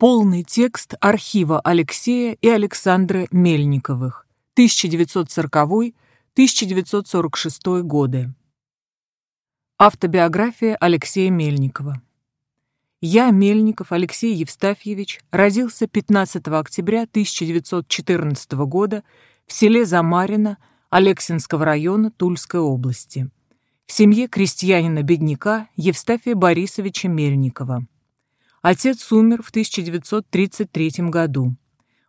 Полный текст архива Алексея и Александры Мельниковых, 1940-1946 годы. Автобиография Алексея Мельникова. Я, Мельников Алексей Евстафьевич, родился 15 октября 1914 года в селе Замарино Алексинского района Тульской области, в семье крестьянина-бедняка Евстафия Борисовича Мельникова. Отец умер в 1933 году.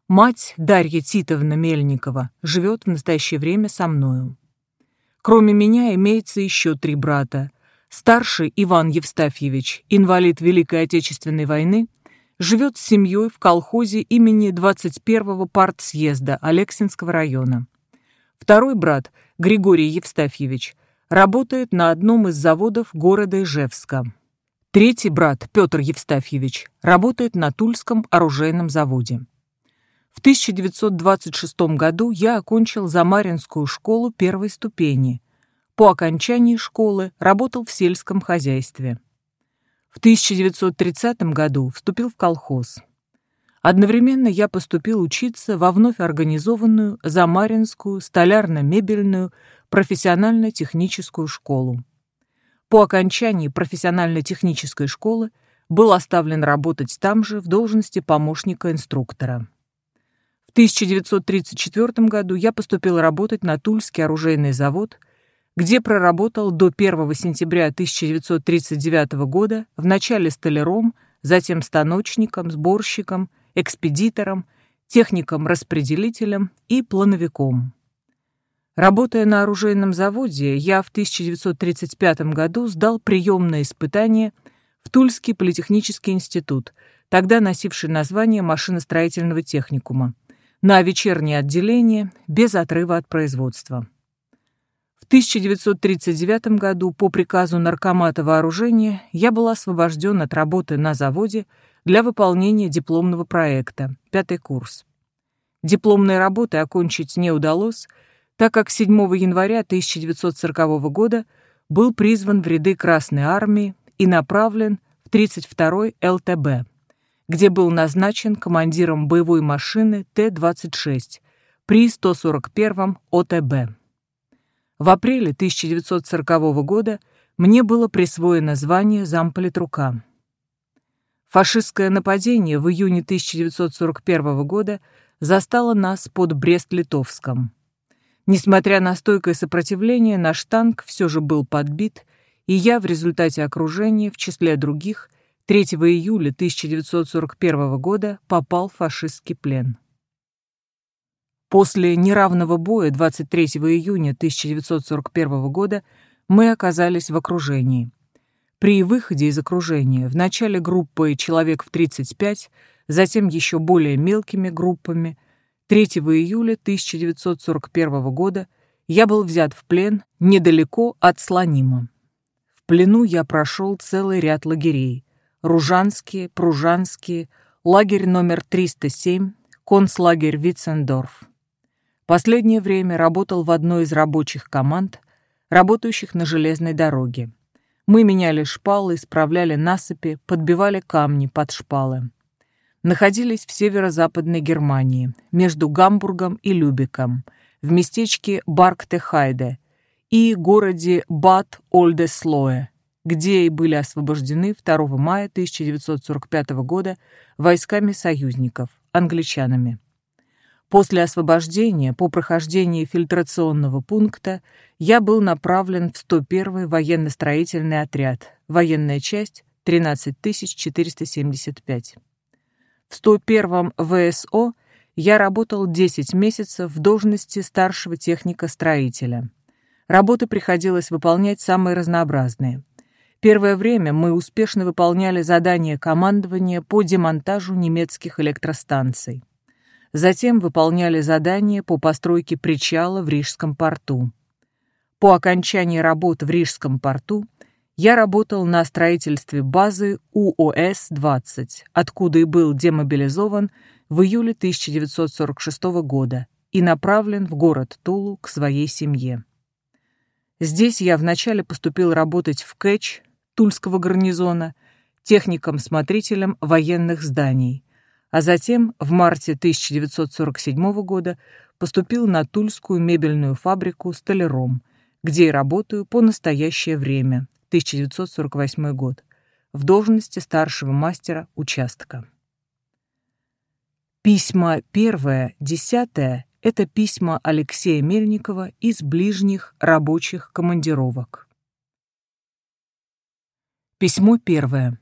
Мать Дарья Титовна Мельникова живет в настоящее время со мною. Кроме меня имеется еще три брата – Старший Иван Евстафьевич, инвалид Великой Отечественной войны, живет с семьей в колхозе имени 21-го партсъезда Алексинского района. Второй брат, Григорий Евстафьевич, работает на одном из заводов города Ижевска. Третий брат, Петр Евстафьевич, работает на Тульском оружейном заводе. В 1926 году я окончил Замаринскую школу первой ступени – по окончании школы работал в сельском хозяйстве. В 1930 году вступил в колхоз. Одновременно я поступил учиться во вновь организованную Замаринскую столярно-мебельную профессионально-техническую школу. По окончании профессионально-технической школы был оставлен работать там же в должности помощника инструктора. В 1934 году я поступил работать на Тульский оружейный завод – где проработал до 1 сентября 1939 года вначале столяром, затем станочником, сборщиком, экспедитором, техником-распределителем и плановиком. Работая на оружейном заводе, я в 1935 году сдал приемное испытание в Тульский политехнический институт, тогда носивший название машиностроительного техникума, на вечернее отделение без отрыва от производства. В 1939 году по приказу Наркомата вооружения я был освобожден от работы на заводе для выполнения дипломного проекта, пятый курс. Дипломные работы окончить не удалось, так как 7 января 1940 года был призван в ряды Красной Армии и направлен в 32-й ЛТБ, где был назначен командиром боевой машины Т-26 при 141-м ОТБ. В апреле 1940 года мне было присвоено звание замполитрука. Фашистское нападение в июне 1941 года застало нас под Брест-Литовском. Несмотря на стойкое сопротивление, наш танк все же был подбит, и я в результате окружения, в числе других, 3 июля 1941 года попал в фашистский плен. После неравного боя 23 июня 1941 года мы оказались в окружении. При выходе из окружения в начале группы человек в 35, затем еще более мелкими группами, 3 июля 1941 года я был взят в плен недалеко от Слонима. В плену я прошел целый ряд лагерей. Ружанские, Пружанские, лагерь номер 307, концлагерь Витцендорф. Последнее время работал в одной из рабочих команд, работающих на железной дороге. Мы меняли шпалы, исправляли насыпи, подбивали камни под шпалы. Находились в северо-западной Германии, между Гамбургом и Любеком, в местечке Барктехайде и городе Бад-Ольдеслое, где и были освобождены 2 мая 1945 года войсками союзников, англичанами. После освобождения, по прохождении фильтрационного пункта, я был направлен в 101-й военно-строительный отряд, военная часть 13475. В 101-м ВСО я работал 10 месяцев в должности старшего техника-строителя. Работы приходилось выполнять самые разнообразные. Первое время мы успешно выполняли задания командования по демонтажу немецких электростанций. Затем выполняли задания по постройке причала в Рижском порту. По окончании работ в Рижском порту я работал на строительстве базы УОС-20, откуда и был демобилизован в июле 1946 года и направлен в город Тулу к своей семье. Здесь я вначале поступил работать в КЭЧ Тульского гарнизона, техником-смотрителем военных зданий – а затем в марте 1947 года поступил на Тульскую мебельную фабрику «Столяром», где и работаю по настоящее время, 1948 год, в должности старшего мастера участка. Письма первое, десятое — это письма Алексея Мельникова из ближних рабочих командировок. Письмо первое.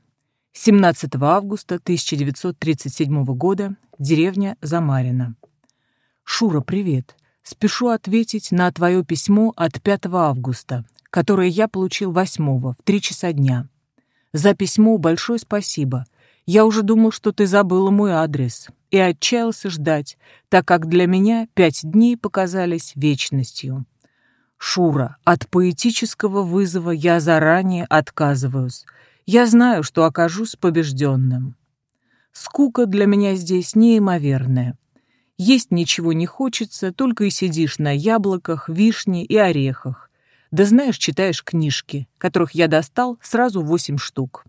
17 августа 1937 года, деревня Замарина. Шура, привет. Спешу ответить на твое письмо от 5 августа, которое я получил 8 в 3 часа дня. За письмо большое спасибо. Я уже думал, что ты забыла мой адрес и отчаялся ждать, так как для меня пять дней показались вечностью. Шура, от поэтического вызова я заранее отказываюсь. Я знаю, что окажусь побежденным. Скука для меня здесь неимоверная. Есть ничего не хочется, только и сидишь на яблоках, вишне и орехах. Да знаешь, читаешь книжки, которых я достал сразу восемь штук.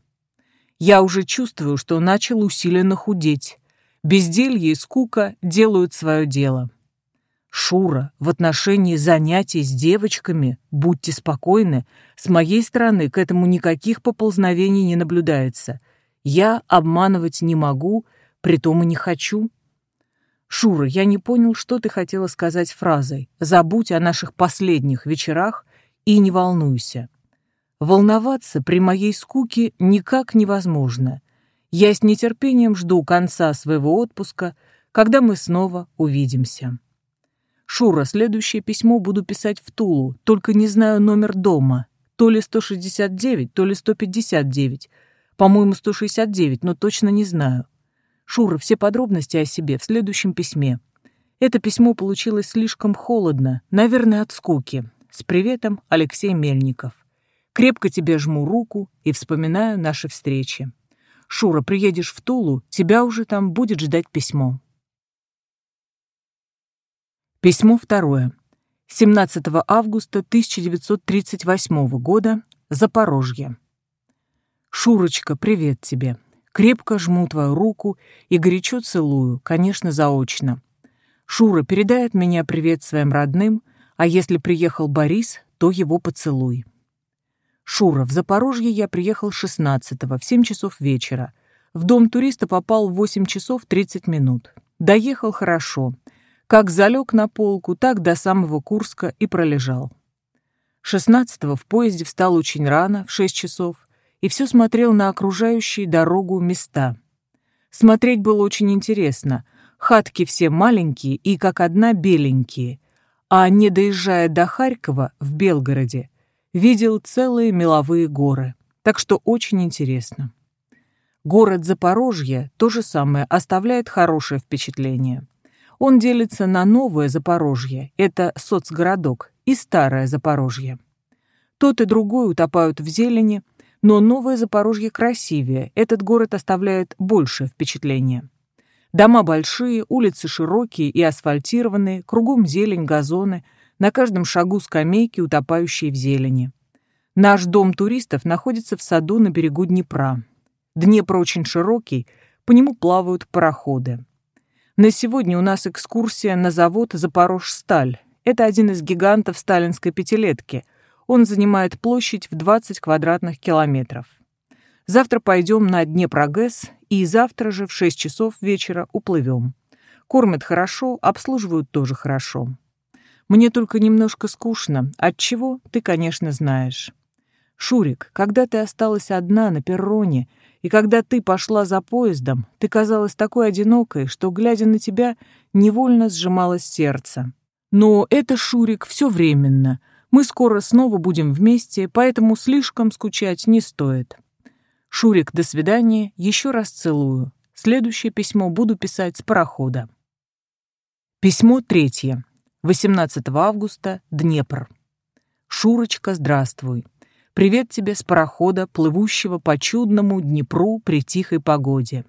Я уже чувствую, что начал усиленно худеть. Безделье и скука делают свое дело. Шура, в отношении занятий с девочками, будьте спокойны, с моей стороны к этому никаких поползновений не наблюдается. Я обманывать не могу, притом и не хочу. «Шура, я не понял, что ты хотела сказать фразой. Забудь о наших последних вечерах и не волнуйся. Волноваться при моей скуке никак невозможно. Я с нетерпением жду конца своего отпуска, когда мы снова увидимся. Шура, следующее письмо буду писать в Тулу, только не знаю номер дома. То ли 169, то ли 159. По-моему, 169, но точно не знаю. Шура, все подробности о себе в следующем письме. Это письмо получилось слишком холодно, наверное, от скуки. С приветом, Алексей Мельников. Крепко тебе жму руку и вспоминаю наши встречи. Шура, приедешь в Тулу, тебя уже там будет ждать письмо. Письмо второе. 17 августа 1938 года. Запорожье. Шурочка, привет тебе. Крепко жму твою руку и горячо целую, конечно, заочно. Шура, передай от меня привет своим родным, а если приехал Борис, то его поцелуй. Шура, в Запорожье я приехал 16-го, в 7 часов вечера. В дом туриста попал в 8 часов 30 минут. Доехал хорошо. Как залег на полку, так до самого Курска и пролежал. 16-го в поезде встал очень рано, в 6 часов, и все смотрел на окружающие дорогу места. Смотреть было очень интересно. Хатки все маленькие и как одна беленькие. А не доезжая до Харькова, в Белгороде, видел целые меловые горы. Так что очень интересно. Город Запорожье то же самое оставляет хорошее впечатление. Он делится на Новое Запорожье, это соцгородок, и Старое Запорожье. Тот и другой утопают в зелени, но Новое Запорожье красивее, этот город оставляет большее впечатление. Дома большие, улицы широкие и асфальтированные, кругом зелень, газоны, на каждом шагу скамейки, утопающие в зелени. Наш дом туристов находится в саду на берегу Днепра. Днепр очень широкий, по нему плавают пароходы. На сегодня у нас экскурсия на завод «Запорожсталь». Это один из гигантов сталинской пятилетки – он занимает площадь в 20 квадратных километров. Завтра пойдем на Днепрогэс и завтра же в 6 часов вечера уплывем. Кормят хорошо, обслуживают тоже хорошо. Мне только немножко скучно. От чего ты, конечно, знаешь. Шурик, когда ты осталась одна на перроне, и когда ты пошла за поездом, ты казалась такой одинокой, что, глядя на тебя, невольно сжималось сердце. Но это, Шурик, все временно — мы скоро снова будем вместе, поэтому слишком скучать не стоит. Шурик, до свидания, еще раз целую. Следующее письмо буду писать с парохода. Письмо третье. 18 августа, Днепр. Шурочка, здравствуй. Привет тебе с парохода, плывущего по чудному Днепру при тихой погоде.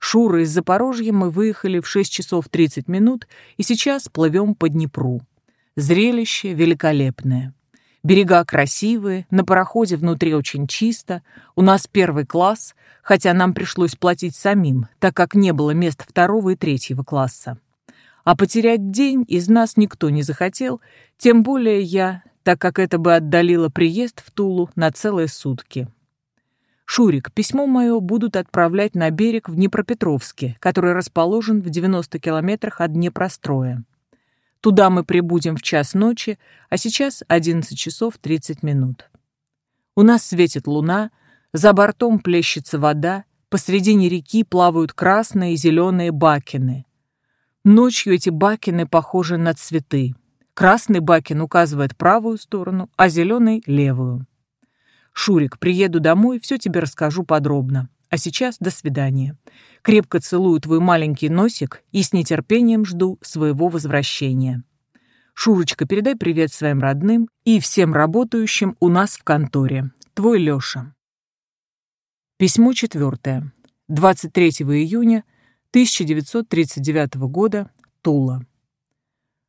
Шура из Запорожья мы выехали в 6 часов 30 минут и сейчас плывем по Днепру. Зрелище великолепное. Берега красивые, на пароходе внутри очень чисто, у нас первый класс, хотя нам пришлось платить самим, так как не было мест второго и третьего класса. А потерять день из нас никто не захотел, тем более я, так как это бы отдалило приезд в Тулу на целые сутки. Шурик, письмо мое будут отправлять на берег в Днепропетровске, который расположен в 90 километрах от Днепростроя. Туда мы прибудем в час ночи, а сейчас 11 часов 30 минут. У нас светит луна, за бортом плещется вода, посредине реки плавают красные и зеленые бакины. Ночью эти бакины похожи на цветы. Красный бакин указывает правую сторону, а зеленый — левую. Шурик, приеду домой, все тебе расскажу подробно. А сейчас до свидания. Крепко целую твой маленький носик и с нетерпением жду своего возвращения. Шурочка, передай привет своим родным и всем работающим у нас в конторе. Твой Лёша. Письмо четвертое. 23 июня 1939 года. Тула.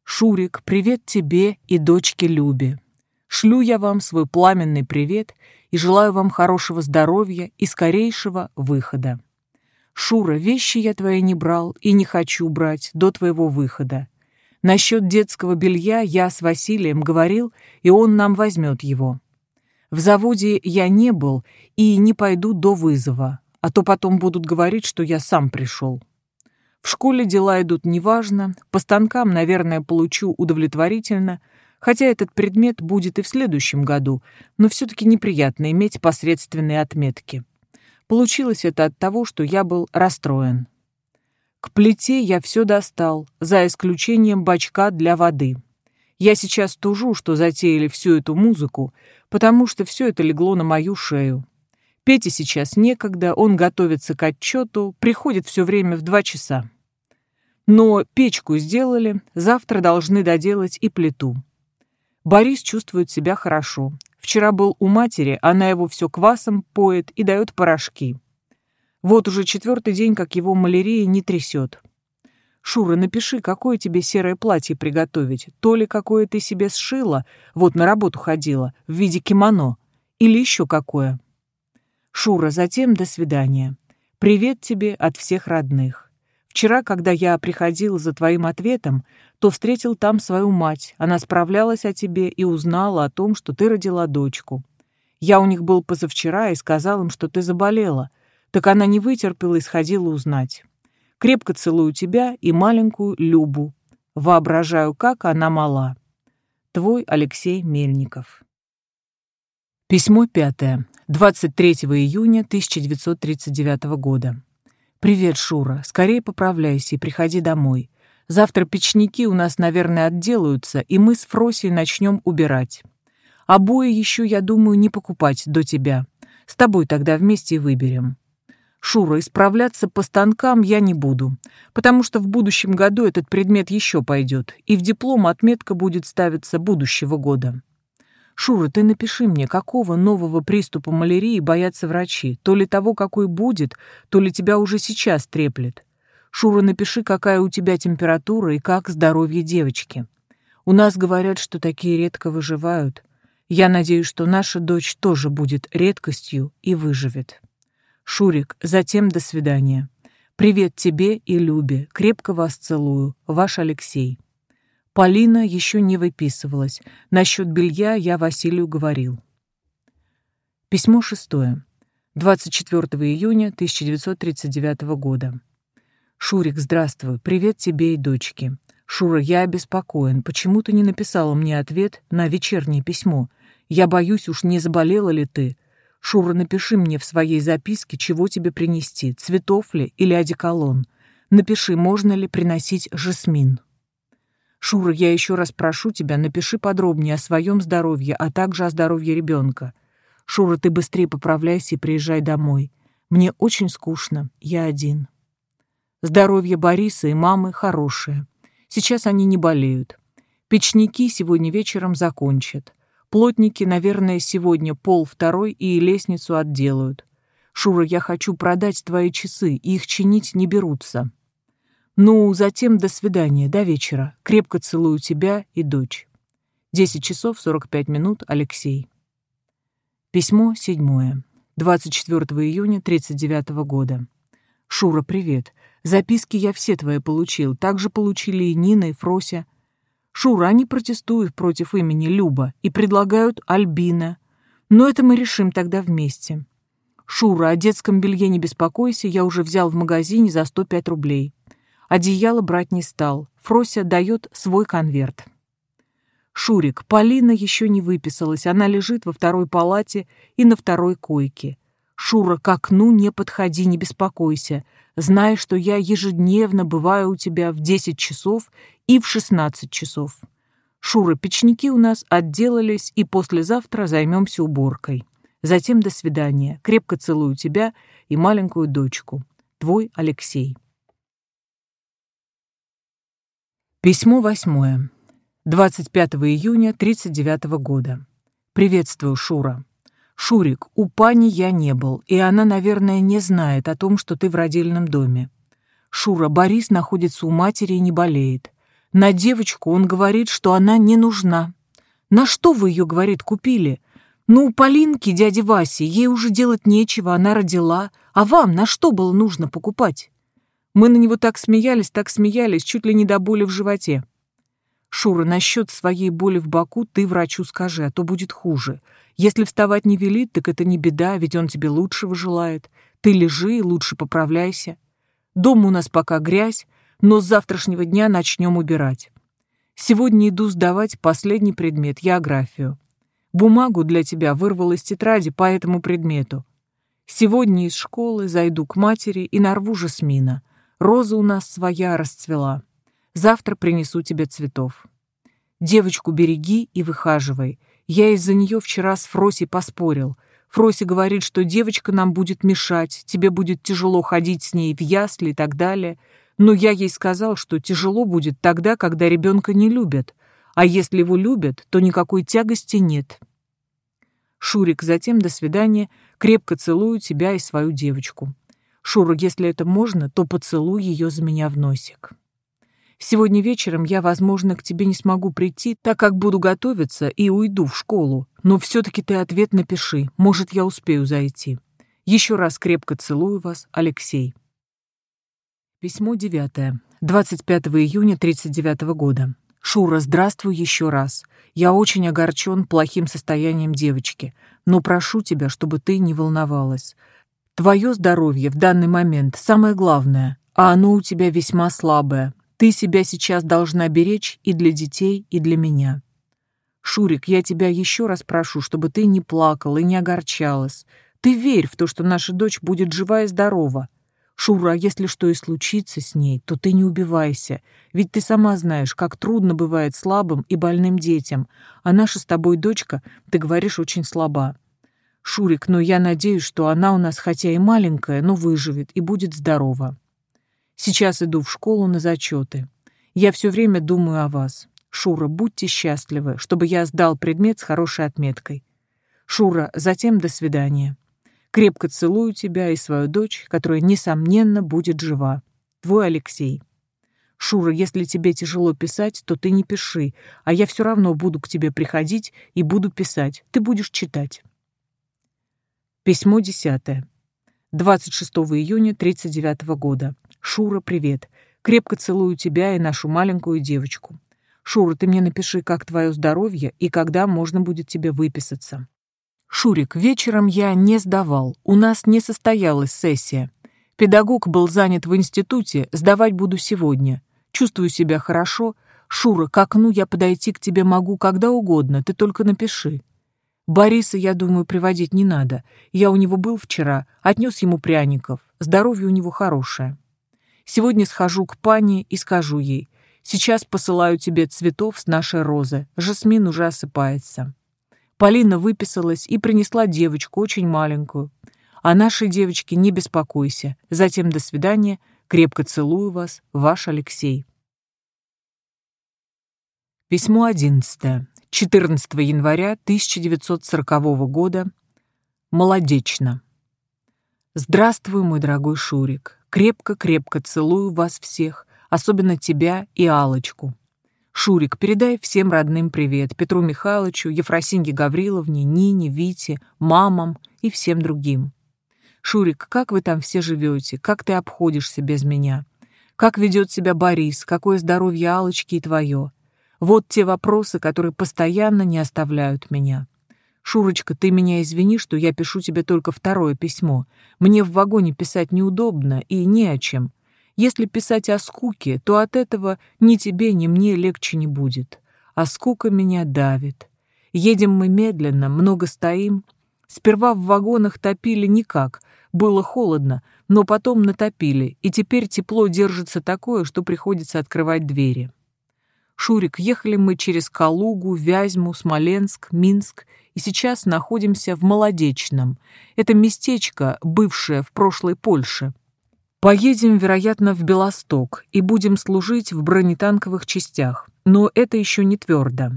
Шурик, привет тебе и дочке Любе. Шлю я вам свой пламенный привет и желаю вам хорошего здоровья и скорейшего выхода. Шура, вещи я твои не брал и не хочу брать до твоего выхода. Насчет детского белья я с Василием говорил, и он нам возьмет его. В заводе я не был и не пойду до вызова, а то потом будут говорить, что я сам пришел. В школе дела идут неважно, по станкам, наверное, получу удовлетворительно, хотя этот предмет будет и в следующем году, но все-таки неприятно иметь посредственные отметки. Получилось это от того, что я был расстроен. К плите я все достал, за исключением бачка для воды. Я сейчас тужу, что затеяли всю эту музыку, потому что все это легло на мою шею. Пете сейчас некогда, он готовится к отчету, приходит все время в два часа. Но печку сделали, завтра должны доделать и плиту. Борис чувствует себя хорошо. Вчера был у матери, она его все квасом поет и дает порошки. Вот уже четвертый день, как его малярия не трясет. «Шура, напиши, какое тебе серое платье приготовить. То ли какое ты себе сшила, вот на работу ходила, в виде кимоно, или еще какое». «Шура, затем до свидания. Привет тебе от всех родных. Вчера, когда я приходил за твоим ответом, то встретил там свою мать. Она справлялась о тебе и узнала о том, что ты родила дочку. Я у них был позавчера и сказал им, что ты заболела. Так она не вытерпела и сходила узнать. Крепко целую тебя и маленькую Любу. Воображаю, как она мала. Твой Алексей Мельников. Письмо пятое. 23 июня 1939 года. «Привет, Шура. Скорее поправляйся и приходи домой. Завтра печники у нас, наверное, отделаются, и мы с Фросей начнем убирать. Обои еще, я думаю, не покупать до тебя. С тобой тогда вместе и выберем. Шура, исправляться по станкам я не буду, потому что в будущем году этот предмет еще пойдет, и в диплом отметка будет ставиться будущего года. «Шура, ты напиши мне, какого нового приступа малярии боятся врачи? То ли того, какой будет, то ли тебя уже сейчас треплет. Шура, напиши, какая у тебя температура и как здоровье девочки. У нас говорят, что такие редко выживают. Я надеюсь, что наша дочь тоже будет редкостью и выживет. Шурик, затем до свидания. Привет тебе и Любе. Крепко вас целую. Ваш Алексей. Полина еще не выписывалась. Насчет белья я Василию говорил. Письмо шестое. 24 июня 1939 года. «Шурик, здравствуй. Привет тебе и дочке. Шура, я обеспокоен. Почему ты не написала мне ответ на вечернее письмо? Я боюсь, уж не заболела ли ты. Шура, напиши мне в своей записке, чего тебе принести, цветов ли или одеколон. Напиши, можно ли приносить жасмин». Шура, я еще раз прошу тебя, напиши подробнее о своем здоровье, а также о здоровье ребенка. Шура, ты быстрее поправляйся и приезжай домой. Мне очень скучно, я один. Здоровье Бориса и мамы хорошее. Сейчас они не болеют. Печники сегодня вечером закончат. Плотники, наверное, сегодня пол второй и лестницу отделают. Шура, я хочу продать твои часы, и их чинить не берутся. Ну, затем до свидания, до вечера. Крепко целую тебя и дочь. 10 часов 45 минут, Алексей. Письмо седьмое. 24 июня 39 года. Шура, привет. Записки я все твои получил. Также получили и Нина, и Фрося. Шура, они протестуют против имени Люба и предлагают Альбина. Но это мы решим тогда вместе. Шура, о детском белье не беспокойся, я уже взял в магазине за 105 рублей. Одеяло брать не стал. Фрося дает свой конверт. Шурик, Полина еще не выписалась, она лежит во второй палате и на второй койке. Шура, к окну не подходи, не беспокойся. Знай, что я ежедневно бываю у тебя в 10 часов и в 16 часов. Шура, печники у нас отделались, и послезавтра займемся уборкой. Затем до свидания. Крепко целую тебя и маленькую дочку. Твой Алексей. Письмо восьмое. 25 июня 39 года. Приветствую, Шура. Шурик, у пани я не был, и она, наверное, не знает о том, что ты в родильном доме. Шура, Борис находится у матери и не болеет. На девочку он говорит, что она не нужна. На что вы ее, говорит, купили? Ну, у Полинки, дяди Васи, ей уже делать нечего, она родила. А вам на что было нужно покупать? Мы на него так смеялись, так смеялись, чуть ли не до боли в животе. Шура, насчет своей боли в боку ты врачу скажи, а то будет хуже. Если вставать не велит, так это не беда, ведь он тебе лучшего желает. Ты лежи и лучше поправляйся. Дома у нас пока грязь, но с завтрашнего дня начнем убирать. Сегодня иду сдавать последний предмет, географию. Бумагу для тебя вырвал из тетради по этому предмету. Сегодня из школы зайду к матери и нарву жасмина. Роза у нас своя расцвела. Завтра принесу тебе цветов. Девочку береги и выхаживай. Я из-за нее вчера с Фроси поспорил. Фроси говорит, что девочка нам будет мешать, тебе будет тяжело ходить с ней в ясли и так далее. Но я ей сказал, что тяжело будет тогда, когда ребенка не любят. А если его любят, то никакой тягости нет. Шурик, затем до свидания, крепко целую тебя и свою девочку. Шура, если это можно, то поцелуй ее за меня в носик. Сегодня вечером я, возможно, к тебе не смогу прийти, так как буду готовиться и уйду в школу. Но все-таки ты ответ напиши, может, я успею зайти. Еще раз крепко целую вас, Алексей. Письмо девятое. 25 июня 39 года. Шура, здравствуй еще раз. Я очень огорчен плохим состоянием девочки, но прошу тебя, чтобы ты не волновалась. Твое здоровье в данный момент самое главное, а оно у тебя весьма слабое. Ты себя сейчас должна беречь и для детей, и для меня. Шурик, я тебя еще раз прошу, чтобы ты не плакала и не огорчалась. Ты верь в то, что наша дочь будет жива и здорова. Шура, если что и случится с ней, то ты не убивайся, ведь ты сама знаешь, как трудно бывает слабым и больным детям, а наша с тобой дочка, ты говоришь, очень слаба. Шурик, но я надеюсь, что она у нас хотя и маленькая, но выживет и будет здорова. Сейчас иду в школу на зачеты. Я все время думаю о вас. Шура, будьте счастливы, чтобы я сдал предмет с хорошей отметкой. Шура, затем до свидания. Крепко целую тебя и свою дочь, которая, несомненно, будет жива. Твой Алексей. Шура, если тебе тяжело писать, то ты не пиши, а я все равно буду к тебе приходить и буду писать. Ты будешь читать. Письмо десятое. 26 июня 39 года. Шура, привет. Крепко целую тебя и нашу маленькую девочку. Шура, ты мне напиши, как твое здоровье и когда можно будет тебе выписаться. Шурик, вечером я не сдавал. У нас не состоялась сессия. Педагог был занят в институте, сдавать буду сегодня. Чувствую себя хорошо. Шура, к окну я подойти к тебе могу когда угодно, ты только напиши. Бориса, я думаю, приводить не надо. Я у него был вчера, отнес ему пряников. Здоровье у него хорошее. Сегодня схожу к пане и скажу ей. Сейчас посылаю тебе цветов с нашей розы. Жасмин уже осыпается. Полина выписалась и принесла девочку, очень маленькую. О нашей девочке не беспокойся. Затем до свидания. Крепко целую вас. Ваш Алексей. Письмо одиннадцатое. 14 января 1940 года. Молодечно. Здравствуй, мой дорогой Шурик. Крепко-крепко целую вас всех, особенно тебя и Алочку. Шурик, передай всем родным привет. Петру Михайловичу, Ефросинье Гавриловне, Нине, Вите, мамам и всем другим. Шурик, как вы там все живете? Как ты обходишься без меня? Как ведет себя Борис? Какое здоровье Алочки и твое? Вот те вопросы, которые постоянно не оставляют меня. Шурочка, ты меня извини, что я пишу тебе только второе письмо. Мне в вагоне писать неудобно и не о чем. Если писать о скуке, то от этого ни тебе, ни мне легче не будет. А скука меня давит. Едем мы медленно, много стоим. Сперва в вагонах топили никак, было холодно, но потом натопили, и теперь тепло держится такое, что приходится открывать двери. Шурик, ехали мы через Калугу, Вязьму, Смоленск, Минск, и сейчас находимся в Молодечном. Это местечко, бывшее в прошлой Польше. Поедем, вероятно, в Белосток и будем служить в бронетанковых частях, но это еще не твердо.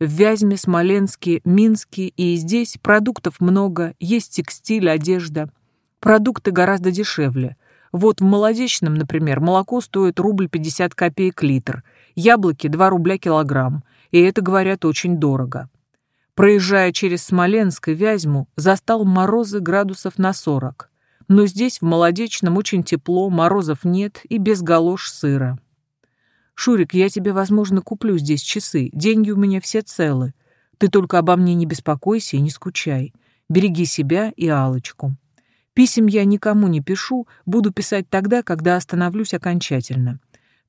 В Вязьме, Смоленске, Минске и здесь продуктов много, есть текстиль, одежда. Продукты гораздо дешевле. Вот в Молодечном, например, молоко стоит рубль 50 копеек литр, яблоки 2 рубля килограмм, и это, говорят, очень дорого. Проезжая через Смоленск и Вязьму, застал морозы градусов на 40 но здесь, в Молодечном, очень тепло, морозов нет и без галош сыра. «Шурик, я тебе, возможно, куплю здесь часы, деньги у меня все целы. Ты только обо мне не беспокойся и не скучай. Береги себя и алочку Писем я никому не пишу, буду писать тогда, когда остановлюсь окончательно.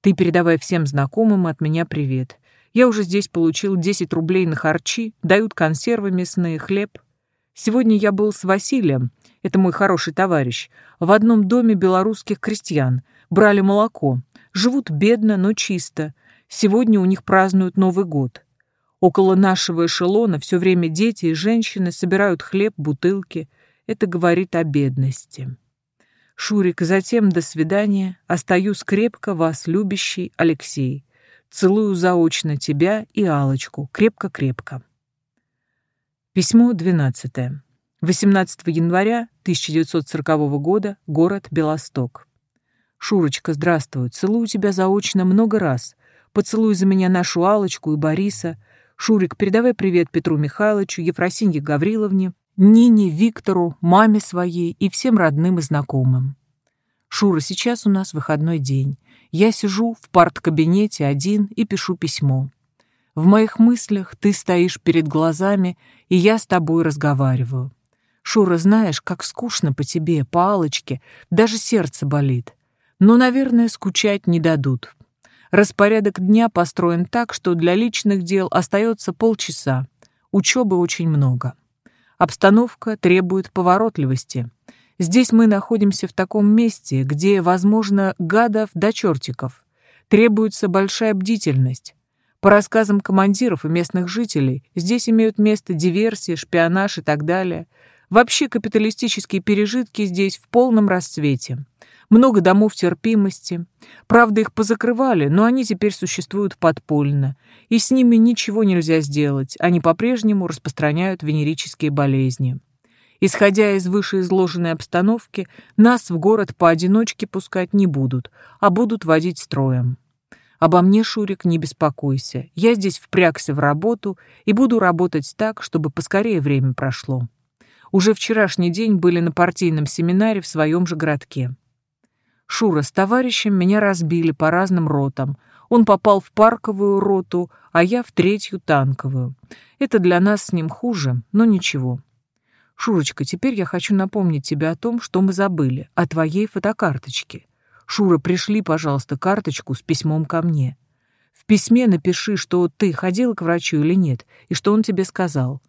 Ты передавай всем знакомым от меня привет. Я уже здесь получил 10 рублей на харчи, дают консервы мясные, хлеб. Сегодня я был с Василием, это мой хороший товарищ, в одном доме белорусских крестьян, брали молоко, живут бедно, но чисто. Сегодня у них празднуют Новый год. Около нашего эшелона все время дети и женщины собирают хлеб, бутылки. Это говорит о бедности. Шурик, затем до свидания. Остаюсь крепко вас любящий Алексей. Целую заочно тебя и алочку Крепко-крепко. Письмо двенадцатое. 18 января 1940 года, город Белосток. Шурочка, здравствуй. Целую тебя заочно много раз. Поцелуй за меня нашу Алочку и Бориса. Шурик, передавай привет Петру Михайловичу, Ефросинье Гавриловне, Нине, Виктору, маме своей и всем родным и знакомым. Шура, сейчас у нас выходной день. Я сижу в парткабинете один и пишу письмо. В моих мыслях ты стоишь перед глазами, и я с тобой разговариваю. Шура, знаешь, как скучно по тебе, по Аллочке, даже сердце болит. Но, наверное, скучать не дадут. Распорядок дня построен так, что для личных дел остается полчаса. Учебы очень много. Обстановка требует поворотливости. Здесь мы находимся в таком месте, где, возможно, гадов до чертиков. Требуется большая бдительность. По рассказам командиров и местных жителей, здесь имеют место диверсии, шпионаж и так далее – Вообще капиталистические пережитки здесь в полном расцвете. Много домов терпимости. Правда, их позакрывали, но они теперь существуют подпольно. И с ними ничего нельзя сделать. Они по-прежнему распространяют венерические болезни. Исходя из вышеизложенной обстановки, нас в город поодиночке пускать не будут, а будут водить строем. Обо мне, Шурик, не беспокойся. Я здесь впрягся в работу и буду работать так, чтобы поскорее время прошло уже вчерашний день были на партийном семинаре в своем же городке. Шура с товарищем меня разбили по разным ротам. Он попал в парковую роту, а я в третью танковую. Это для нас с ним хуже, но ничего. Шурочка, теперь я хочу напомнить тебе о том, что мы забыли, о твоей фотокарточке. Шура, пришли, пожалуйста, карточку с письмом ко мне. В письме напиши, что ты ходила к врачу или нет, и что он тебе сказал.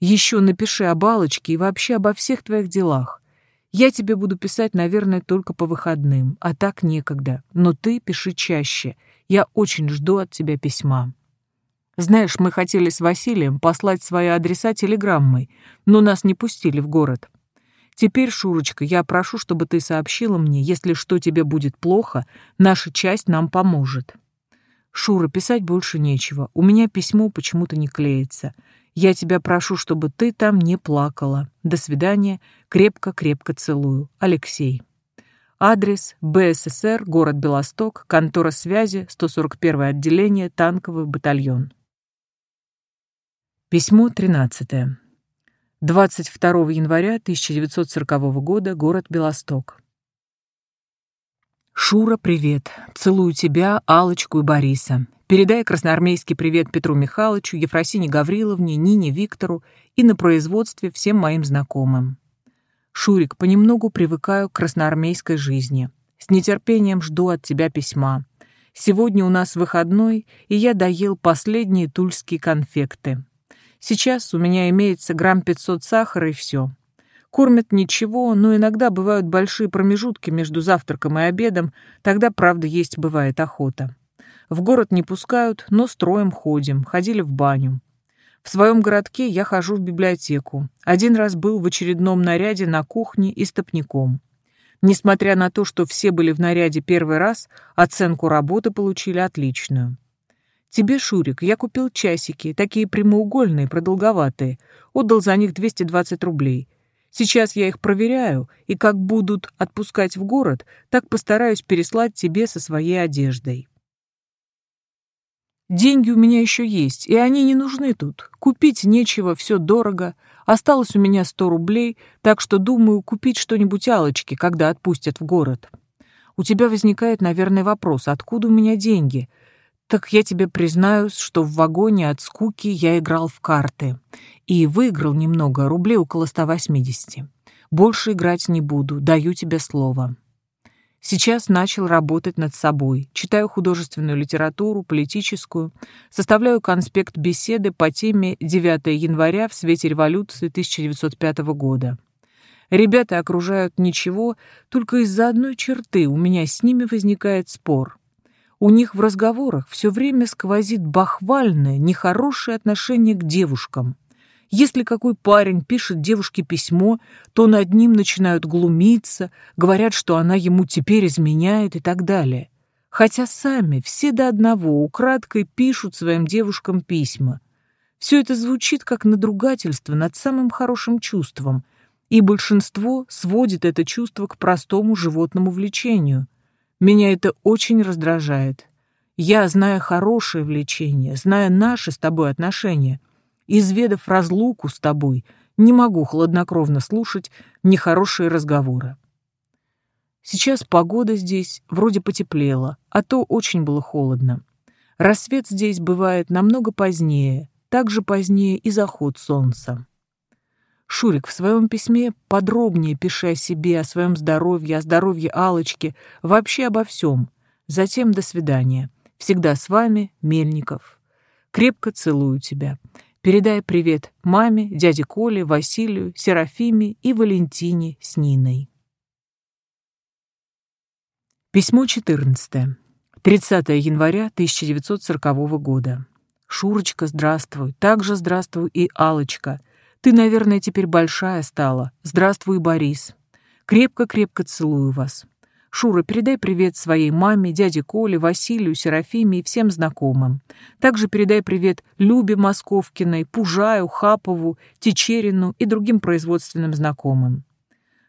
Еще напиши о балочке и вообще обо всех твоих делах. Я тебе буду писать, наверное, только по выходным, а так некогда. Но ты пиши чаще. Я очень жду от тебя письма. Знаешь, мы хотели с Василием послать свои адреса телеграммой, но нас не пустили в город. Теперь, Шурочка, я прошу, чтобы ты сообщила мне, если что тебе будет плохо, наша часть нам поможет. Шура, писать больше нечего. У меня письмо почему-то не клеится. Я тебя прошу, чтобы ты там не плакала. До свидания. Крепко-крепко целую. Алексей. Адрес БССР, город Белосток, контора связи, 141 отделение, танковый батальон. Письмо 13. 22 января 1940 года, город Белосток. Шура, привет. Целую тебя, Алочку и Бориса. Передай красноармейский привет Петру Михайловичу, Ефросине Гавриловне, Нине Виктору и на производстве всем моим знакомым. Шурик, понемногу привыкаю к красноармейской жизни. С нетерпением жду от тебя письма. Сегодня у нас выходной, и я доел последние тульские конфекты. Сейчас у меня имеется грамм 500 сахара и все. Кормят ничего, но иногда бывают большие промежутки между завтраком и обедом, тогда, правда, есть бывает охота. В город не пускают, но строем ходим, ходили в баню. В своем городке я хожу в библиотеку. Один раз был в очередном наряде на кухне и стопником. Несмотря на то, что все были в наряде первый раз, оценку работы получили отличную. Тебе, Шурик, я купил часики, такие прямоугольные, продолговатые. Отдал за них 220 рублей. Сейчас я их проверяю, и как будут отпускать в город, так постараюсь переслать тебе со своей одеждой. Деньги у меня еще есть, и они не нужны тут. Купить нечего, все дорого. Осталось у меня сто рублей, так что думаю купить что-нибудь Алочке, когда отпустят в город. У тебя возникает, наверное, вопрос, откуда у меня деньги? Так я тебе признаюсь, что в вагоне от скуки я играл в карты. И выиграл немного, рублей около 180. Больше играть не буду, даю тебе слово. Сейчас начал работать над собой. Читаю художественную литературу, политическую, составляю конспект беседы по теме 9 января в свете революции 1905 года. Ребята окружают ничего, только из-за одной черты у меня с ними возникает спор. У них в разговорах все время сквозит бахвальное, нехорошее отношение к девушкам. Если какой парень пишет девушке письмо, то над ним начинают глумиться, говорят, что она ему теперь изменяет и так далее. Хотя сами все до одного украдкой пишут своим девушкам письма. Все это звучит как надругательство над самым хорошим чувством, и большинство сводит это чувство к простому животному влечению. Меня это очень раздражает. Я, зная хорошее влечение, зная наши с тобой отношения, изведав разлуку с тобой, не могу хладнокровно слушать нехорошие разговоры. Сейчас погода здесь вроде потеплела, а то очень было холодно. Рассвет здесь бывает намного позднее, также позднее и заход солнца. Шурик в своем письме подробнее пиши о себе, о своем здоровье, о здоровье Алочки, вообще обо всем. Затем до свидания. Всегда с вами, Мельников. Крепко целую тебя. Передай привет маме, дяде Коле, Василию, Серафиме и Валентине с Ниной. Письмо 14. 30 января 1940 года. Шурочка, здравствуй. Также здравствуй и Алочка. Ты, наверное, теперь большая стала. Здравствуй, Борис. Крепко-крепко целую вас. Шура, передай привет своей маме, дяде Коле, Василию, Серафиме и всем знакомым. Также передай привет Любе Московкиной, Пужаю, Хапову, Течерину и другим производственным знакомым.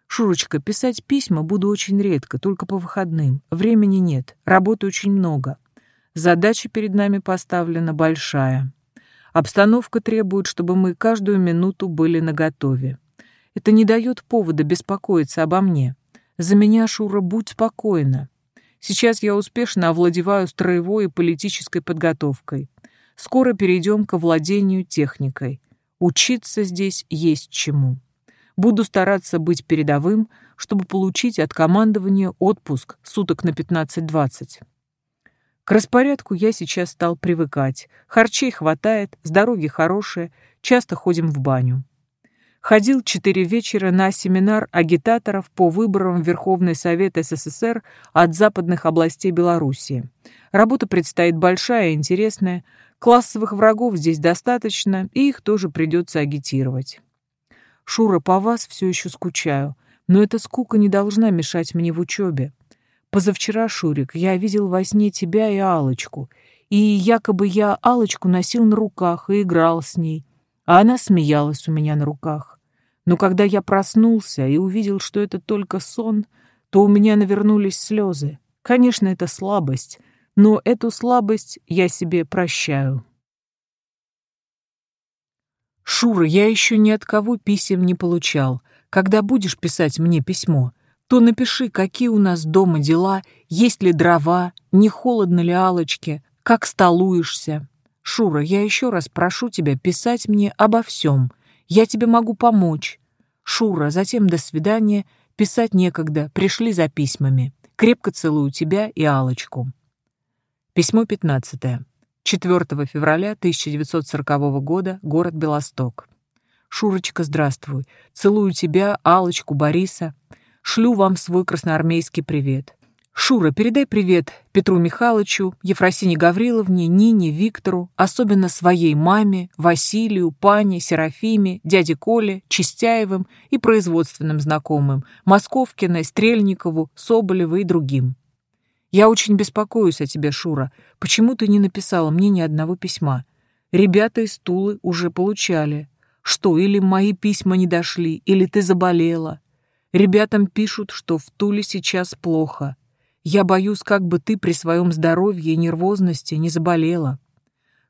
Шурочка, писать письма буду очень редко, только по выходным. Времени нет, работы очень много. Задача перед нами поставлена большая. Обстановка требует, чтобы мы каждую минуту были наготове. Это не дает повода беспокоиться обо мне. За меня, Шура, будь спокойна. Сейчас я успешно овладеваю строевой и политической подготовкой. Скоро перейдем к владению техникой. Учиться здесь есть чему. Буду стараться быть передовым, чтобы получить от командования отпуск суток на 15-20. К распорядку я сейчас стал привыкать. Харчей хватает, здоровье хорошее, часто ходим в баню. Ходил четыре вечера на семинар агитаторов по выборам в Верховный Совет СССР от западных областей Белоруссии. Работа предстоит большая и интересная. Классовых врагов здесь достаточно, и их тоже придется агитировать. Шура, по вас все еще скучаю, но эта скука не должна мешать мне в учебе. Позавчера, Шурик, я видел во сне тебя и Алочку, и якобы я Алочку носил на руках и играл с ней, а она смеялась у меня на руках. Но когда я проснулся и увидел, что это только сон, то у меня навернулись слезы. Конечно, это слабость, но эту слабость я себе прощаю. Шура, я еще ни от кого писем не получал. Когда будешь писать мне письмо, то напиши, какие у нас дома дела, есть ли дрова, не холодно ли Алочке, как столуешься. Шура, я еще раз прошу тебя писать мне обо всем. Я тебе могу помочь. Шура, затем до свидания. Писать некогда, пришли за письмами. Крепко целую тебя и Алочку. Письмо 15. 4 февраля 1940 года, город Белосток. Шурочка, здравствуй. Целую тебя, Алочку, Бориса. Шлю вам свой красноармейский привет. Шура, передай привет Петру Михайловичу, Ефросине Гавриловне, Нине, Виктору, особенно своей маме, Василию, Пане, Серафиме, дяде Коле, Чистяевым и производственным знакомым, Московкиной, Стрельникову, Соболевой и другим. Я очень беспокоюсь о тебе, Шура. Почему ты не написала мне ни одного письма? Ребята из Тулы уже получали. Что, или мои письма не дошли, или ты заболела? Ребятам пишут, что в Туле сейчас плохо. Я боюсь, как бы ты при своем здоровье и нервозности не заболела.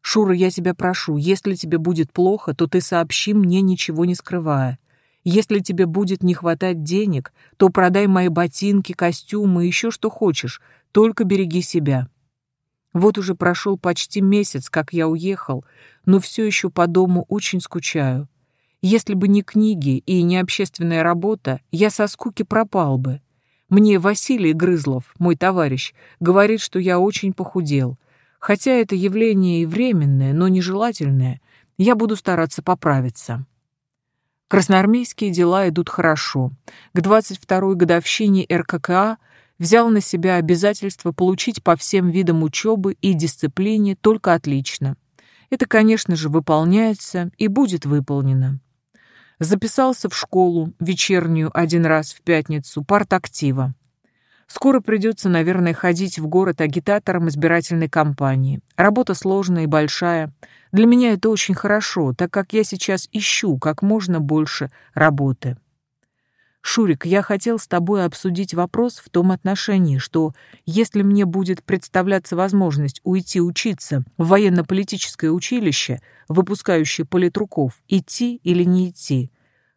Шура, я тебя прошу, если тебе будет плохо, то ты сообщи мне, ничего не скрывая. Если тебе будет не хватать денег, то продай мои ботинки, костюмы, еще что хочешь, только береги себя. Вот уже прошел почти месяц, как я уехал, но все еще по дому очень скучаю. Если бы не книги и не общественная работа, я со скуки пропал бы. Мне Василий Грызлов, мой товарищ, говорит, что я очень похудел. Хотя это явление и временное, но нежелательное, я буду стараться поправиться. Красноармейские дела идут хорошо. К 22-й годовщине РККА взял на себя обязательство получить по всем видам учебы и дисциплине только отлично. Это, конечно же, выполняется и будет выполнено. Записался в школу, вечернюю, один раз в пятницу, партактива. Скоро придется, наверное, ходить в город агитатором избирательной кампании. Работа сложная и большая. Для меня это очень хорошо, так как я сейчас ищу как можно больше работы. Шурик, я хотел с тобой обсудить вопрос в том отношении, что если мне будет представляться возможность уйти учиться в военно-политическое училище, выпускающее политруков, идти или не идти.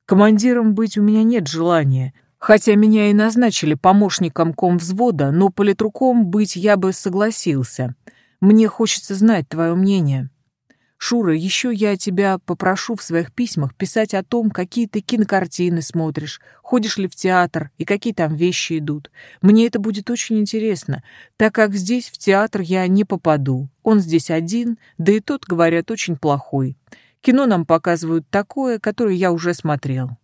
Командиром быть у меня нет желания, хотя меня и назначили помощником комвзвода, но политруком быть я бы согласился. Мне хочется знать твое мнение. Шура, еще я тебя попрошу в своих письмах писать о том, какие ты кинокартины смотришь, ходишь ли в театр и какие там вещи идут. Мне это будет очень интересно, так как здесь в театр я не попаду. Он здесь один, да и тот, говорят, очень плохой. Кино нам показывают такое, которое я уже смотрел.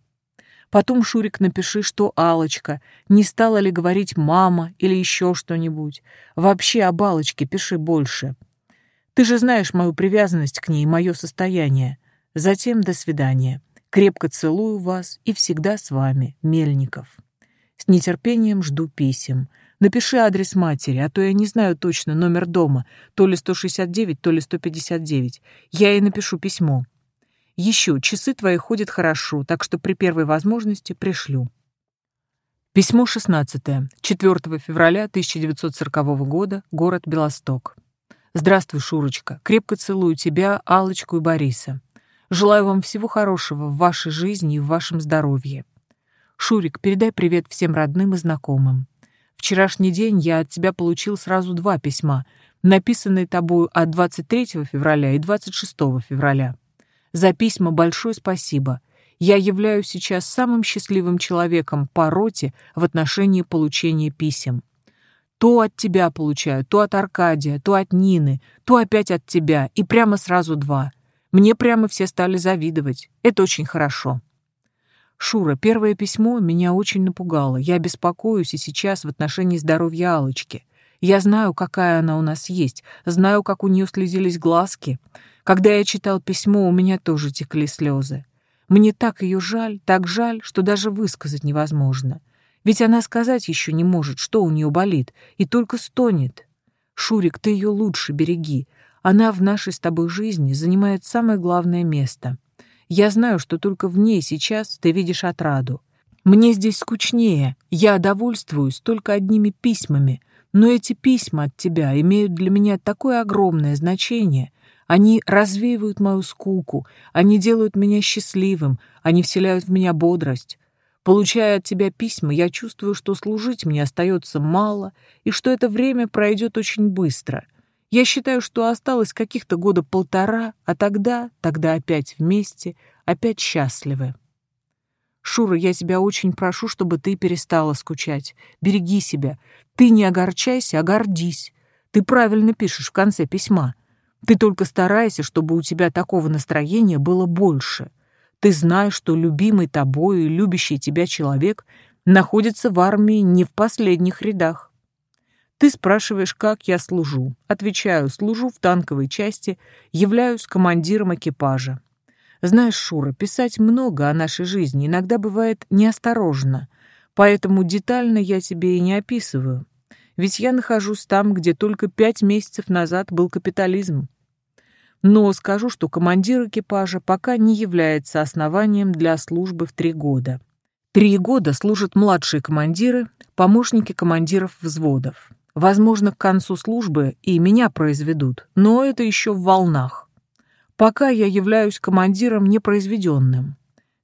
Потом, Шурик, напиши, что алочка не стала ли говорить «мама» или еще что-нибудь. Вообще об Аллочке пиши больше. Ты же знаешь мою привязанность к ней, мое состояние. Затем до свидания. Крепко целую вас и всегда с вами, Мельников. С нетерпением жду писем. Напиши адрес матери, а то я не знаю точно номер дома, то ли 169, то ли 159. Я ей напишу письмо. Еще часы твои ходят хорошо, так что при первой возможности пришлю. Письмо 16. 4 февраля 1940 года. Город Белосток. Здравствуй, Шурочка. Крепко целую тебя, Алочку и Бориса. Желаю вам всего хорошего в вашей жизни и в вашем здоровье. Шурик, передай привет всем родным и знакомым. Вчерашний день я от тебя получил сразу два письма, написанные тобою от 23 февраля и 26 февраля. За письма большое спасибо. Я являюсь сейчас самым счастливым человеком по роте в отношении получения писем. То от тебя получаю, то от Аркадия, то от Нины, то опять от тебя, и прямо сразу два. Мне прямо все стали завидовать. Это очень хорошо. Шура, первое письмо меня очень напугало. Я беспокоюсь и сейчас в отношении здоровья Алочки. Я знаю, какая она у нас есть, знаю, как у нее слезились глазки. Когда я читал письмо, у меня тоже текли слезы. Мне так ее жаль, так жаль, что даже высказать невозможно. Ведь она сказать еще не может, что у нее болит, и только стонет. Шурик, ты ее лучше береги. Она в нашей с тобой жизни занимает самое главное место. Я знаю, что только в ней сейчас ты видишь отраду. Мне здесь скучнее, я довольствуюсь только одними письмами, но эти письма от тебя имеют для меня такое огромное значение. Они развеивают мою скуку, они делают меня счастливым, они вселяют в меня бодрость. Получая от тебя письма, я чувствую, что служить мне остается мало и что это время пройдет очень быстро. Я считаю, что осталось каких-то года полтора, а тогда, тогда опять вместе, опять счастливы. Шура, я тебя очень прошу, чтобы ты перестала скучать. Береги себя. Ты не огорчайся, а гордись. Ты правильно пишешь в конце письма. Ты только старайся, чтобы у тебя такого настроения было больше. Ты знаешь, что любимый тобой и любящий тебя человек находится в армии не в последних рядах. Ты спрашиваешь, как я служу. Отвечаю, служу в танковой части, являюсь командиром экипажа. Знаешь, Шура, писать много о нашей жизни иногда бывает неосторожно, поэтому детально я тебе и не описываю. Ведь я нахожусь там, где только пять месяцев назад был капитализм. Но скажу, что командир экипажа пока не является основанием для службы в три года. Три года служат младшие командиры, помощники командиров взводов. Возможно, к концу службы и меня произведут, но это еще в волнах. Пока я являюсь командиром непроизведенным.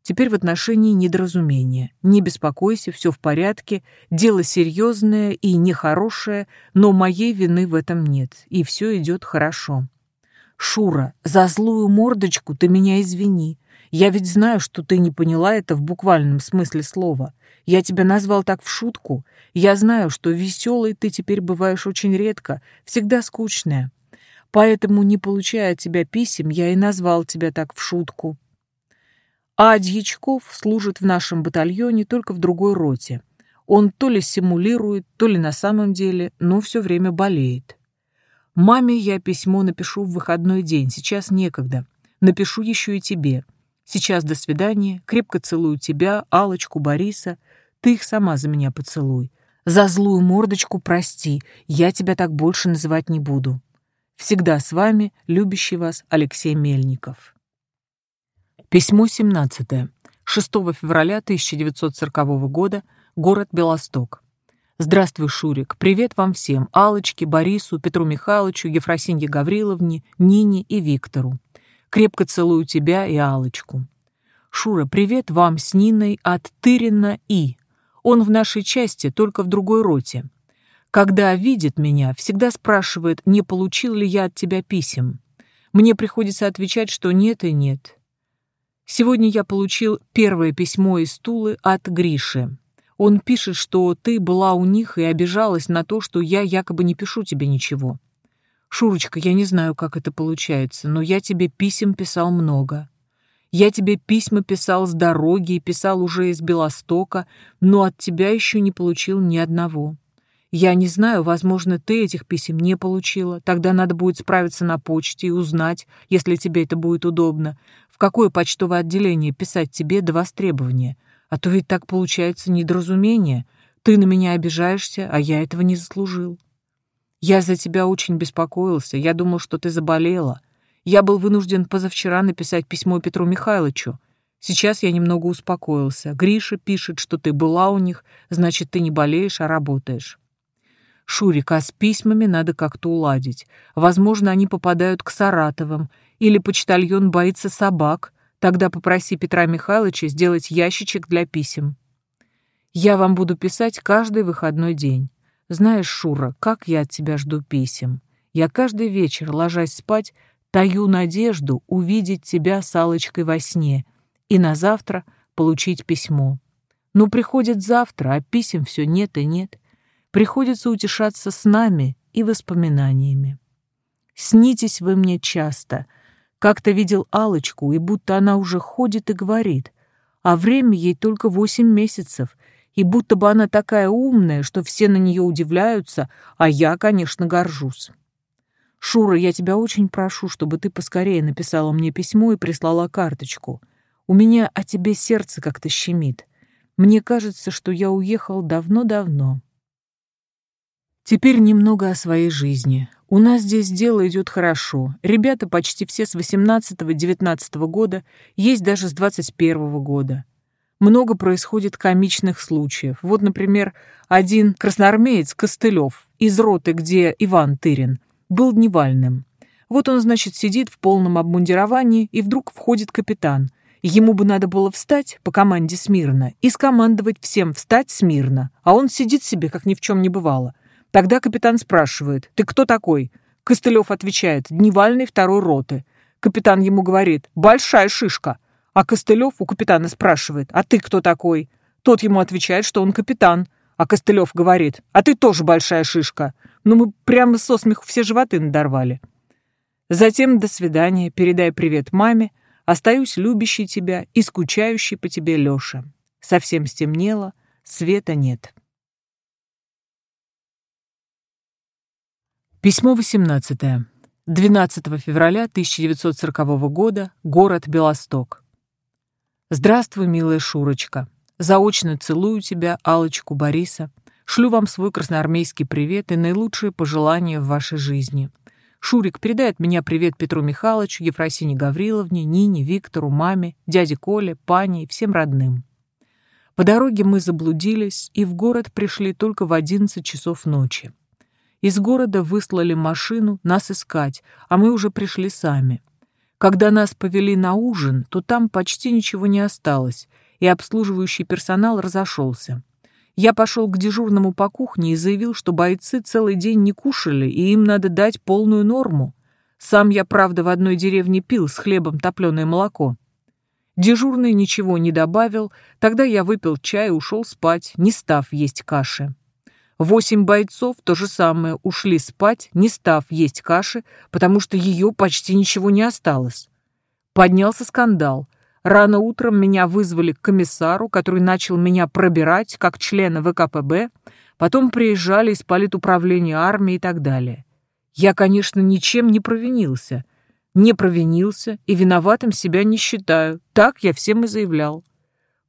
Теперь в отношении недоразумения. Не беспокойся, все в порядке, дело серьезное и нехорошее, но моей вины в этом нет, и все идет хорошо. Шура, за злую мордочку ты меня извини. Я ведь знаю, что ты не поняла это в буквальном смысле слова. Я тебя назвал так в шутку. Я знаю, что веселый ты теперь бываешь очень редко, всегда скучная. Поэтому, не получая от тебя писем, я и назвал тебя так в шутку. А Дьячков служит в нашем батальоне только в другой роте. Он то ли симулирует, то ли на самом деле, но все время болеет. Маме я письмо напишу в выходной день, сейчас некогда. Напишу еще и тебе. Сейчас до свидания, крепко целую тебя, Алочку, Бориса. Ты их сама за меня поцелуй. За злую мордочку прости, я тебя так больше называть не буду. Всегда с вами, любящий вас Алексей Мельников. Письмо 17. 6 февраля 1940 года. Город Белосток. Здравствуй, Шурик. Привет вам всем. Алочке, Борису, Петру Михайловичу, Ефросинье Гавриловне, Нине и Виктору. Крепко целую тебя и Алочку. Шура, привет вам с Ниной от Тырина И. Он в нашей части, только в другой роте. Когда видит меня, всегда спрашивает, не получил ли я от тебя писем. Мне приходится отвечать, что нет и нет. Сегодня я получил первое письмо из Тулы от Гриши. Он пишет, что ты была у них и обижалась на то, что я якобы не пишу тебе ничего. Шурочка, я не знаю, как это получается, но я тебе писем писал много. Я тебе письма писал с дороги и писал уже из Белостока, но от тебя еще не получил ни одного. Я не знаю, возможно, ты этих писем не получила. Тогда надо будет справиться на почте и узнать, если тебе это будет удобно, в какое почтовое отделение писать тебе до востребования. А то ведь так получается недоразумение. Ты на меня обижаешься, а я этого не заслужил. Я за тебя очень беспокоился. Я думал, что ты заболела. Я был вынужден позавчера написать письмо Петру Михайловичу. Сейчас я немного успокоился. Гриша пишет, что ты была у них, значит, ты не болеешь, а работаешь. Шурик, а с письмами надо как-то уладить. Возможно, они попадают к Саратовым, или почтальон боится собак. Тогда попроси Петра Михайловича сделать ящичек для писем. Я вам буду писать каждый выходной день. Знаешь, Шура, как я от тебя жду писем. Я каждый вечер, ложась спать, таю надежду увидеть тебя с Аллочкой во сне и на завтра получить письмо. Но приходит завтра, а писем все нет и нет приходится утешаться с нами и воспоминаниями. Снитесь вы мне часто. Как-то видел алочку и будто она уже ходит и говорит, а время ей только восемь месяцев, и будто бы она такая умная, что все на нее удивляются, а я, конечно, горжусь. Шура, я тебя очень прошу, чтобы ты поскорее написала мне письмо и прислала карточку. У меня о тебе сердце как-то щемит. Мне кажется, что я уехал давно-давно. Теперь немного о своей жизни. У нас здесь дело идет хорошо. Ребята почти все с 18-19 года, есть даже с 21 года. много происходит комичных случаев. Вот, например, один красноармеец Костылев из роты, где Иван Тырин, был дневальным. Вот он, значит, сидит в полном обмундировании, и вдруг входит капитан. Ему бы надо было встать по команде смирно и скомандовать всем встать смирно, а он сидит себе, как ни в чем не бывало. Тогда капитан спрашивает, «Ты кто такой?» Костылев отвечает, «Дневальный второй роты». Капитан ему говорит, «Большая шишка». А Костылев у капитана спрашивает, «А ты кто такой?» Тот ему отвечает, что он капитан. А Костылев говорит, «А ты тоже большая шишка». Ну мы прямо со смеху все животы надорвали. Затем «До свидания, передай привет маме», «Остаюсь любящий тебя и скучающий по тебе Лёша». Совсем стемнело, света нет. Письмо 18. 12 февраля 1940 года. Город Белосток. Здравствуй, милая Шурочка. Заочно целую тебя, Алочку Бориса. Шлю вам свой красноармейский привет и наилучшие пожелания в вашей жизни. Шурик, передай от меня привет Петру Михайловичу, Ефросине Гавриловне, Нине, Виктору, маме, дяде Коле, Пане и всем родным. По дороге мы заблудились и в город пришли только в 11 часов ночи. Из города выслали машину нас искать, а мы уже пришли сами. Когда нас повели на ужин, то там почти ничего не осталось, и обслуживающий персонал разошелся. Я пошел к дежурному по кухне и заявил, что бойцы целый день не кушали, и им надо дать полную норму. Сам я, правда, в одной деревне пил с хлебом топленое молоко. Дежурный ничего не добавил, тогда я выпил чай и ушел спать, не став есть каши. Восемь бойцов то же самое ушли спать, не став есть каши, потому что ее почти ничего не осталось. Поднялся скандал. Рано утром меня вызвали к комиссару, который начал меня пробирать как члена ВКПБ, потом приезжали из политуправления армии и так далее. Я, конечно, ничем не провинился. Не провинился и виноватым себя не считаю. Так я всем и заявлял.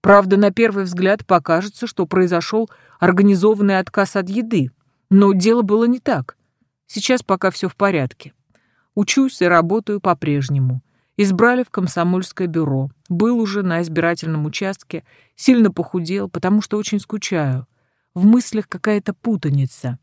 Правда, на первый взгляд покажется, что произошел организованный отказ от еды, но дело было не так. Сейчас пока все в порядке. Учусь и работаю по-прежнему. Избрали в комсомольское бюро. Был уже на избирательном участке, сильно похудел, потому что очень скучаю. В мыслях какая-то путаница.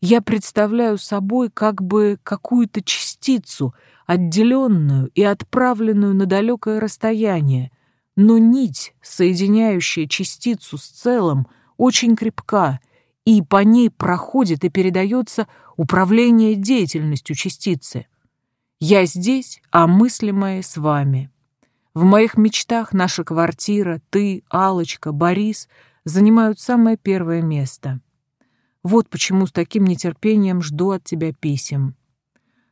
Я представляю собой как бы какую-то частицу, отделенную и отправленную на далекое расстояние, но нить, соединяющая частицу с целым, очень крепка, и по ней проходит и передается управление деятельностью частицы. Я здесь, а мысли мои с вами. В моих мечтах наша квартира, ты, алочка Борис занимают самое первое место. Вот почему с таким нетерпением жду от тебя писем.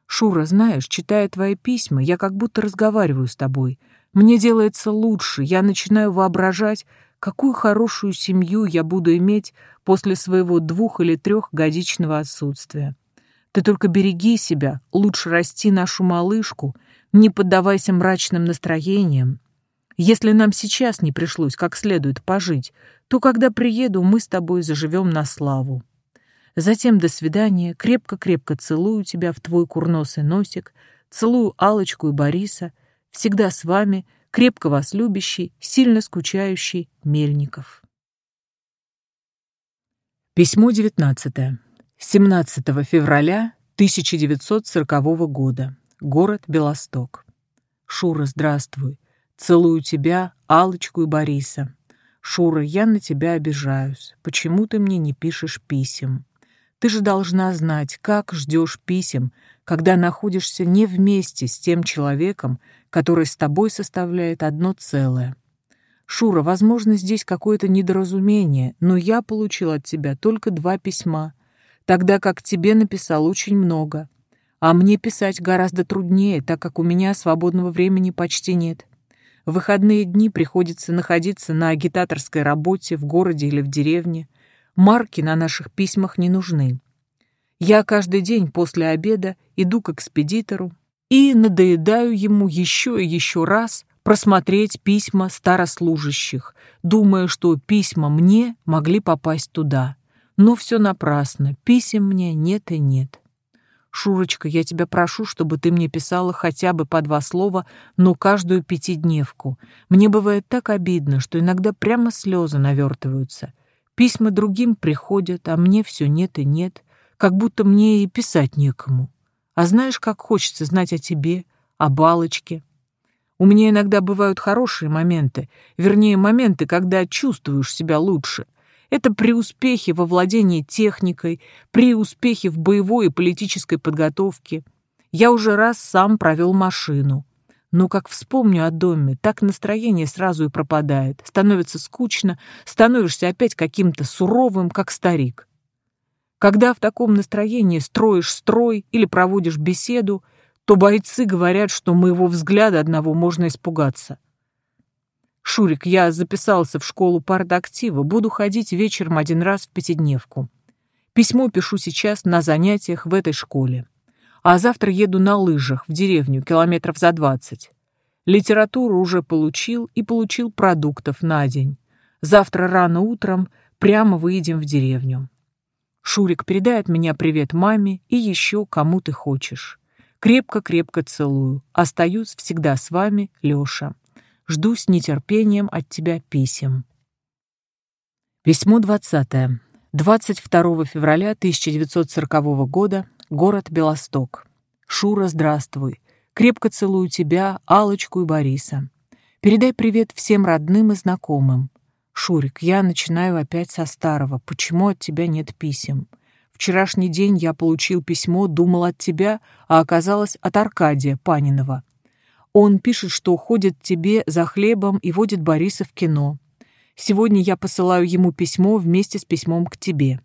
Шура, знаешь, читая твои письма, я как будто разговариваю с тобой — мне делается лучше, я начинаю воображать, какую хорошую семью я буду иметь после своего двух- или трехгодичного отсутствия. Ты только береги себя, лучше расти нашу малышку, не поддавайся мрачным настроениям. Если нам сейчас не пришлось как следует пожить, то когда приеду, мы с тобой заживем на славу. Затем до свидания, крепко-крепко целую тебя в твой курносый носик, целую Алочку и Бориса — Всегда с вами, крепко вас любящий, сильно скучающий Мельников. Письмо 19. 17 февраля 1940 года. Город Белосток. Шура, здравствуй. Целую тебя, Алочку и Бориса. Шура, я на тебя обижаюсь. Почему ты мне не пишешь писем? Ты же должна знать, как ждешь писем, когда находишься не вместе с тем человеком, который с тобой составляет одно целое. Шура, возможно, здесь какое-то недоразумение, но я получил от тебя только два письма, тогда как тебе написал очень много. А мне писать гораздо труднее, так как у меня свободного времени почти нет. В выходные дни приходится находиться на агитаторской работе в городе или в деревне. Марки на наших письмах не нужны. Я каждый день после обеда иду к экспедитору, и надоедаю ему еще и еще раз просмотреть письма старослужащих, думая, что письма мне могли попасть туда. Но все напрасно, писем мне нет и нет. Шурочка, я тебя прошу, чтобы ты мне писала хотя бы по два слова, но каждую пятидневку. Мне бывает так обидно, что иногда прямо слезы навертываются. Письма другим приходят, а мне все нет и нет, как будто мне и писать некому. А знаешь, как хочется знать о тебе, о балочке. У меня иногда бывают хорошие моменты, вернее, моменты, когда чувствуешь себя лучше. Это при успехе во владении техникой, при успехе в боевой и политической подготовке. Я уже раз сам провел машину. Но как вспомню о доме, так настроение сразу и пропадает. Становится скучно, становишься опять каким-то суровым, как старик. Когда в таком настроении строишь строй или проводишь беседу, то бойцы говорят, что моего взгляда одного можно испугаться. «Шурик, я записался в школу партактива, буду ходить вечером один раз в пятидневку. Письмо пишу сейчас на занятиях в этой школе. А завтра еду на лыжах в деревню, километров за двадцать. Литературу уже получил и получил продуктов на день. Завтра рано утром прямо выйдем в деревню. Шурик, передай от меня привет маме и еще кому ты хочешь. Крепко-крепко целую. Остаюсь всегда с вами, Лёша. Жду с нетерпением от тебя писем. Письмо 20. 22 февраля 1940 года. Город Белосток. Шура, здравствуй. Крепко целую тебя, Алочку и Бориса. Передай привет всем родным и знакомым. Шурик, я начинаю опять со старого. Почему от тебя нет писем? Вчерашний день я получил письмо, думал от тебя, а оказалось от Аркадия Панинова. Он пишет, что ходит тебе за хлебом и водит Бориса в кино. Сегодня я посылаю ему письмо вместе с письмом к тебе.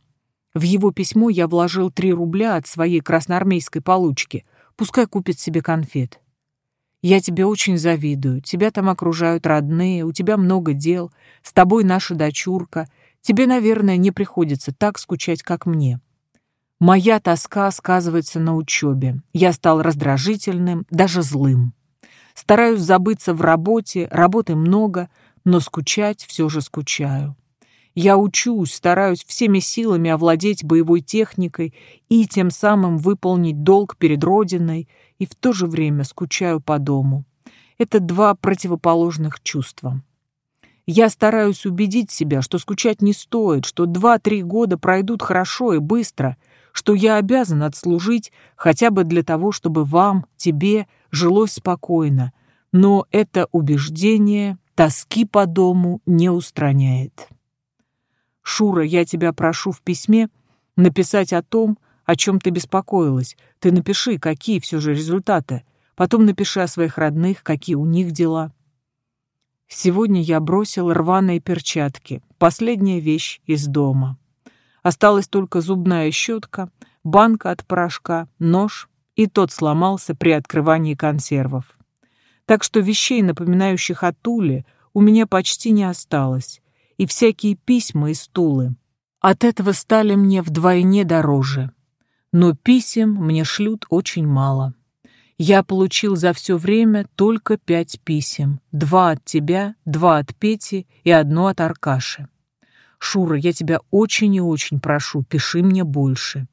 В его письмо я вложил три рубля от своей красноармейской получки. Пускай купит себе конфет. Я тебе очень завидую. Тебя там окружают родные, у тебя много дел, с тобой наша дочурка. Тебе, наверное, не приходится так скучать, как мне. Моя тоска сказывается на учебе. Я стал раздражительным, даже злым. Стараюсь забыться в работе, работы много, но скучать все же скучаю. Я учусь, стараюсь всеми силами овладеть боевой техникой и тем самым выполнить долг перед Родиной, и в то же время скучаю по дому. Это два противоположных чувства. Я стараюсь убедить себя, что скучать не стоит, что два-три года пройдут хорошо и быстро, что я обязан отслужить хотя бы для того, чтобы вам, тебе, жилось спокойно, но это убеждение тоски по дому не устраняет. Шура, я тебя прошу в письме написать о том, о чем ты беспокоилась. Ты напиши, какие все же результаты. Потом напиши о своих родных, какие у них дела. Сегодня я бросил рваные перчатки, последняя вещь из дома. Осталась только зубная щетка, банка от порошка, нож, и тот сломался при открывании консервов. Так что вещей, напоминающих о Туле, у меня почти не осталось, и всякие письма и стулы. От этого стали мне вдвойне дороже. Но писем мне шлют очень мало. Я получил за все время только пять писем. Два от тебя, два от Пети и одно от Аркаши. Шура, я тебя очень и очень прошу, пиши мне больше.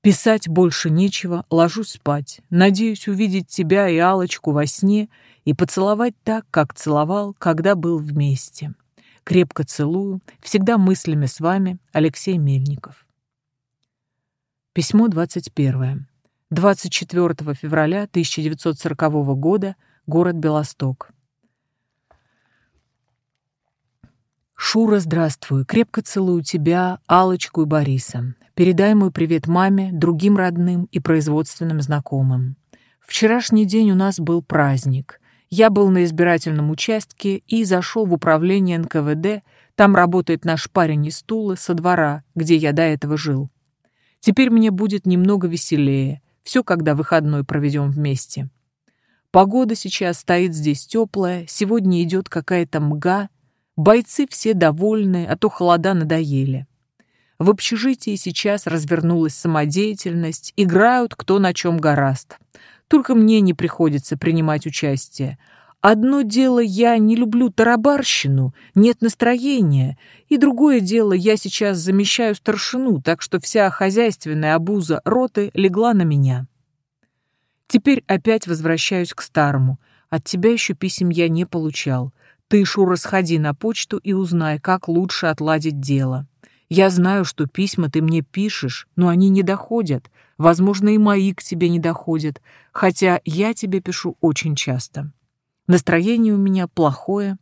Писать больше нечего, ложусь спать. Надеюсь увидеть тебя и алочку во сне и поцеловать так, как целовал, когда был вместе. Крепко целую, всегда мыслями с вами, Алексей Мельников. Письмо 21. 24 февраля 1940 года, город Белосток. Шура, здравствуй. Крепко целую тебя, Алочку и Бориса. Передай мой привет маме, другим родным и производственным знакомым. Вчерашний день у нас был праздник. Я был на избирательном участке и зашел в управление НКВД. Там работает наш парень из Тулы со двора, где я до этого жил. Теперь мне будет немного веселее. Все, когда выходной проведем вместе. Погода сейчас стоит здесь теплая, сегодня идет какая-то мга, Бойцы все довольны, а то холода надоели. В общежитии сейчас развернулась самодеятельность, играют кто на чем гораст. Только мне не приходится принимать участие. Одно дело, я не люблю тарабарщину, нет настроения, и другое дело, я сейчас замещаю старшину, так что вся хозяйственная обуза роты легла на меня. Теперь опять возвращаюсь к старому. От тебя еще писем я не получал. Ты, Шура, сходи на почту и узнай, как лучше отладить дело. Я знаю, что письма ты мне пишешь, но они не доходят. Возможно, и мои к тебе не доходят, хотя я тебе пишу очень часто. Настроение у меня плохое.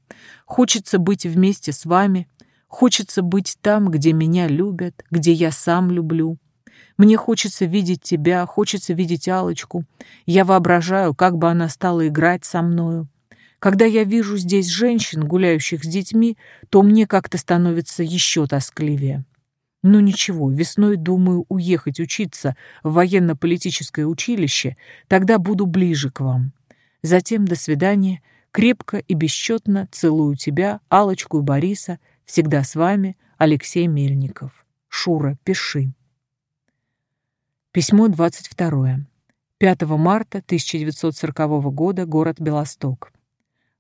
Хочется быть вместе с вами. Хочется быть там, где меня любят, где я сам люблю. Мне хочется видеть тебя, хочется видеть алочку Я воображаю, как бы она стала играть со мною. Когда я вижу здесь женщин, гуляющих с детьми, то мне как-то становится еще тоскливее. Но ничего, весной думаю уехать учиться в военно-политическое училище, тогда буду ближе к вам. Затем до свидания. Крепко и бесчетно целую тебя, Алочку и Бориса. Всегда с вами, Алексей Мельников. Шура, пиши. Письмо 22. 5 марта 1940 года, город Белосток.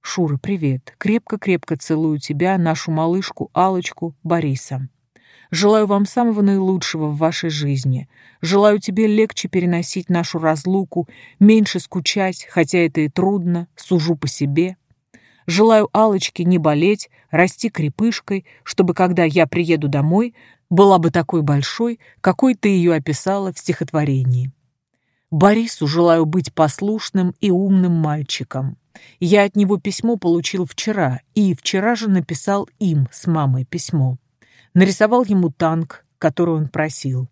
Шура, привет. Крепко-крепко целую тебя, нашу малышку Алочку, Бориса. Желаю вам самого наилучшего в вашей жизни. Желаю тебе легче переносить нашу разлуку, меньше скучать, хотя это и трудно, сужу по себе. Желаю Алочке не болеть, расти крепышкой, чтобы, когда я приеду домой, была бы такой большой, какой ты ее описала в стихотворении. Борису желаю быть послушным и умным мальчиком. Я от него письмо получил вчера, и вчера же написал им с мамой письмо нарисовал ему танк, который он просил.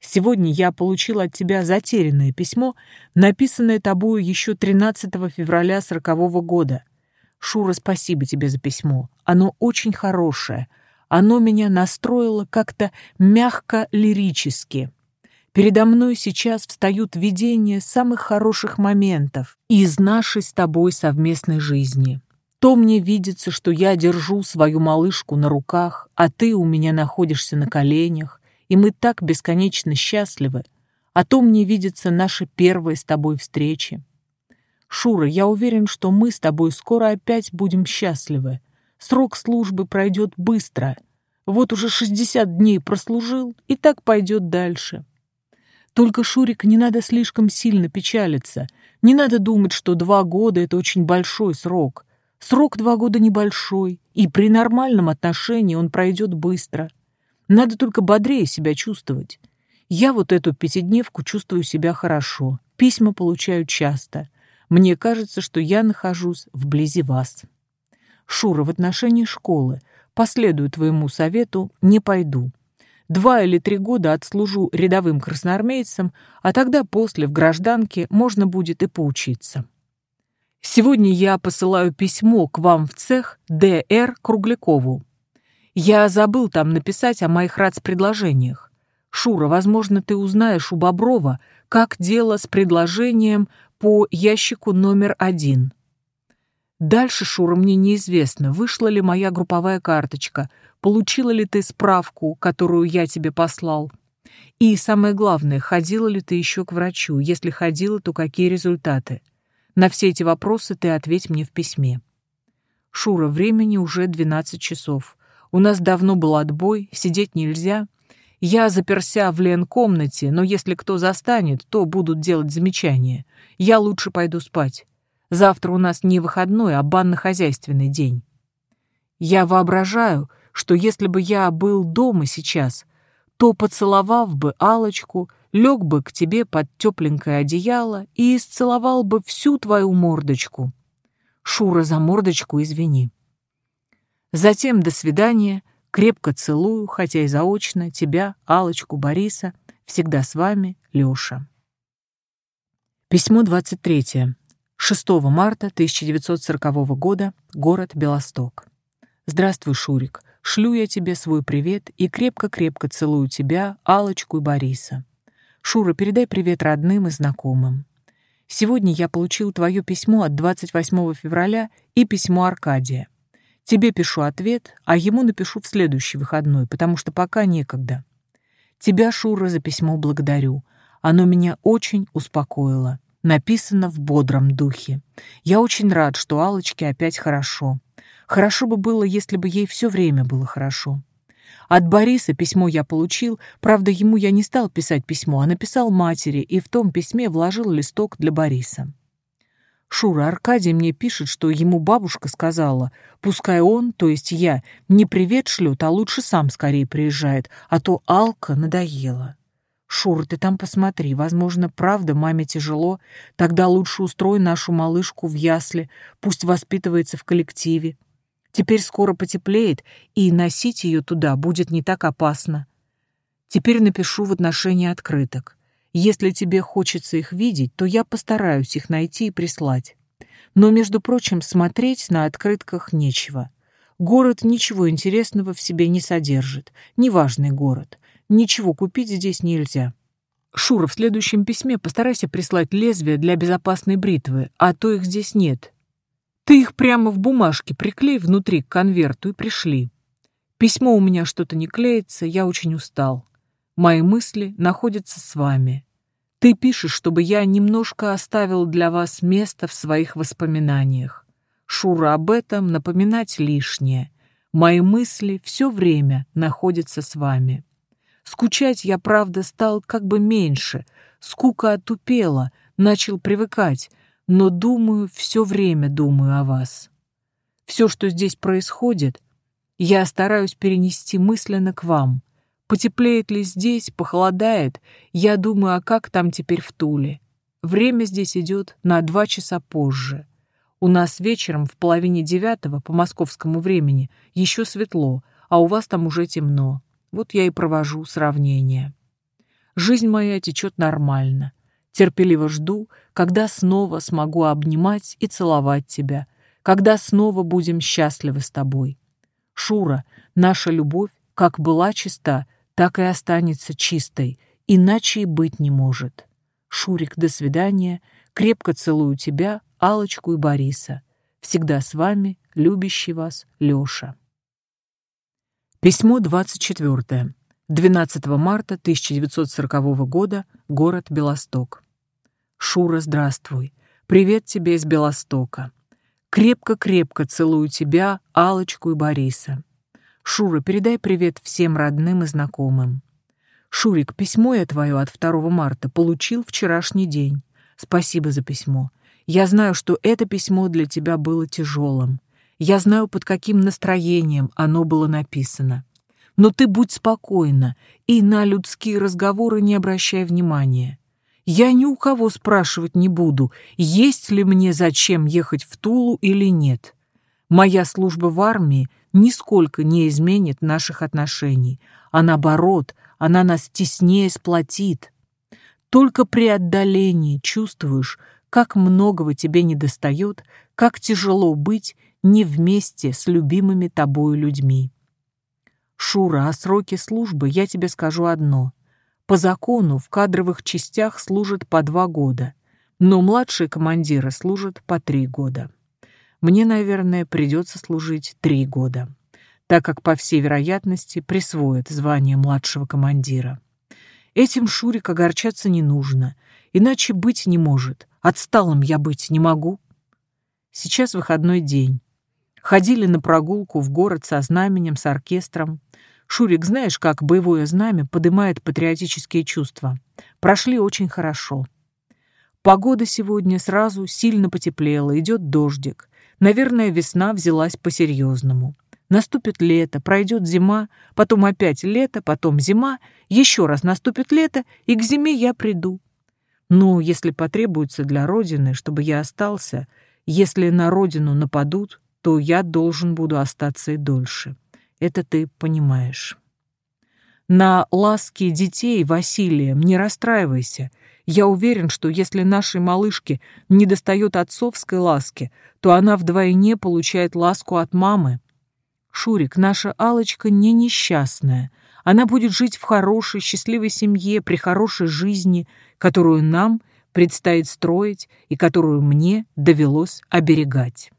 Сегодня я получил от тебя затерянное письмо, написанное тобою еще 13 февраля 40 -го года. Шура, спасибо тебе за письмо. Оно очень хорошее. Оно меня настроило как-то мягко-лирически. Передо мной сейчас встают видения самых хороших моментов из нашей с тобой совместной жизни. То мне видится, что я держу свою малышку на руках, а ты у меня находишься на коленях, и мы так бесконечно счастливы, а то мне видится наша первая с тобой встреча. Шура, я уверен, что мы с тобой скоро опять будем счастливы. Срок службы пройдет быстро. Вот уже 60 дней прослужил, и так пойдет дальше. Только, Шурик, не надо слишком сильно печалиться. Не надо думать, что два года — это очень большой срок. Срок два года небольшой, и при нормальном отношении он пройдет быстро. Надо только бодрее себя чувствовать. Я вот эту пятидневку чувствую себя хорошо, письма получаю часто. Мне кажется, что я нахожусь вблизи вас. Шура, в отношении школы, последую твоему совету, не пойду. Два или три года отслужу рядовым красноармейцем, а тогда после в гражданке можно будет и поучиться. Сегодня я посылаю письмо к вам в цех Д.Р. Круглякову. Я забыл там написать о моих рацпредложениях. Шура, возможно, ты узнаешь у Боброва, как дело с предложением по ящику номер один. Дальше, Шура, мне неизвестно, вышла ли моя групповая карточка, получила ли ты справку, которую я тебе послал. И самое главное, ходила ли ты еще к врачу? Если ходила, то какие результаты? На все эти вопросы ты ответь мне в письме. Шура, времени уже 12 часов. У нас давно был отбой, сидеть нельзя. Я заперся в Лен-комнате, но если кто застанет, то будут делать замечания. Я лучше пойду спать. Завтра у нас не выходной, а банно-хозяйственный день. Я воображаю, что если бы я был дома сейчас, то, поцеловав бы алочку лег бы к тебе под тепленькое одеяло и исцеловал бы всю твою мордочку. Шура, за мордочку извини. Затем до свидания, крепко целую, хотя и заочно, тебя, алочку Бориса, всегда с вами, Лёша. Письмо 23. 6 марта 1940 года, город Белосток. Здравствуй, Шурик. Шлю я тебе свой привет и крепко-крепко целую тебя, алочку и Бориса. Шура, передай привет родным и знакомым. Сегодня я получил твое письмо от 28 февраля и письмо Аркадия. Тебе пишу ответ, а ему напишу в следующий выходной, потому что пока некогда. Тебя, Шура, за письмо благодарю. Оно меня очень успокоило. Написано в бодром духе. Я очень рад, что Алочке опять хорошо. Хорошо бы было, если бы ей все время было хорошо. От Бориса письмо я получил, правда, ему я не стал писать письмо, а написал матери и в том письме вложил листок для Бориса. Шура Аркадий мне пишет, что ему бабушка сказала, пускай он, то есть я, не привет шлет, а лучше сам скорее приезжает, а то Алка надоела. Шура, ты там посмотри, возможно, правда, маме тяжело, тогда лучше устрой нашу малышку в ясли, пусть воспитывается в коллективе. Теперь скоро потеплеет, и носить ее туда будет не так опасно. Теперь напишу в отношении открыток. Если тебе хочется их видеть, то я постараюсь их найти и прислать. Но, между прочим, смотреть на открытках нечего. Город ничего интересного в себе не содержит. Неважный город. Ничего купить здесь нельзя. Шура, в следующем письме постарайся прислать лезвие для безопасной бритвы, а то их здесь нет. Ты их прямо в бумажке приклей внутри к конверту и пришли. Письмо у меня что-то не клеится, я очень устал. Мои мысли находятся с вами. Ты пишешь, чтобы я немножко оставил для вас место в своих воспоминаниях. Шура, об этом напоминать лишнее. Мои мысли все время находятся с вами. Скучать я, правда, стал как бы меньше. Скука отупела, начал привыкать, но думаю, все время думаю о вас. Все, что здесь происходит, я стараюсь перенести мысленно к вам. Потеплеет ли здесь, похолодает, я думаю, а как там теперь в Туле. Время здесь идет на два часа позже. У нас вечером в половине девятого по московскому времени еще светло, а у вас там уже темно. Вот я и провожу сравнение. Жизнь моя течет нормально. Терпеливо жду, когда снова смогу обнимать и целовать тебя, когда снова будем счастливы с тобой. Шура, наша любовь, как была чиста, так и останется чистой, иначе и быть не может. Шурик, до свидания. Крепко целую тебя, Алочку и Бориса. Всегда с вами, любящий вас Лёша. Письмо 24. 12 марта 1940 года. Город Белосток. Шура, здравствуй. Привет тебе из Белостока. Крепко-крепко целую тебя, Алочку и Бориса. Шура, передай привет всем родным и знакомым. Шурик, письмо я твое от 2 марта получил вчерашний день. Спасибо за письмо. Я знаю, что это письмо для тебя было тяжелым. Я знаю, под каким настроением оно было написано. Но ты будь спокойна и на людские разговоры не обращай внимания. Я ни у кого спрашивать не буду, есть ли мне зачем ехать в Тулу или нет. Моя служба в армии нисколько не изменит наших отношений, а наоборот, она нас теснее сплотит. Только при отдалении чувствуешь, как многого тебе недостает, как тяжело быть не вместе с любимыми тобою людьми. Шура, о сроке службы я тебе скажу одно. По закону в кадровых частях служат по два года, но младшие командиры служат по три года мне, наверное, придется служить три года, так как, по всей вероятности, присвоят звание младшего командира. Этим Шурик огорчаться не нужно, иначе быть не может. Отсталым я быть не могу. Сейчас выходной день. Ходили на прогулку в город со знаменем, с оркестром. Шурик, знаешь, как боевое знамя поднимает патриотические чувства. Прошли очень хорошо. Погода сегодня сразу сильно потеплела, идет дождик. Наверное, весна взялась по-серьезному. Наступит лето, пройдет зима, потом опять лето, потом зима, еще раз наступит лето, и к зиме я приду. Но если потребуется для Родины, чтобы я остался, если на Родину нападут, то я должен буду остаться и дольше. Это ты понимаешь. На ласки детей, Василия, не расстраивайся. Я уверен, что если нашей малышке не достает отцовской ласки, то она вдвойне получает ласку от мамы. Шурик, наша алочка не несчастная. Она будет жить в хорошей, счастливой семье, при хорошей жизни, которую нам предстоит строить и которую мне довелось оберегать.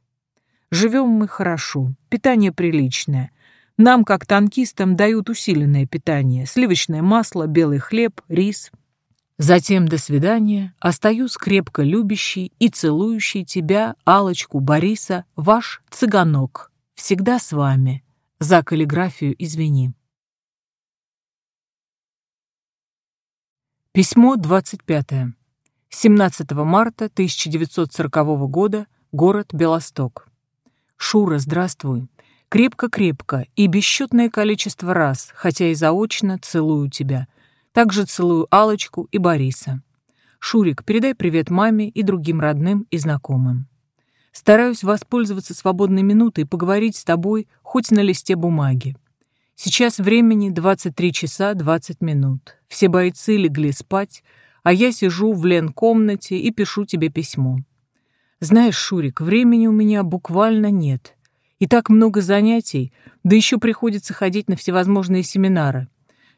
Живем мы хорошо, питание приличное. Нам, как танкистам, дают усиленное питание, сливочное масло, белый хлеб, рис – Затем до свидания, остаюсь крепко любящий и целующий тебя, алочку Бориса, ваш цыганок. Всегда с вами. За каллиграфию извини. Письмо 25. 17 марта 1940 года. Город Белосток. Шура, здравствуй. Крепко-крепко и бесчетное количество раз, хотя и заочно, целую тебя. Также целую Алочку и Бориса. Шурик, передай привет маме и другим родным и знакомым. Стараюсь воспользоваться свободной минутой и поговорить с тобой хоть на листе бумаги. Сейчас времени 23 часа 20 минут. Все бойцы легли спать, а я сижу в лен-комнате и пишу тебе письмо. Знаешь, Шурик, времени у меня буквально нет. И так много занятий, да еще приходится ходить на всевозможные семинары.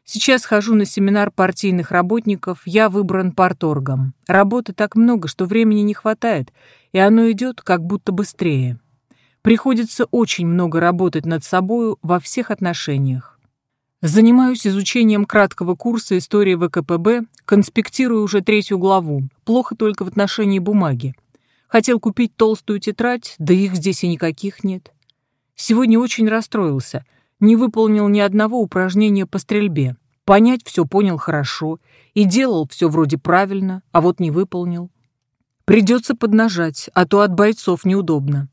Сейчас хожу на семинар партийных работников, я выбран парторгом. Работы так много, что времени не хватает, и оно идет как будто быстрее. Приходится очень много работать над собою во всех отношениях. Занимаюсь изучением краткого курса истории ВКПБ, конспектирую уже третью главу, плохо только в отношении бумаги. Хотел купить толстую тетрадь, да их здесь и никаких нет. Сегодня очень расстроился, не выполнил ни одного упражнения по стрельбе. Понять все понял хорошо и делал все вроде правильно, а вот не выполнил. Придется поднажать, а то от бойцов неудобно.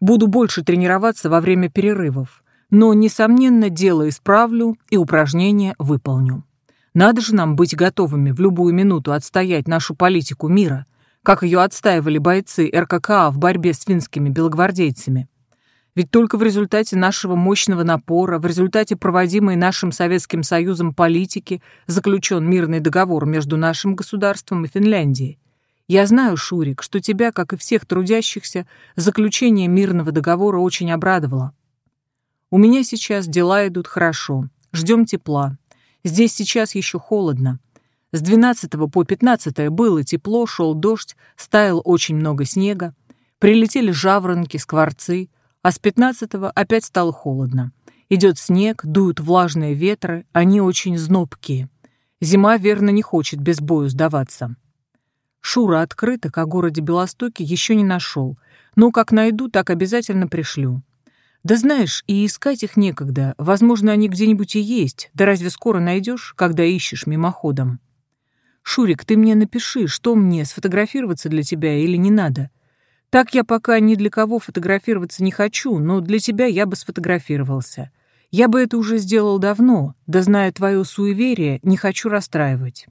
Буду больше тренироваться во время перерывов, но, несомненно, дело исправлю и упражнения выполню. Надо же нам быть готовыми в любую минуту отстоять нашу политику мира, как ее отстаивали бойцы РККА в борьбе с финскими белогвардейцами. Ведь только в результате нашего мощного напора, в результате проводимой нашим Советским Союзом политики заключен мирный договор между нашим государством и Финляндией. Я знаю, Шурик, что тебя, как и всех трудящихся, заключение мирного договора очень обрадовало. У меня сейчас дела идут хорошо, ждем тепла. Здесь сейчас еще холодно. С 12 по 15 было тепло, шел дождь, стаял очень много снега, прилетели жаворонки, скворцы, а с 15 опять стало холодно. Идет снег, дуют влажные ветры, они очень знобкие. Зима, верно, не хочет без бою сдаваться. Шура открыток о городе Белостоке еще не нашел, но как найду, так обязательно пришлю. Да знаешь, и искать их некогда, возможно, они где-нибудь и есть, да разве скоро найдешь, когда ищешь мимоходом? «Шурик, ты мне напиши, что мне, сфотографироваться для тебя или не надо. Так я пока ни для кого фотографироваться не хочу, но для тебя я бы сфотографировался. Я бы это уже сделал давно, да зная твое суеверие, не хочу расстраивать.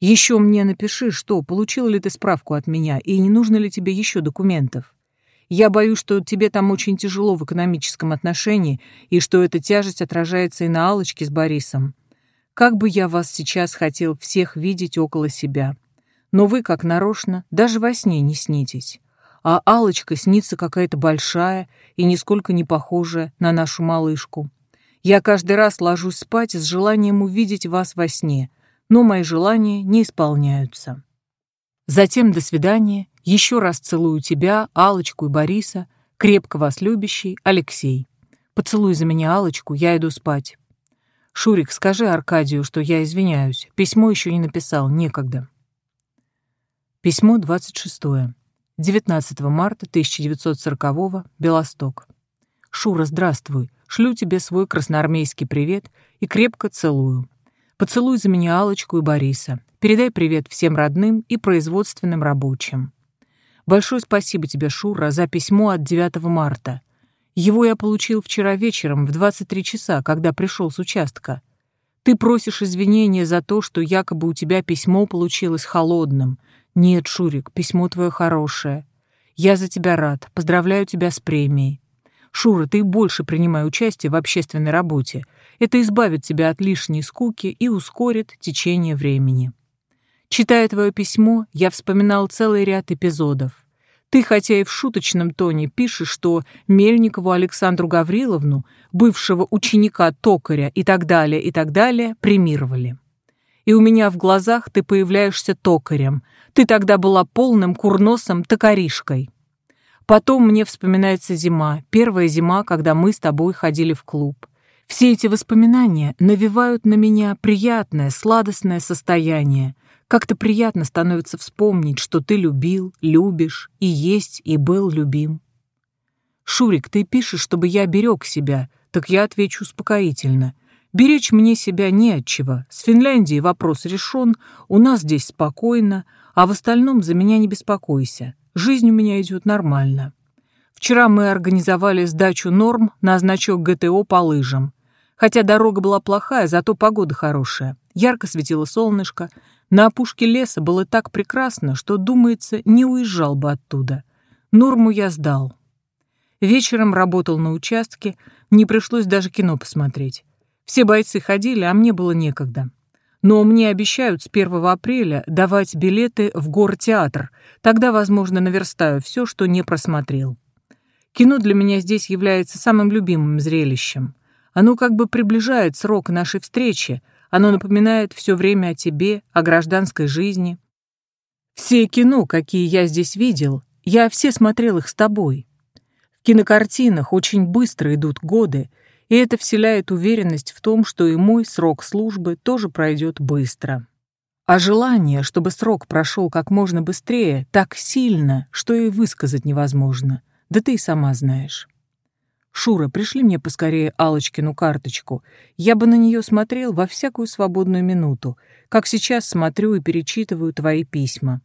Еще мне напиши, что, получил ли ты справку от меня и не нужно ли тебе еще документов. Я боюсь, что тебе там очень тяжело в экономическом отношении и что эта тяжесть отражается и на Алочке с Борисом. Как бы я вас сейчас хотел всех видеть около себя. Но вы, как нарочно, даже во сне не снитесь. А алочка снится какая-то большая и нисколько не похожая на нашу малышку. Я каждый раз ложусь спать с желанием увидеть вас во сне, но мои желания не исполняются. Затем до свидания, еще раз целую тебя, алочку и Бориса, крепко вас любящий Алексей. Поцелуй за меня алочку я иду спать. «Шурик, скажи Аркадию, что я извиняюсь. Письмо еще не написал, некогда». Письмо 26. 19 марта 1940 Белосток. «Шура, здравствуй. Шлю тебе свой красноармейский привет и крепко целую. Поцелуй за меня Алочку и Бориса. Передай привет всем родным и производственным рабочим. Большое спасибо тебе, Шура, за письмо от 9 марта. Его я получил вчера вечером в 23 часа, когда пришел с участка. Ты просишь извинения за то, что якобы у тебя письмо получилось холодным. Нет, Шурик, письмо твое хорошее. Я за тебя рад, поздравляю тебя с премией. Шура, ты больше принимай участие в общественной работе. Это избавит тебя от лишней скуки и ускорит течение времени. Читая твое письмо, я вспоминал целый ряд эпизодов. Ты, хотя и в шуточном тоне, пишешь, что Мельникову Александру Гавриловну, бывшего ученика токаря и так далее, и так далее, премировали. И у меня в глазах ты появляешься токарем. Ты тогда была полным курносом токаришкой. Потом мне вспоминается зима, первая зима, когда мы с тобой ходили в клуб. Все эти воспоминания навевают на меня приятное, сладостное состояние, Как-то приятно становится вспомнить, что ты любил, любишь, и есть, и был любим. Шурик, ты пишешь, чтобы я берег себя, так я отвечу успокоительно. Беречь мне себя не от чего. С Финляндией вопрос решен, у нас здесь спокойно, а в остальном за меня не беспокойся. Жизнь у меня идет нормально. Вчера мы организовали сдачу норм на значок ГТО по лыжам. Хотя дорога была плохая, зато погода хорошая. Ярко светило солнышко. На опушке леса было так прекрасно, что, думается, не уезжал бы оттуда. Норму я сдал. Вечером работал на участке, не пришлось даже кино посмотреть. Все бойцы ходили, а мне было некогда. Но мне обещают с 1 апреля давать билеты в гор-театр. Тогда, возможно, наверстаю все, что не просмотрел. Кино для меня здесь является самым любимым зрелищем. Оно как бы приближает срок нашей встречи, оно напоминает все время о тебе, о гражданской жизни. Все кино, какие я здесь видел, я все смотрел их с тобой. В кинокартинах очень быстро идут годы, и это вселяет уверенность в том, что и мой срок службы тоже пройдет быстро. А желание, чтобы срок прошел как можно быстрее, так сильно, что и высказать невозможно. Да ты и сама знаешь. Шура, пришли мне поскорее Алочкину карточку. Я бы на нее смотрел во всякую свободную минуту, как сейчас смотрю и перечитываю твои письма.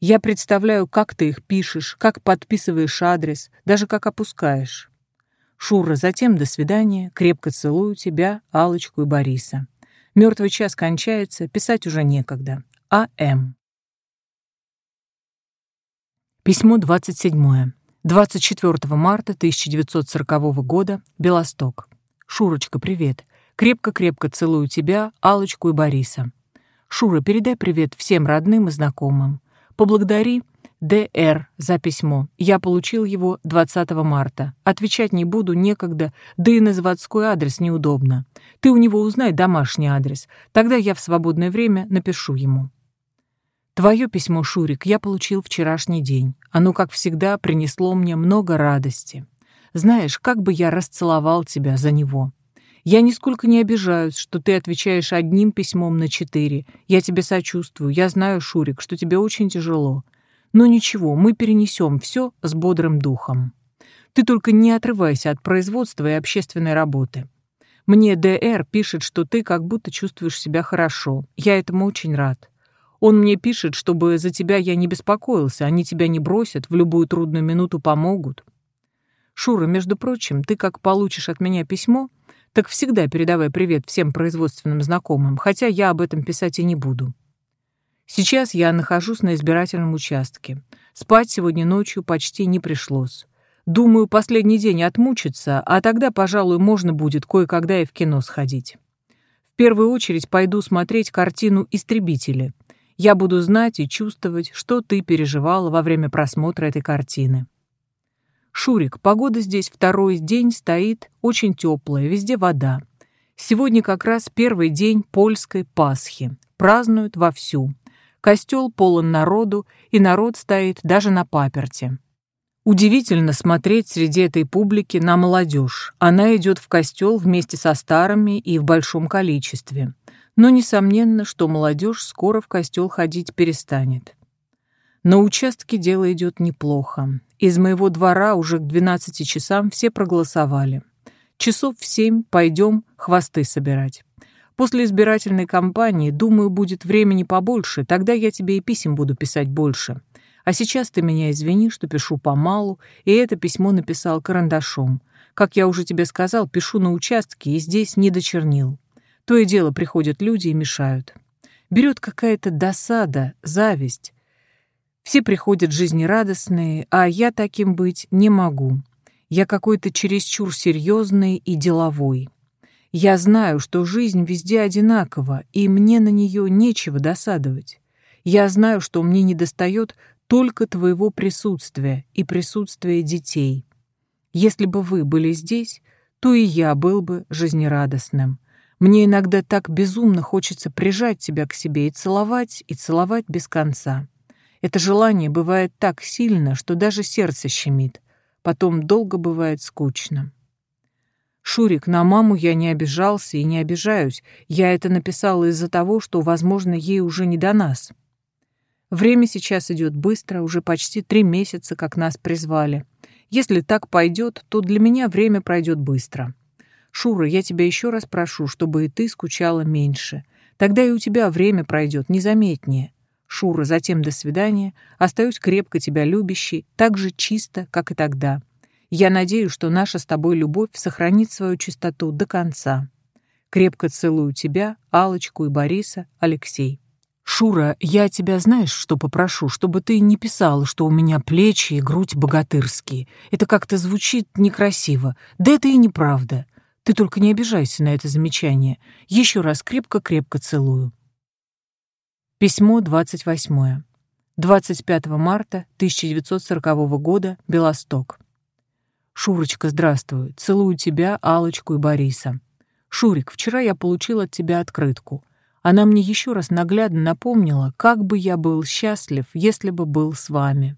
Я представляю, как ты их пишешь, как подписываешь адрес, даже как опускаешь. Шура, затем до свидания, крепко целую тебя, Алочку и Бориса. Мертвый час кончается, писать уже некогда. А.М. Письмо 27. 24 марта 1940 года. Белосток. Шурочка, привет. Крепко-крепко целую тебя, Алочку и Бориса. Шура, передай привет всем родным и знакомым. Поблагодари Д.Р. за письмо. Я получил его 20 марта. Отвечать не буду, некогда, да и на заводской адрес неудобно. Ты у него узнай домашний адрес, тогда я в свободное время напишу ему. Твое письмо, Шурик, я получил вчерашний день. Оно, как всегда, принесло мне много радости. Знаешь, как бы я расцеловал тебя за него. Я нисколько не обижаюсь, что ты отвечаешь одним письмом на четыре. Я тебе сочувствую. Я знаю, Шурик, что тебе очень тяжело. Но ничего, мы перенесем все с бодрым духом. Ты только не отрывайся от производства и общественной работы. Мне ДР пишет, что ты как будто чувствуешь себя хорошо. Я этому очень рад. Он мне пишет, чтобы за тебя я не беспокоился, они тебя не бросят, в любую трудную минуту помогут. Шура, между прочим, ты как получишь от меня письмо, так всегда передавай привет всем производственным знакомым, хотя я об этом писать и не буду. Сейчас я нахожусь на избирательном участке. Спать сегодня ночью почти не пришлось. Думаю, последний день отмучиться, а тогда, пожалуй, можно будет кое-когда и в кино сходить. В первую очередь пойду смотреть картину «Истребители». Я буду знать и чувствовать, что ты переживала во время просмотра этой картины. Шурик, погода здесь второй день стоит, очень теплая, везде вода. Сегодня как раз первый день польской Пасхи. Празднуют вовсю. Костел полон народу, и народ стоит даже на паперте. Удивительно смотреть среди этой публики на молодежь. Она идет в костел вместе со старыми и в большом количестве. Но несомненно, что молодежь скоро в костел ходить перестанет. На участке дело идет неплохо. Из моего двора уже к 12 часам все проголосовали. Часов в семь пойдем хвосты собирать. После избирательной кампании, думаю, будет времени побольше, тогда я тебе и писем буду писать больше. А сейчас ты меня извини, что пишу помалу, и это письмо написал карандашом. Как я уже тебе сказал, пишу на участке, и здесь не дочернил. То и дело приходят люди и мешают. Берет какая-то досада, зависть. Все приходят жизнерадостные, а я таким быть не могу. Я какой-то чересчур серьезный и деловой. Я знаю, что жизнь везде одинакова, и мне на нее нечего досадовать. Я знаю, что мне недостает только твоего присутствия и присутствия детей. Если бы вы были здесь, то и я был бы жизнерадостным. Мне иногда так безумно хочется прижать тебя к себе и целовать, и целовать без конца. Это желание бывает так сильно, что даже сердце щемит. Потом долго бывает скучно. Шурик, на маму я не обижался и не обижаюсь. Я это написала из-за того, что, возможно, ей уже не до нас. Время сейчас идет быстро, уже почти три месяца, как нас призвали. Если так пойдет, то для меня время пройдет быстро. Шура, я тебя еще раз прошу, чтобы и ты скучала меньше. Тогда и у тебя время пройдет незаметнее. Шура, затем до свидания. Остаюсь крепко тебя любящей, так же чисто, как и тогда. Я надеюсь, что наша с тобой любовь сохранит свою чистоту до конца. Крепко целую тебя, Алочку и Бориса, Алексей. Шура, я тебя знаешь, что попрошу, чтобы ты не писала, что у меня плечи и грудь богатырские. Это как-то звучит некрасиво. Да это и неправда. Ты только не обижайся на это замечание. Еще раз крепко-крепко целую. Письмо 28. 25 марта 1940 года, Белосток. Шурочка, здравствуй. Целую тебя, Алочку и Бориса. Шурик, вчера я получил от тебя открытку. Она мне еще раз наглядно напомнила, как бы я был счастлив, если бы был с вами.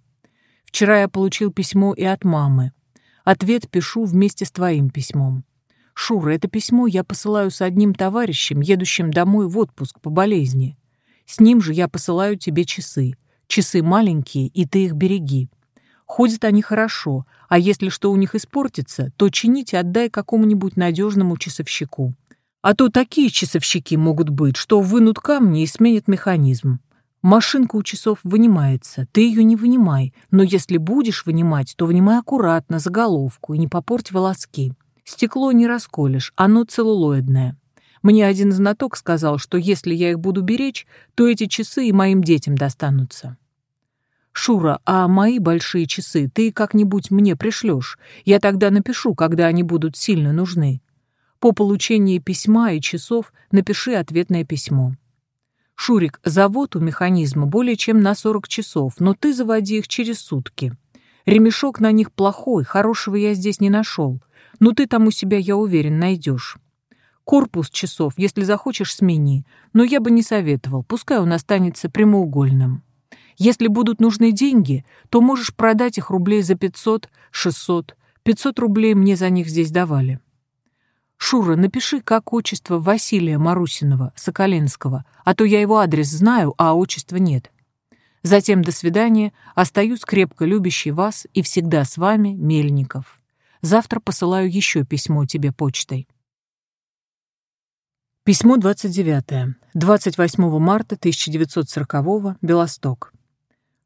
Вчера я получил письмо и от мамы. Ответ пишу вместе с твоим письмом. Шура, это письмо я посылаю с одним товарищем, едущим домой в отпуск по болезни. С ним же я посылаю тебе часы. Часы маленькие, и ты их береги. Ходят они хорошо, а если что у них испортится, то чинить отдай какому-нибудь надежному часовщику. А то такие часовщики могут быть, что вынут камни и сменят механизм. Машинка у часов вынимается, ты ее не вынимай, но если будешь вынимать, то вынимай аккуратно, за головку, и не попорть волоски. Стекло не расколешь, оно целлулоидное. Мне один знаток сказал, что если я их буду беречь, то эти часы и моим детям достанутся. «Шура, а мои большие часы ты как-нибудь мне пришлешь? Я тогда напишу, когда они будут сильно нужны. По получении письма и часов напиши ответное письмо». «Шурик, завод у механизма более чем на 40 часов, но ты заводи их через сутки. Ремешок на них плохой, хорошего я здесь не нашел. Но ты там у себя, я уверен, найдешь. Корпус часов, если захочешь, смени, но я бы не советовал, пускай он останется прямоугольным». Если будут нужны деньги, то можешь продать их рублей за 500, 600. 500 рублей мне за них здесь давали. Шура, напиши, как отчество Василия Марусинова, Соколенского, а то я его адрес знаю, а отчества нет. Затем до свидания, остаюсь крепко любящий вас и всегда с вами, Мельников. Завтра посылаю еще письмо тебе почтой. Письмо 29. 28 марта 1940 Белосток.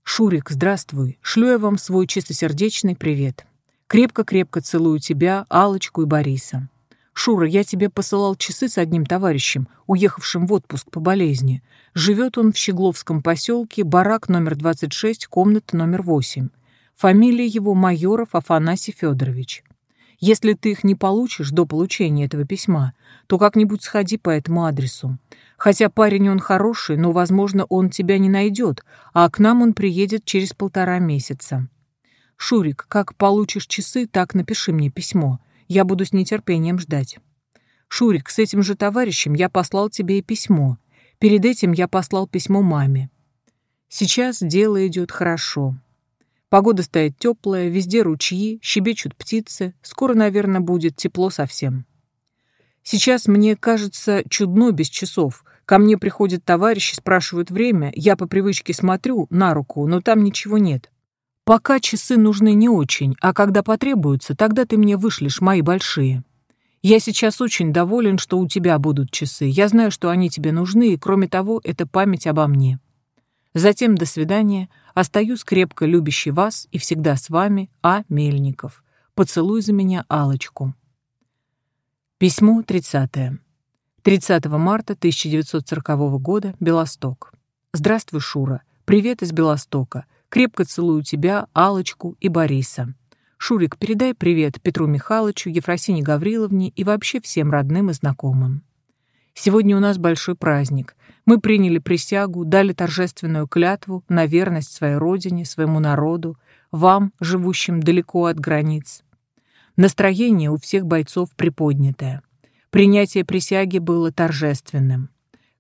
«Шурик, здравствуй. Шлю я вам свой чистосердечный привет. Крепко-крепко целую тебя, Алочку и Бориса. Шура, я тебе посылал часы с одним товарищем, уехавшим в отпуск по болезни. Живет он в Щегловском поселке, барак номер 26, комната номер 8. Фамилия его Майоров Афанасий Федорович. Если ты их не получишь до получения этого письма, то как-нибудь сходи по этому адресу. Хотя парень он хороший, но, возможно, он тебя не найдет, а к нам он приедет через полтора месяца. Шурик, как получишь часы, так напиши мне письмо. Я буду с нетерпением ждать. Шурик, с этим же товарищем я послал тебе и письмо. Перед этим я послал письмо маме. Сейчас дело идет хорошо. Погода стоит теплая, везде ручьи, щебечут птицы. Скоро, наверное, будет тепло совсем. Сейчас мне кажется чудно без часов. Ко мне приходят товарищи, спрашивают время. Я по привычке смотрю на руку, но там ничего нет. Пока часы нужны не очень, а когда потребуются, тогда ты мне вышлешь мои большие. Я сейчас очень доволен, что у тебя будут часы. Я знаю, что они тебе нужны, и, кроме того, это память обо мне. Затем до свидания. Остаюсь крепко любящий вас и всегда с вами, А. Мельников. Поцелуй за меня Алочку. Письмо 30. 30 марта 1940 года. Белосток. Здравствуй, Шура. Привет из Белостока. Крепко целую тебя, Алочку и Бориса. Шурик, передай привет Петру Михайловичу, Ефросине Гавриловне и вообще всем родным и знакомым. Сегодня у нас большой праздник. Мы приняли присягу, дали торжественную клятву на верность своей родине, своему народу, вам, живущим далеко от границ. Настроение у всех бойцов приподнятое. Принятие присяги было торжественным.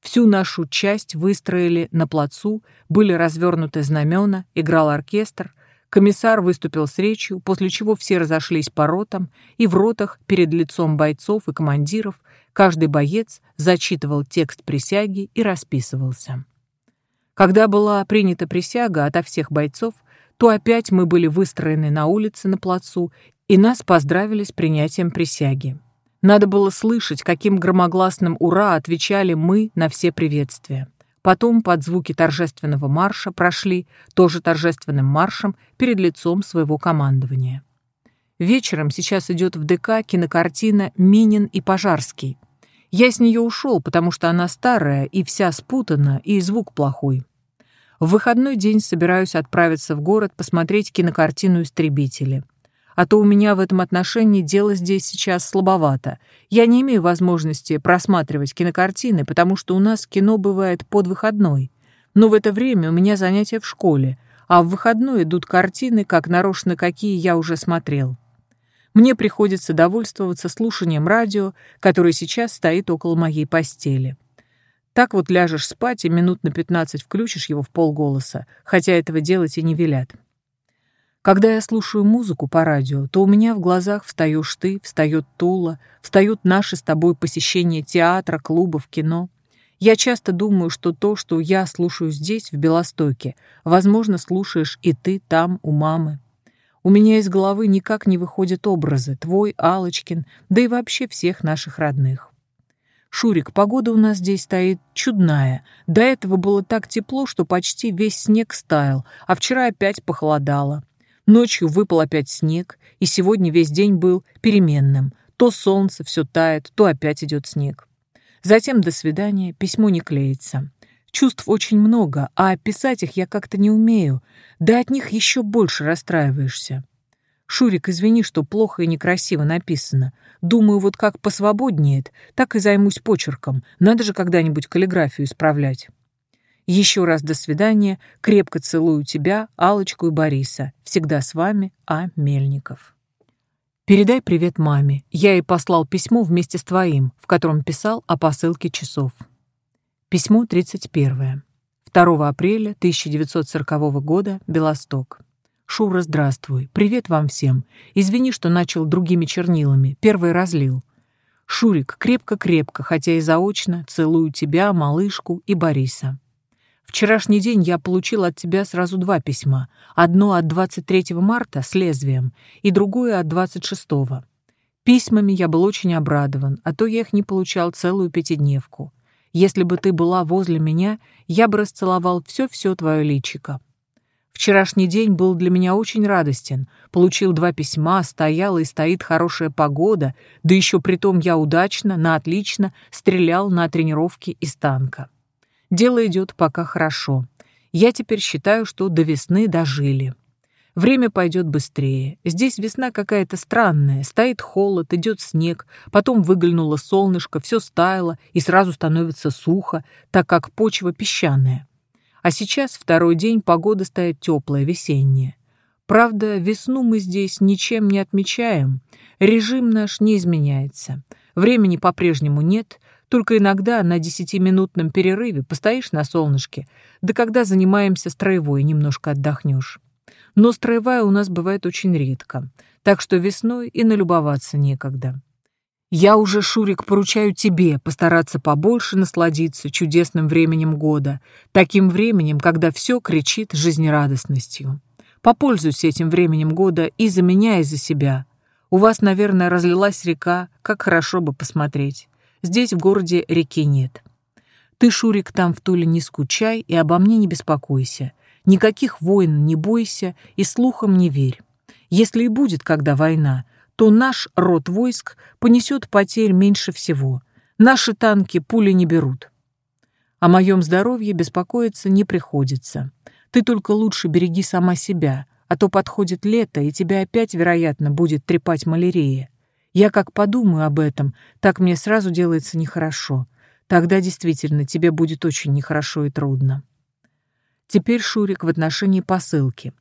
Всю нашу часть выстроили на плацу, были развернуты знамена, играл оркестр. Комиссар выступил с речью, после чего все разошлись по ротам, и в ротах перед лицом бойцов и командиров каждый боец зачитывал текст присяги и расписывался. Когда была принята присяга ото всех бойцов, то опять мы были выстроены на улице на плацу, и нас поздравили с принятием присяги. Надо было слышать, каким громогласным «Ура!» отвечали мы на все приветствия. Потом под звуки торжественного марша прошли, тоже торжественным маршем, перед лицом своего командования. Вечером сейчас идет в ДК кинокартина «Минин и Пожарский». Я с нее ушел, потому что она старая и вся спутана, и звук плохой. В выходной день собираюсь отправиться в город посмотреть кинокартину «Истребители» а то у меня в этом отношении дело здесь сейчас слабовато. Я не имею возможности просматривать кинокартины, потому что у нас кино бывает под выходной. Но в это время у меня занятия в школе, а в выходной идут картины, как нарочно какие я уже смотрел. Мне приходится довольствоваться слушанием радио, которое сейчас стоит около моей постели. Так вот ляжешь спать и минут на 15 включишь его в полголоса, хотя этого делать и не велят. Когда я слушаю музыку по радио, то у меня в глазах встаешь ты, встает Тула, встают наши с тобой посещения театра, клубов, кино. Я часто думаю, что то, что я слушаю здесь, в Белостоке, возможно, слушаешь и ты там, у мамы. У меня из головы никак не выходят образы, твой, Алочкин, да и вообще всех наших родных. Шурик, погода у нас здесь стоит чудная. До этого было так тепло, что почти весь снег стаял, а вчера опять похолодало. Ночью выпал опять снег, и сегодня весь день был переменным. То солнце все тает, то опять идет снег. Затем до свидания, письмо не клеится. Чувств очень много, а описать их я как-то не умею, да от них еще больше расстраиваешься. Шурик, извини, что плохо и некрасиво написано. Думаю, вот как посвободнеет, так и займусь почерком. Надо же когда-нибудь каллиграфию исправлять. Еще раз до свидания. Крепко целую тебя, Алочку и Бориса. Всегда с вами, А. Мельников. Передай привет маме. Я ей послал письмо вместе с твоим, в котором писал о посылке часов. Письмо 31. 2 апреля 1940 года. Белосток. Шура, здравствуй. Привет вам всем. Извини, что начал другими чернилами. Первый разлил. Шурик, крепко-крепко, хотя и заочно, целую тебя, малышку и Бориса. Вчерашний день я получил от тебя сразу два письма. Одно от 23 марта с лезвием и другое от 26-го. Письмами я был очень обрадован, а то я их не получал целую пятидневку. Если бы ты была возле меня, я бы расцеловал все-все твое личико. Вчерашний день был для меня очень радостен. Получил два письма, стояла и стоит хорошая погода, да еще притом я удачно, на отлично, стрелял на тренировке из танка. Дело идет пока хорошо. Я теперь считаю, что до весны дожили. Время пойдет быстрее. Здесь весна какая-то странная. Стоит холод, идет снег, потом выглянуло солнышко, все стаяло и сразу становится сухо, так как почва песчаная. А сейчас второй день погода стоит теплая, весенняя. Правда, весну мы здесь ничем не отмечаем. Режим наш не изменяется. Времени по-прежнему нет, только иногда на десятиминутном перерыве постоишь на солнышке, да когда занимаемся строевой, немножко отдохнешь. Но строевая у нас бывает очень редко, так что весной и налюбоваться некогда. Я уже, Шурик, поручаю тебе постараться побольше насладиться чудесным временем года, таким временем, когда все кричит жизнерадостностью. Попользуйся этим временем года и за меня, и за себя. У вас, наверное, разлилась река, как хорошо бы посмотреть. Здесь в городе реки нет. Ты, Шурик, там в Туле не скучай и обо мне не беспокойся. Никаких войн не бойся и слухам не верь. Если и будет когда война, то наш род войск понесет потерь меньше всего. Наши танки пули не берут. О моем здоровье беспокоиться не приходится. Ты только лучше береги сама себя, а то подходит лето, и тебя опять, вероятно, будет трепать малярия. Я как подумаю об этом, так мне сразу делается нехорошо. Тогда действительно тебе будет очень нехорошо и трудно. Теперь Шурик в отношении посылки.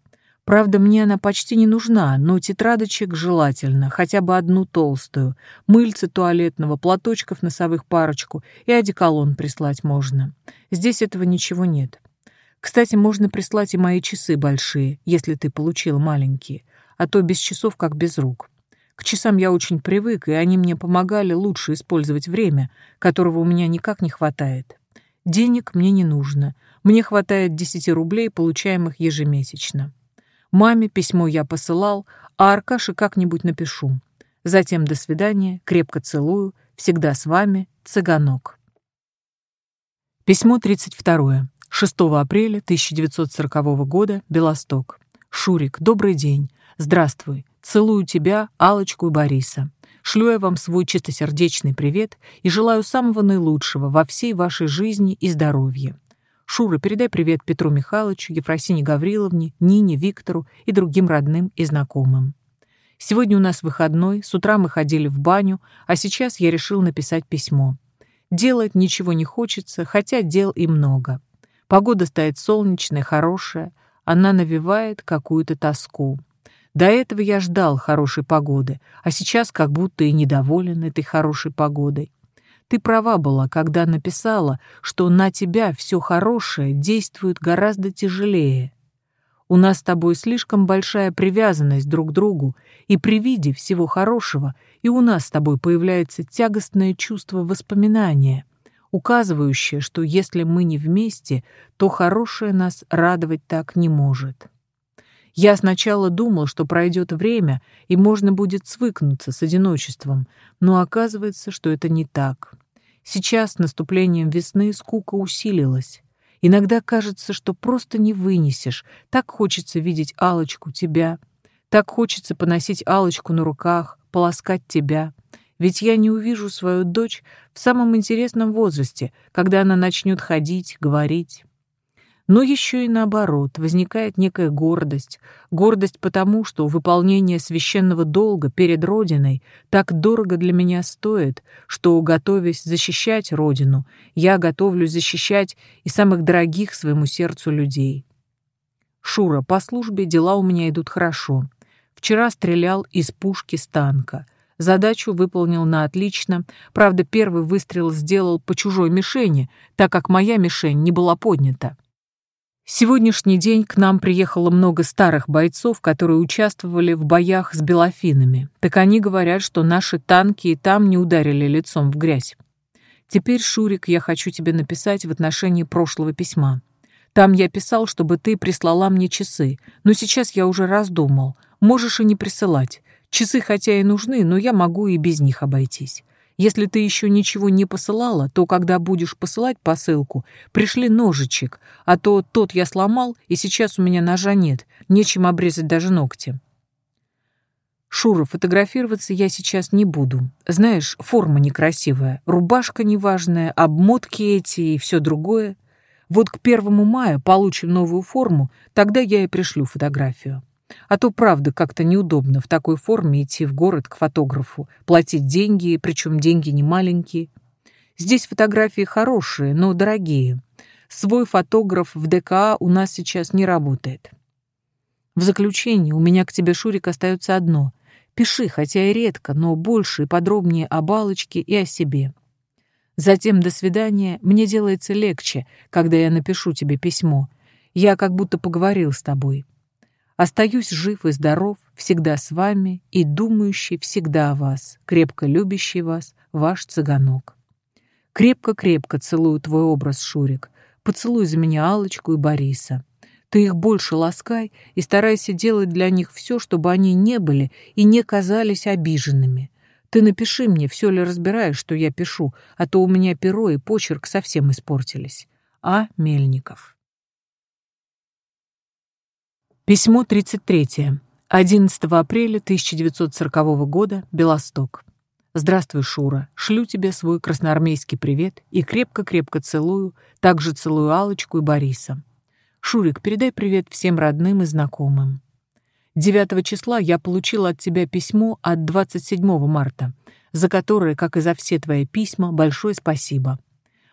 Правда, мне она почти не нужна, но тетрадочек желательно, хотя бы одну толстую, мыльце туалетного, платочков носовых парочку и одеколон прислать можно. Здесь этого ничего нет. Кстати, можно прислать и мои часы большие, если ты получил маленькие, а то без часов как без рук. К часам я очень привык, и они мне помогали лучше использовать время, которого у меня никак не хватает. Денег мне не нужно. Мне хватает 10 рублей, получаемых ежемесячно. Маме письмо я посылал, а Аркаше как-нибудь напишу. Затем до свидания, крепко целую, всегда с вами, цыганок. Письмо 32. 6 апреля 1940 года, Белосток. Шурик, добрый день. Здравствуй. Целую тебя, Алочку и Бориса. Шлю я вам свой чистосердечный привет и желаю самого наилучшего во всей вашей жизни и здоровье. Шура, передай привет Петру Михайловичу, Ефросине Гавриловне, Нине, Виктору и другим родным и знакомым. Сегодня у нас выходной, с утра мы ходили в баню, а сейчас я решил написать письмо. Делать ничего не хочется, хотя дел и много. Погода стоит солнечная, хорошая, она навевает какую-то тоску. До этого я ждал хорошей погоды, а сейчас как будто и недоволен этой хорошей погодой. Ты права была, когда написала, что на тебя все хорошее действует гораздо тяжелее. У нас с тобой слишком большая привязанность друг к другу, и при виде всего хорошего и у нас с тобой появляется тягостное чувство воспоминания, указывающее, что если мы не вместе, то хорошее нас радовать так не может. Я сначала думал, что пройдет время, и можно будет свыкнуться с одиночеством, но оказывается, что это не так. Сейчас, с наступлением весны, скука усилилась. Иногда кажется, что просто не вынесешь. Так хочется видеть алочку тебя. Так хочется поносить алочку на руках, полоскать тебя. Ведь я не увижу свою дочь в самом интересном возрасте, когда она начнет ходить, говорить. Но еще и наоборот, возникает некая гордость. Гордость потому, что выполнение священного долга перед Родиной так дорого для меня стоит, что, готовясь защищать Родину, я готовлюсь защищать и самых дорогих своему сердцу людей. Шура, по службе дела у меня идут хорошо. Вчера стрелял из пушки с танка. Задачу выполнил на отлично. Правда, первый выстрел сделал по чужой мишени, так как моя мишень не была поднята. Сегодняшний день к нам приехало много старых бойцов, которые участвовали в боях с белофинами. Так они говорят, что наши танки и там не ударили лицом в грязь. Теперь, Шурик, я хочу тебе написать в отношении прошлого письма. Там я писал, чтобы ты прислала мне часы, но сейчас я уже раздумал. Можешь и не присылать. Часы хотя и нужны, но я могу и без них обойтись. Если ты еще ничего не посылала, то когда будешь посылать посылку, пришли ножичек, а то тот я сломал, и сейчас у меня ножа нет, нечем обрезать даже ногти. Шура, фотографироваться я сейчас не буду. Знаешь, форма некрасивая, рубашка неважная, обмотки эти и все другое. Вот к первому мая получим новую форму, тогда я и пришлю фотографию. А то, правда, как-то неудобно в такой форме идти в город к фотографу, платить деньги, причем деньги не маленькие. Здесь фотографии хорошие, но дорогие. Свой фотограф в ДКА у нас сейчас не работает. В заключение у меня к тебе, Шурик, остается одно. Пиши, хотя и редко, но больше и подробнее о балочке и о себе. Затем до свидания. Мне делается легче, когда я напишу тебе письмо. Я как будто поговорил с тобой. Остаюсь жив и здоров, всегда с вами и думающий всегда о вас, крепко любящий вас, ваш цыганок. Крепко-крепко целую твой образ, Шурик. Поцелуй за меня Алочку и Бориса. Ты их больше ласкай и старайся делать для них все, чтобы они не были и не казались обиженными. Ты напиши мне, все ли разбираешь, что я пишу, а то у меня перо и почерк совсем испортились. А. Мельников. Письмо 33. 11 апреля 1940 года. Белосток. Здравствуй, Шура. Шлю тебе свой красноармейский привет и крепко-крепко целую, также целую Алочку и Бориса. Шурик, передай привет всем родным и знакомым. 9 числа я получил от тебя письмо от 27 марта, за которое, как и за все твои письма, большое спасибо.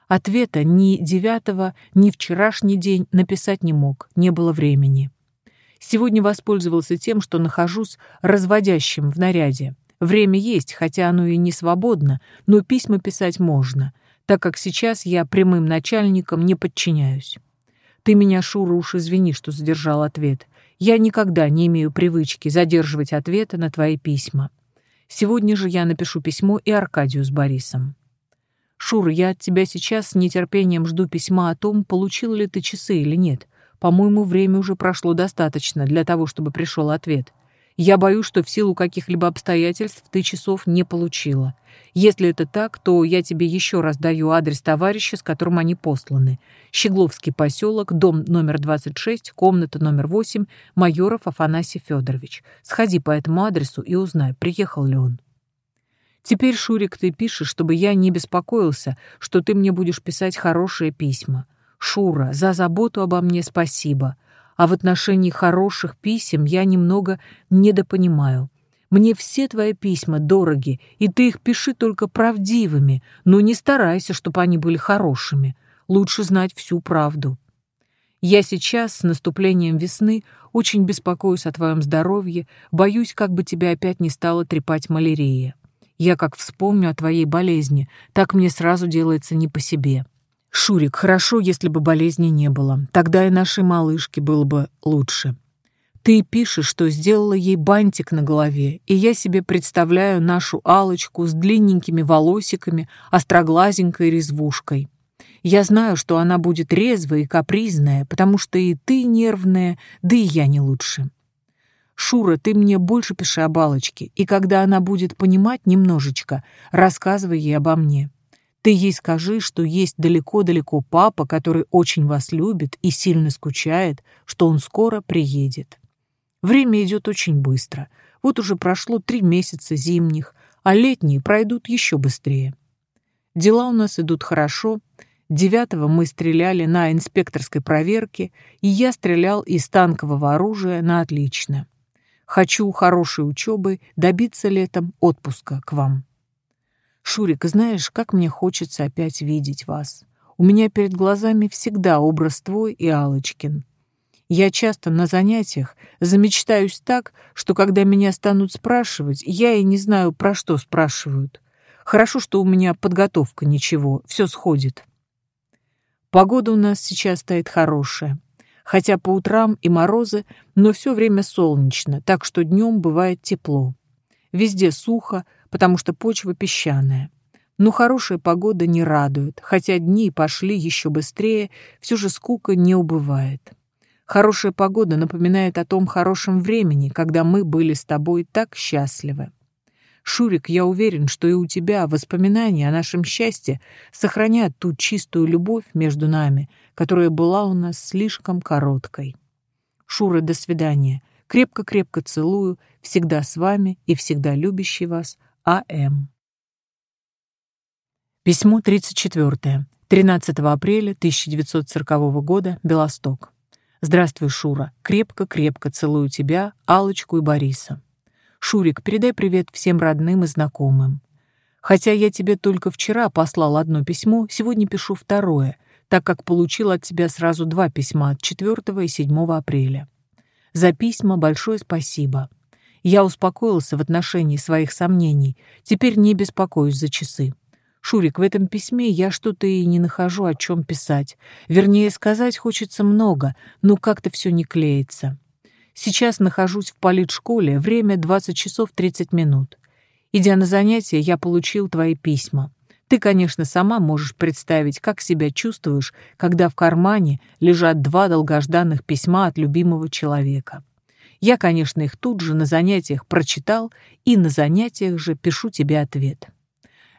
Ответа ни 9, ни вчерашний день написать не мог, не было времени. Сегодня воспользовался тем, что нахожусь разводящим в наряде. Время есть, хотя оно и не свободно, но письма писать можно, так как сейчас я прямым начальникам не подчиняюсь. Ты меня, Шура, уж извини, что задержал ответ. Я никогда не имею привычки задерживать ответы на твои письма. Сегодня же я напишу письмо и Аркадию с Борисом. Шура, я от тебя сейчас с нетерпением жду письма о том, получил ли ты часы или нет. По-моему, время уже прошло достаточно для того, чтобы пришел ответ. Я боюсь, что в силу каких-либо обстоятельств ты часов не получила. Если это так, то я тебе еще раз даю адрес товарища, с которым они посланы. Щегловский поселок, дом номер 26, комната номер 8, Майоров Афанасий Федорович. Сходи по этому адресу и узнай, приехал ли он. Теперь, Шурик, ты пишешь, чтобы я не беспокоился, что ты мне будешь писать хорошие письма. Шура, за заботу обо мне спасибо а в отношении хороших писем я немного недопонимаю. Мне все твои письма дороги, и ты их пиши только правдивыми, но не старайся, чтобы они были хорошими. Лучше знать всю правду. Я сейчас, с наступлением весны, очень беспокоюсь о твоем здоровье, боюсь, как бы тебя опять не стало трепать малярия. Я как вспомню о твоей болезни, так мне сразу делается не по себе. «Шурик, хорошо, если бы болезни не было. Тогда и нашей малышке было бы лучше. Ты пишешь, что сделала ей бантик на голове, и я себе представляю нашу алочку с длинненькими волосиками, остроглазенькой резвушкой. Я знаю, что она будет резвая и капризная, потому что и ты нервная, да и я не лучше. Шура, ты мне больше пиши о балочке, и когда она будет понимать немножечко, рассказывай ей обо мне. Ты ей скажи, что есть далеко-далеко папа, который очень вас любит и сильно скучает, что он скоро приедет. Время идет очень быстро. Вот уже прошло три месяца зимних, а летние пройдут еще быстрее. Дела у нас идут хорошо. Девятого мы стреляли на инспекторской проверке, и я стрелял из танкового оружия на отлично. Хочу хорошей учебы, добиться летом отпуска к вам. «Шурик, знаешь, как мне хочется опять видеть вас. У меня перед глазами всегда образ твой и Алочкин. Я часто на занятиях замечтаюсь так, что когда меня станут спрашивать, я и не знаю, про что спрашивают. Хорошо, что у меня подготовка ничего, все сходит. Погода у нас сейчас стоит хорошая. Хотя по утрам и морозы, но все время солнечно, так что днем бывает тепло. Везде сухо, потому что почва песчаная. Но хорошая погода не радует, хотя дни пошли еще быстрее, все же скука не убывает. Хорошая погода напоминает о том хорошем времени, когда мы были с тобой так счастливы. Шурик, я уверен, что и у тебя воспоминания о нашем счастье сохранят ту чистую любовь между нами, которая была у нас слишком короткой. Шура, до свидания. Крепко-крепко целую, всегда с вами и всегда любящий вас а.М. Письмо 34. 13 апреля 1940 года. Белосток. Здравствуй, Шура. Крепко-крепко целую тебя, Алочку и Бориса. Шурик, передай привет всем родным и знакомым. Хотя я тебе только вчера послал одно письмо, сегодня пишу второе, так как получил от тебя сразу два письма от 4 и 7 апреля. За письма большое спасибо. Я успокоился в отношении своих сомнений. Теперь не беспокоюсь за часы. Шурик, в этом письме я что-то и не нахожу, о чем писать. Вернее, сказать хочется много, но как-то все не клеится. Сейчас нахожусь в политшколе, время 20 часов 30 минут. Идя на занятия, я получил твои письма. Ты, конечно, сама можешь представить, как себя чувствуешь, когда в кармане лежат два долгожданных письма от любимого человека. Я, конечно, их тут же на занятиях прочитал и на занятиях же пишу тебе ответ.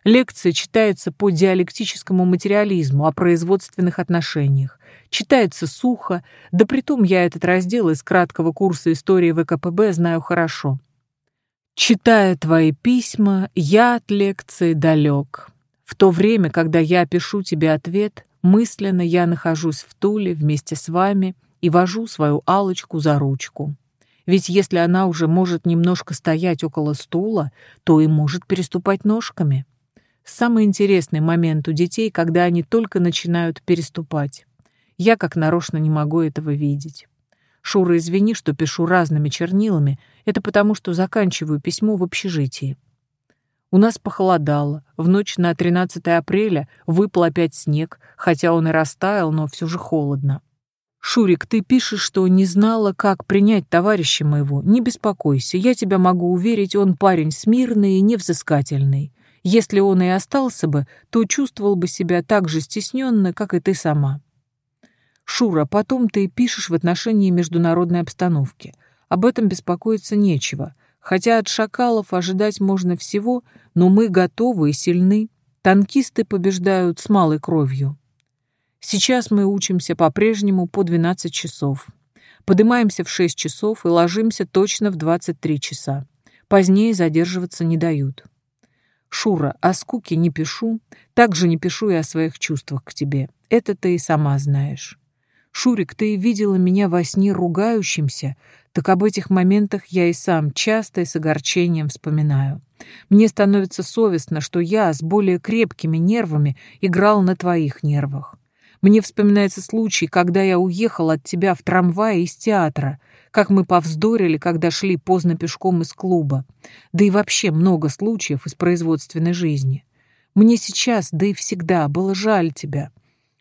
Лекция читается по диалектическому материализму о производственных отношениях. Читается сухо, да притом я этот раздел из краткого курса истории ВКПБ знаю хорошо. Читая твои письма, я от лекции далек. В то время, когда я пишу тебе ответ, мысленно я нахожусь в Туле вместе с вами и вожу свою алочку за ручку. Ведь если она уже может немножко стоять около стула, то и может переступать ножками. Самый интересный момент у детей, когда они только начинают переступать. Я как нарочно не могу этого видеть. Шура, извини, что пишу разными чернилами, это потому, что заканчиваю письмо в общежитии. У нас похолодало, в ночь на 13 апреля выпал опять снег, хотя он и растаял, но все же холодно. «Шурик, ты пишешь, что не знала, как принять товарища моего. Не беспокойся, я тебя могу уверить, он парень смирный и невзыскательный. Если он и остался бы, то чувствовал бы себя так же стесненно, как и ты сама. Шура, потом ты пишешь в отношении международной обстановки. Об этом беспокоиться нечего. Хотя от шакалов ожидать можно всего, но мы готовы и сильны. Танкисты побеждают с малой кровью. Сейчас мы учимся по-прежнему по 12 часов. Поднимаемся в 6 часов и ложимся точно в 23 часа. Позднее задерживаться не дают. Шура, о скуке не пишу, так же не пишу и о своих чувствах к тебе. Это ты и сама знаешь. Шурик, ты видела меня во сне ругающимся, так об этих моментах я и сам часто и с огорчением вспоминаю. Мне становится совестно, что я с более крепкими нервами играл на твоих нервах. Мне вспоминается случай, когда я уехал от тебя в трамвае из театра, как мы повздорили, когда шли поздно пешком из клуба. Да и вообще много случаев из производственной жизни. Мне сейчас, да и всегда, было жаль тебя.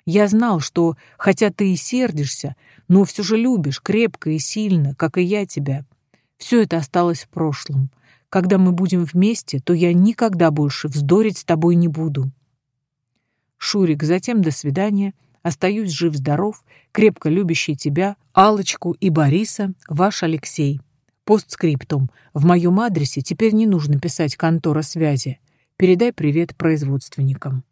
Я знал, что, хотя ты и сердишься, но все же любишь крепко и сильно, как и я тебя. Все это осталось в прошлом. Когда мы будем вместе, то я никогда больше вздорить с тобой не буду. Шурик, затем до свидания. Остаюсь жив-здоров, крепко любящий тебя, Алочку и Бориса, ваш Алексей. Постскриптум. В моем адресе теперь не нужно писать контора связи. Передай привет производственникам.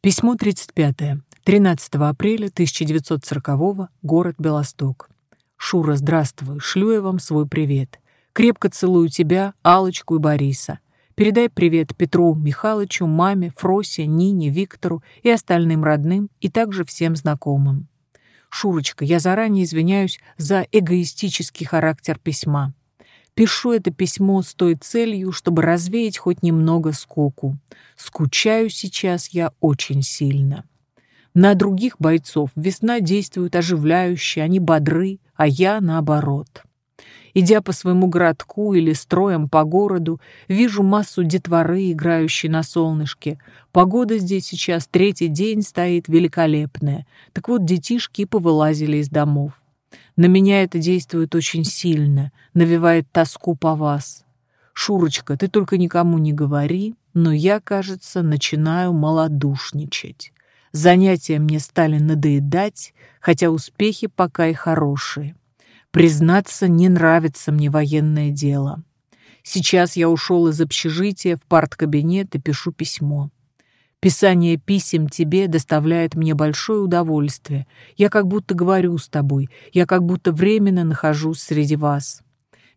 Письмо 35. 13 апреля 1940 город Белосток. Шура, здравствуй, шлю я вам свой привет. Крепко целую тебя, Алочку и Бориса. Передай привет Петру Михайловичу, маме, Фросе, Нине, Виктору и остальным родным, и также всем знакомым. Шурочка, я заранее извиняюсь за эгоистический характер письма. Пишу это письмо с той целью, чтобы развеять хоть немного скуку. Скучаю сейчас я очень сильно. На других бойцов весна действует оживляюще, они бодры, а я наоборот. Идя по своему городку или строем по городу, вижу массу детворы, играющей на солнышке. Погода здесь сейчас третий день стоит великолепная. Так вот, детишки повылазили из домов. На меня это действует очень сильно, навевает тоску по вас. Шурочка, ты только никому не говори, но я, кажется, начинаю малодушничать. Занятия мне стали надоедать, хотя успехи пока и хорошие. Признаться, не нравится мне военное дело. Сейчас я ушел из общежития в парткабинет и пишу письмо. Писание писем тебе доставляет мне большое удовольствие. Я как будто говорю с тобой, я как будто временно нахожусь среди вас.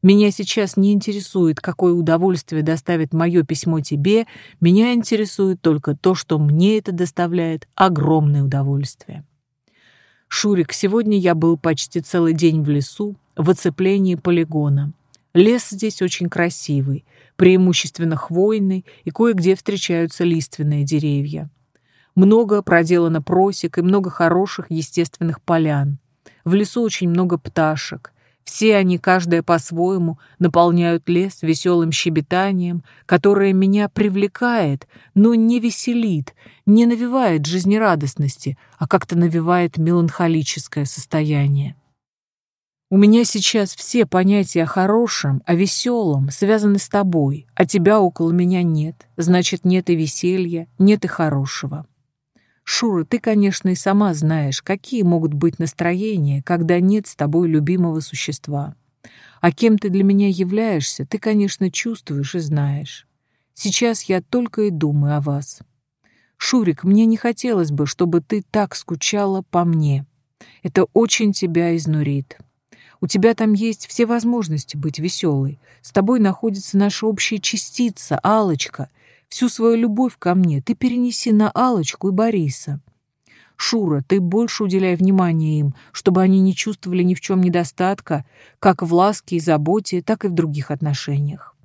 Меня сейчас не интересует, какое удовольствие доставит мое письмо тебе, меня интересует только то, что мне это доставляет огромное удовольствие. «Шурик, сегодня я был почти целый день в лесу, в оцеплении полигона. Лес здесь очень красивый, преимущественно хвойный, и кое-где встречаются лиственные деревья. Много проделано просек и много хороших естественных полян. В лесу очень много пташек. Все они, каждая по-своему, наполняют лес веселым щебетанием, которое меня привлекает, но не веселит, не навевает жизнерадостности, а как-то навевает меланхолическое состояние. У меня сейчас все понятия о хорошем, о веселом связаны с тобой, а тебя около меня нет, значит, нет и веселья, нет и хорошего. Шура, ты, конечно, и сама знаешь, какие могут быть настроения, когда нет с тобой любимого существа. А кем ты для меня являешься, ты, конечно, чувствуешь и знаешь. Сейчас я только и думаю о вас. Шурик, мне не хотелось бы, чтобы ты так скучала по мне. Это очень тебя изнурит. У тебя там есть все возможности быть веселой. С тобой находится наша общая частица, алочка Всю свою любовь ко мне ты перенеси на алочку и Бориса. Шура, ты больше уделяй внимания им, чтобы они не чувствовали ни в чем недостатка, как в ласке и заботе, так и в других отношениях.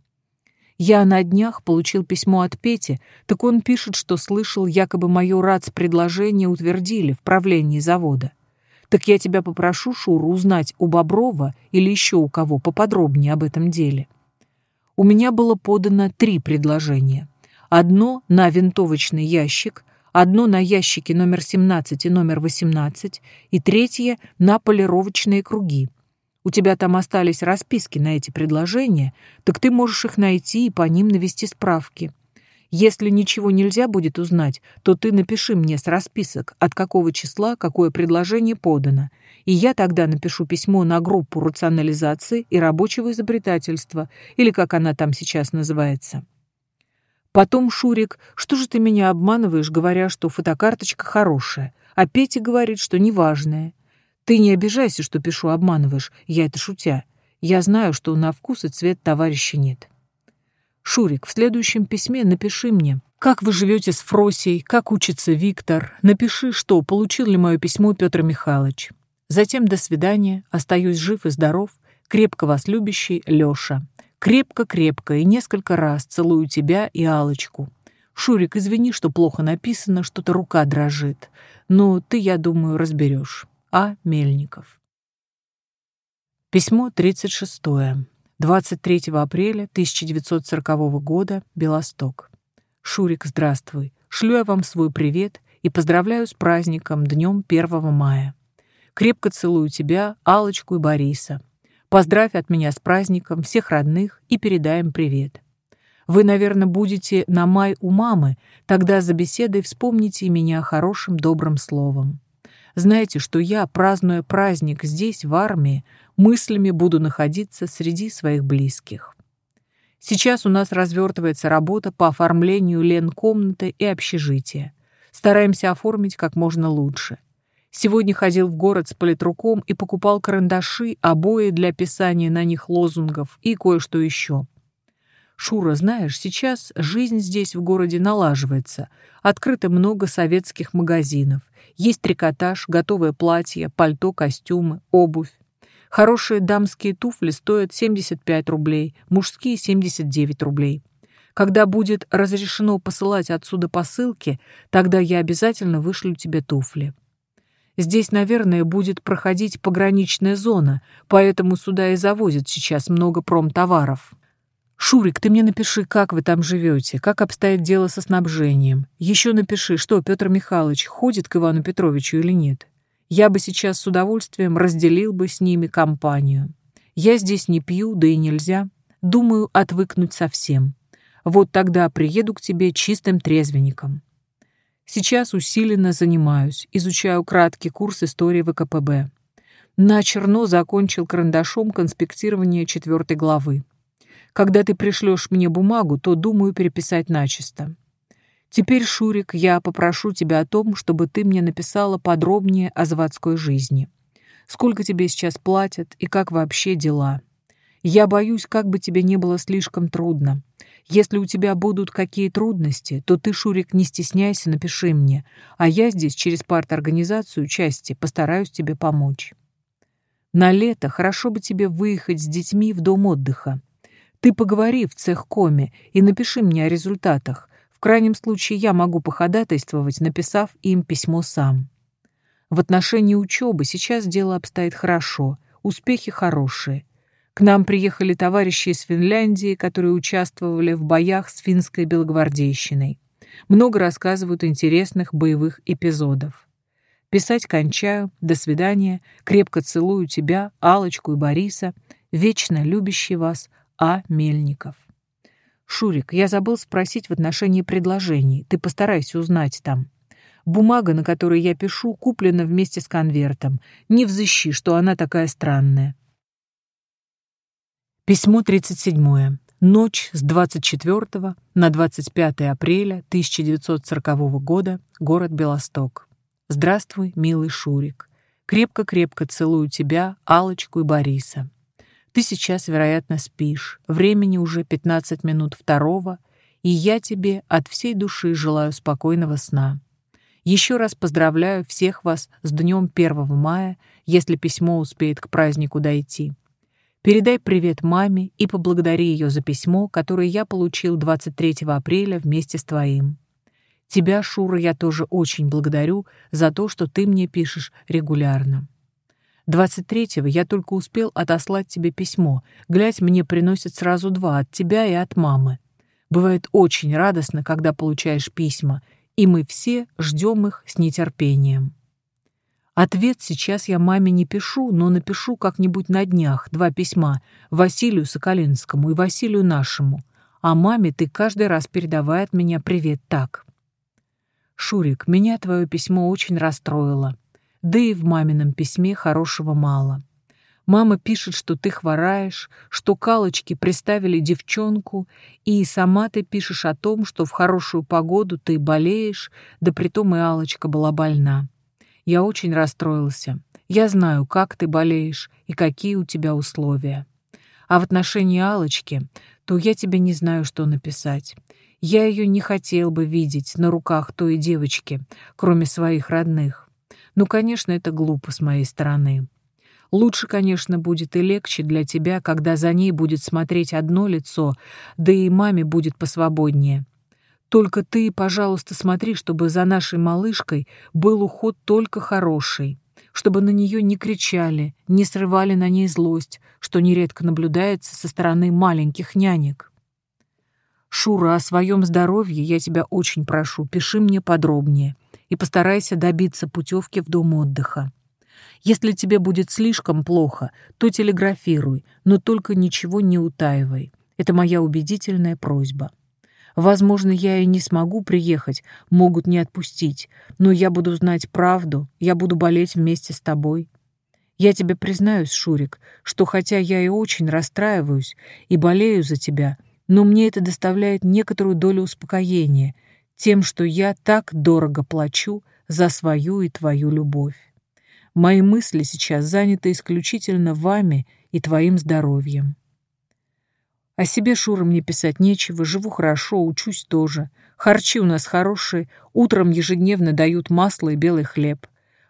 Я на днях получил письмо от Пети, так он пишет, что слышал, якобы мое РАЦ-предложение утвердили в правлении завода. Так я тебя попрошу, Шура, узнать у Боброва или еще у кого поподробнее об этом деле. У меня было подано три предложения. Одно на винтовочный ящик, Одно на ящике номер 17 и номер 18, и третье на полировочные круги. У тебя там остались расписки на эти предложения, так ты можешь их найти и по ним навести справки. Если ничего нельзя будет узнать, то ты напиши мне с расписок, от какого числа какое предложение подано, и я тогда напишу письмо на группу рационализации и рабочего изобретательства, или как она там сейчас называется. Потом, Шурик, что же ты меня обманываешь, говоря, что фотокарточка хорошая, а Петя говорит, что неважная. Ты не обижайся, что пишу обманываешь, я это шутя. Я знаю, что на вкус и цвет товарища нет. Шурик, в следующем письме напиши мне, как вы живете с Фросей, как учится Виктор. Напиши, что получил ли мое письмо Петр Михайлович. Затем до свидания, остаюсь жив и здоров, крепко вас любящий Лёша. Крепко-крепко и несколько раз целую тебя и Алочку. Шурик, извини, что плохо написано, что-то рука дрожит. Но ты, я думаю, разберешь. А. Мельников. Письмо 36. 23 апреля 1940 года, Белосток. Шурик, здравствуй. Шлю я вам свой привет и поздравляю с праздником, днем 1 мая. Крепко целую тебя, Алочку и Бориса. Поздравь от меня с праздником всех родных и передай им привет. Вы, наверное, будете на май у мамы, тогда за беседой вспомните меня хорошим добрым словом. Знаете, что я, празднуя праздник здесь, в армии, мыслями буду находиться среди своих близких. Сейчас у нас развертывается работа по оформлению лен-комнаты и общежития. Стараемся оформить как можно лучше. Сегодня ходил в город с политруком и покупал карандаши, обои для писания на них лозунгов и кое-что еще. Шура, знаешь, сейчас жизнь здесь в городе налаживается. Открыто много советских магазинов. Есть трикотаж, готовое платье, пальто, костюмы, обувь. Хорошие дамские туфли стоят 75 рублей, мужские 79 рублей. Когда будет разрешено посылать отсюда посылки, тогда я обязательно вышлю тебе туфли. Здесь, наверное, будет проходить пограничная зона, поэтому сюда и завозят сейчас много промтоваров. «Шурик, ты мне напиши, как вы там живете, как обстоит дело со снабжением. Еще напиши, что Петр Михайлович ходит к Ивану Петровичу или нет. Я бы сейчас с удовольствием разделил бы с ними компанию. Я здесь не пью, да и нельзя. Думаю, отвыкнуть совсем. Вот тогда приеду к тебе чистым трезвенником. Сейчас усиленно занимаюсь, изучаю краткий курс истории ВКПБ. На черно закончил карандашом конспектирование четвертой главы. Когда ты пришлешь мне бумагу, то думаю переписать начисто. Теперь, Шурик, я попрошу тебя о том, чтобы ты мне написала подробнее о заводской жизни. Сколько тебе сейчас платят и как вообще дела. Я боюсь, как бы тебе не было слишком трудно. Если у тебя будут какие трудности, то ты, Шурик, не стесняйся, напиши мне, а я здесь через парторганизацию части постараюсь тебе помочь. На лето хорошо бы тебе выехать с детьми в дом отдыха. Ты поговори в цехкоме и напиши мне о результатах. В крайнем случае я могу походатайствовать, написав им письмо сам. В отношении учебы сейчас дело обстоит хорошо, успехи хорошие. К нам приехали товарищи из Финляндии, которые участвовали в боях с финской белогвардейщиной. Много рассказывают интересных боевых эпизодов. Писать кончаю. До свидания. Крепко целую тебя, Алочку и Бориса, вечно любящий вас а. Мельников. «Шурик, я забыл спросить в отношении предложений. Ты постарайся узнать там. Бумага, на которой я пишу, куплена вместе с конвертом. Не взыщи, что она такая странная». Письмо 37. Ночь с 24 на 25 апреля 1940 года. Город Белосток. Здравствуй, милый Шурик. Крепко-крепко целую тебя, Алочку и Бориса. Ты сейчас, вероятно, спишь. Времени уже 15 минут второго, и я тебе от всей души желаю спокойного сна. Еще раз поздравляю всех вас с днем 1 мая, если письмо успеет к празднику дойти. Передай привет маме и поблагодари ее за письмо, которое я получил 23 апреля вместе с твоим. Тебя, Шура, я тоже очень благодарю за то, что ты мне пишешь регулярно. 23-го я только успел отослать тебе письмо. Глядь, мне приносят сразу два, от тебя и от мамы. Бывает очень радостно, когда получаешь письма. и мы все ждем их с нетерпением. Ответ сейчас я маме не пишу, но напишу как-нибудь на днях два письма Василию Соколинскому и Василию нашему. А маме ты каждый раз передавай от меня привет так. Шурик, меня твое письмо очень расстроило. Да и в мамином письме хорошего мало. Мама пишет, что ты хвораешь, что калочки приставили девчонку, и сама ты пишешь о том, что в хорошую погоду ты болеешь, да притом и Алочка была больна. Я очень расстроился. Я знаю, как ты болеешь и какие у тебя условия. А в отношении Алочки, то я тебе не знаю, что написать. Я ее не хотел бы видеть на руках той девочки, кроме своих родных. Ну, конечно, это глупо с моей стороны. Лучше, конечно, будет и легче для тебя, когда за ней будет смотреть одно лицо, да и маме будет посвободнее. Только ты, пожалуйста, смотри, чтобы за нашей малышкой был уход только хороший, чтобы на нее не кричали, не срывали на ней злость, что нередко наблюдается со стороны маленьких нянек. Шура, о своем здоровье я тебя очень прошу, пиши мне подробнее и постарайся добиться путевки в дом отдыха. Если тебе будет слишком плохо, то телеграфируй, но только ничего не утаивай. Это моя убедительная просьба. Возможно, я и не смогу приехать, могут не отпустить, но я буду знать правду, я буду болеть вместе с тобой. Я тебе признаюсь, Шурик, что хотя я и очень расстраиваюсь и болею за тебя, но мне это доставляет некоторую долю успокоения тем, что я так дорого плачу за свою и твою любовь. Мои мысли сейчас заняты исключительно вами и твоим здоровьем. О себе, Шура, мне писать нечего, живу хорошо, учусь тоже. Харчи у нас хорошие, утром ежедневно дают масло и белый хлеб.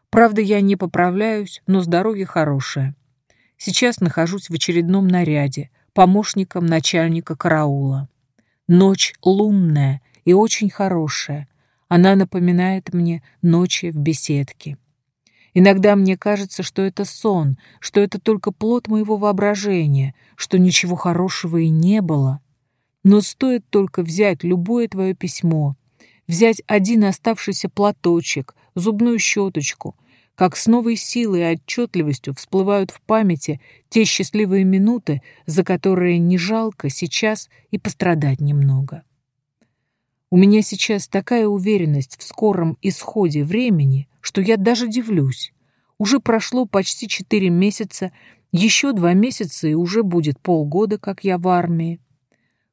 Правда, я не поправляюсь, но здоровье хорошее. Сейчас нахожусь в очередном наряде, помощником начальника караула. Ночь лунная и очень хорошая. Она напоминает мне ночи в беседке. Иногда мне кажется, что это сон, что это только плод моего воображения, что ничего хорошего и не было. Но стоит только взять любое твое письмо, взять один оставшийся платочек, зубную щеточку, как с новой силой и отчетливостью всплывают в памяти те счастливые минуты, за которые не жалко сейчас и пострадать немного. У меня сейчас такая уверенность в скором исходе времени, что я даже дивлюсь. Уже прошло почти четыре месяца, еще два месяца и уже будет полгода, как я в армии.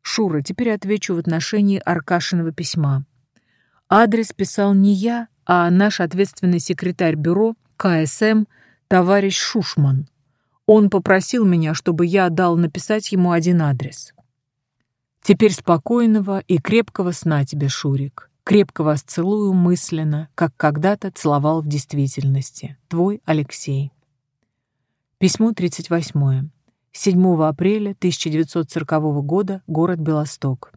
Шура, теперь отвечу в отношении Аркашиного письма. Адрес писал не я, а наш ответственный секретарь бюро КСМ товарищ Шушман. Он попросил меня, чтобы я дал написать ему один адрес. Теперь спокойного и крепкого сна тебе, Шурик. Крепко вас целую мысленно, как когда-то целовал в действительности. Твой Алексей. Письмо 38. 7 апреля 1940 года. Город Белосток.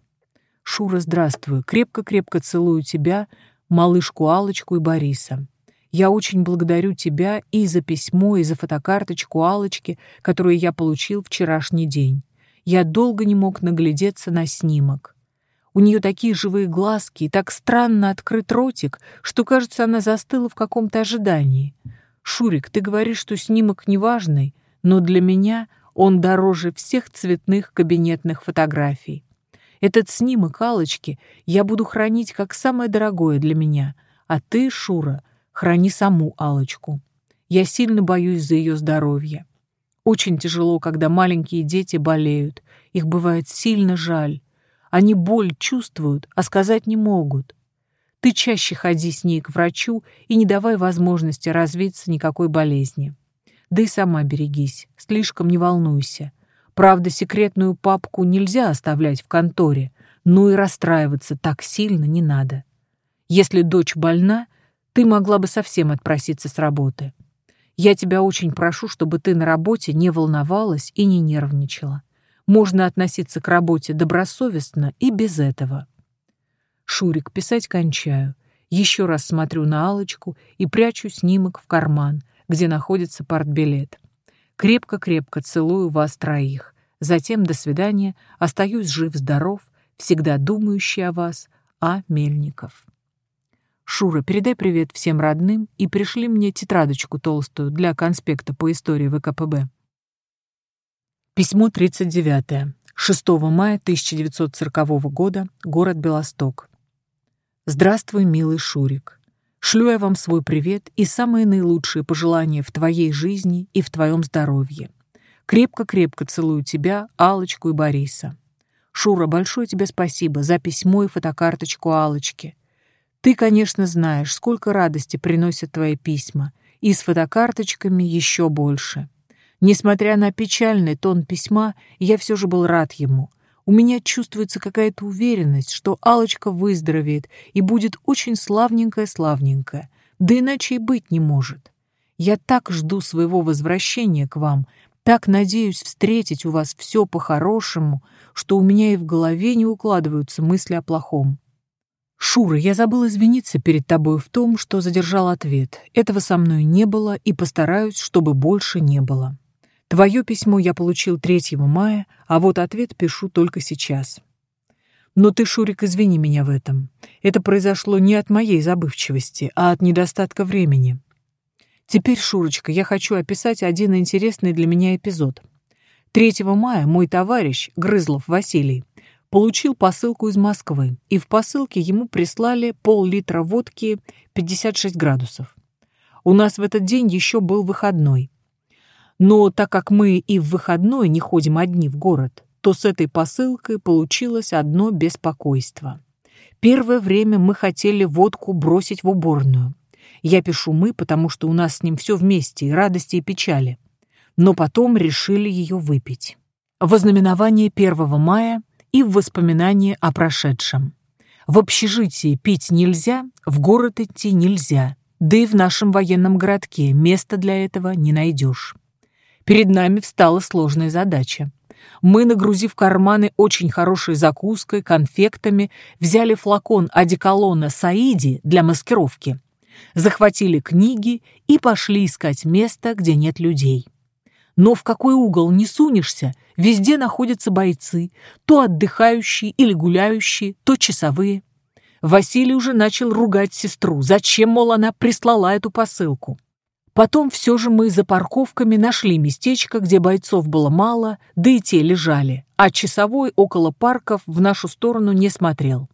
Шура, здравствуй. Крепко-крепко целую тебя, малышку Алочку и Бориса. Я очень благодарю тебя и за письмо, и за фотокарточку Алочки, которую я получил вчерашний день. Я долго не мог наглядеться на снимок. У нее такие живые глазки и так странно открыт ротик, что, кажется, она застыла в каком-то ожидании. «Шурик, ты говоришь, что снимок неважный, но для меня он дороже всех цветных кабинетных фотографий. Этот снимок Алочки я буду хранить как самое дорогое для меня, а ты, Шура, храни саму Алочку. Я сильно боюсь за ее здоровье. Очень тяжело, когда маленькие дети болеют. Их бывает сильно жаль. Они боль чувствуют, а сказать не могут. Ты чаще ходи с ней к врачу и не давай возможности развиться никакой болезни. Да и сама берегись, слишком не волнуйся. Правда, секретную папку нельзя оставлять в конторе, но и расстраиваться так сильно не надо. Если дочь больна, ты могла бы совсем отпроситься с работы. Я тебя очень прошу, чтобы ты на работе не волновалась и не нервничала. Можно относиться к работе добросовестно и без этого. Шурик, писать кончаю. Еще раз смотрю на алочку и прячу снимок в карман, где находится партбилет. Крепко-крепко целую вас троих. Затем до свидания. Остаюсь жив-здоров, всегда думающий о вас, А. Мельников. Шура, передай привет всем родным и пришли мне тетрадочку толстую для конспекта по истории ВКПБ. Письмо 39. 6 мая 1940 года. Город Белосток. Здравствуй, милый Шурик. Шлю я вам свой привет и самые наилучшие пожелания в твоей жизни и в твоем здоровье. Крепко-крепко целую тебя, Алочку и Бориса. Шура, большое тебе спасибо за письмо и фотокарточку Алочки. Ты, конечно, знаешь, сколько радости приносят твои письма, и с фотокарточками еще больше. Несмотря на печальный тон письма, я все же был рад ему — у меня чувствуется какая-то уверенность, что алочка выздоровеет и будет очень славненькая-славненькая, да иначе и быть не может. Я так жду своего возвращения к вам, так надеюсь встретить у вас все по-хорошему, что у меня и в голове не укладываются мысли о плохом. Шура, я забыл извиниться перед тобой в том, что задержал ответ. Этого со мной не было и постараюсь, чтобы больше не было. Твое письмо я получил 3 мая, а вот ответ пишу только сейчас. Но ты, Шурик, извини меня в этом. Это произошло не от моей забывчивости, а от недостатка времени. Теперь, Шурочка, я хочу описать один интересный для меня эпизод. 3 мая мой товарищ, Грызлов Василий, получил посылку из Москвы, и в посылке ему прислали пол-литра водки 56 градусов. У нас в этот день еще был выходной, но так как мы и в выходной не ходим одни в город, то с этой посылкой получилось одно беспокойство. Первое время мы хотели водку бросить в уборную. Я пишу «мы», потому что у нас с ним все вместе, и радости, и печали. Но потом решили ее выпить. В ознаменование 1 мая и в воспоминание о прошедшем. В общежитии пить нельзя, в город идти нельзя, да и в нашем военном городке места для этого не найдешь. Перед нами встала сложная задача. Мы, нагрузив карманы очень хорошей закуской, конфектами, взяли флакон одеколона «Саиди» для маскировки, захватили книги и пошли искать место, где нет людей. Но в какой угол не сунешься, везде находятся бойцы, то отдыхающие или гуляющие, то часовые. Василий уже начал ругать сестру, зачем, мол, она прислала эту посылку. Потом все же мы за парковками нашли местечко, где бойцов было мало, да и те лежали, а часовой около парков в нашу сторону не смотрел.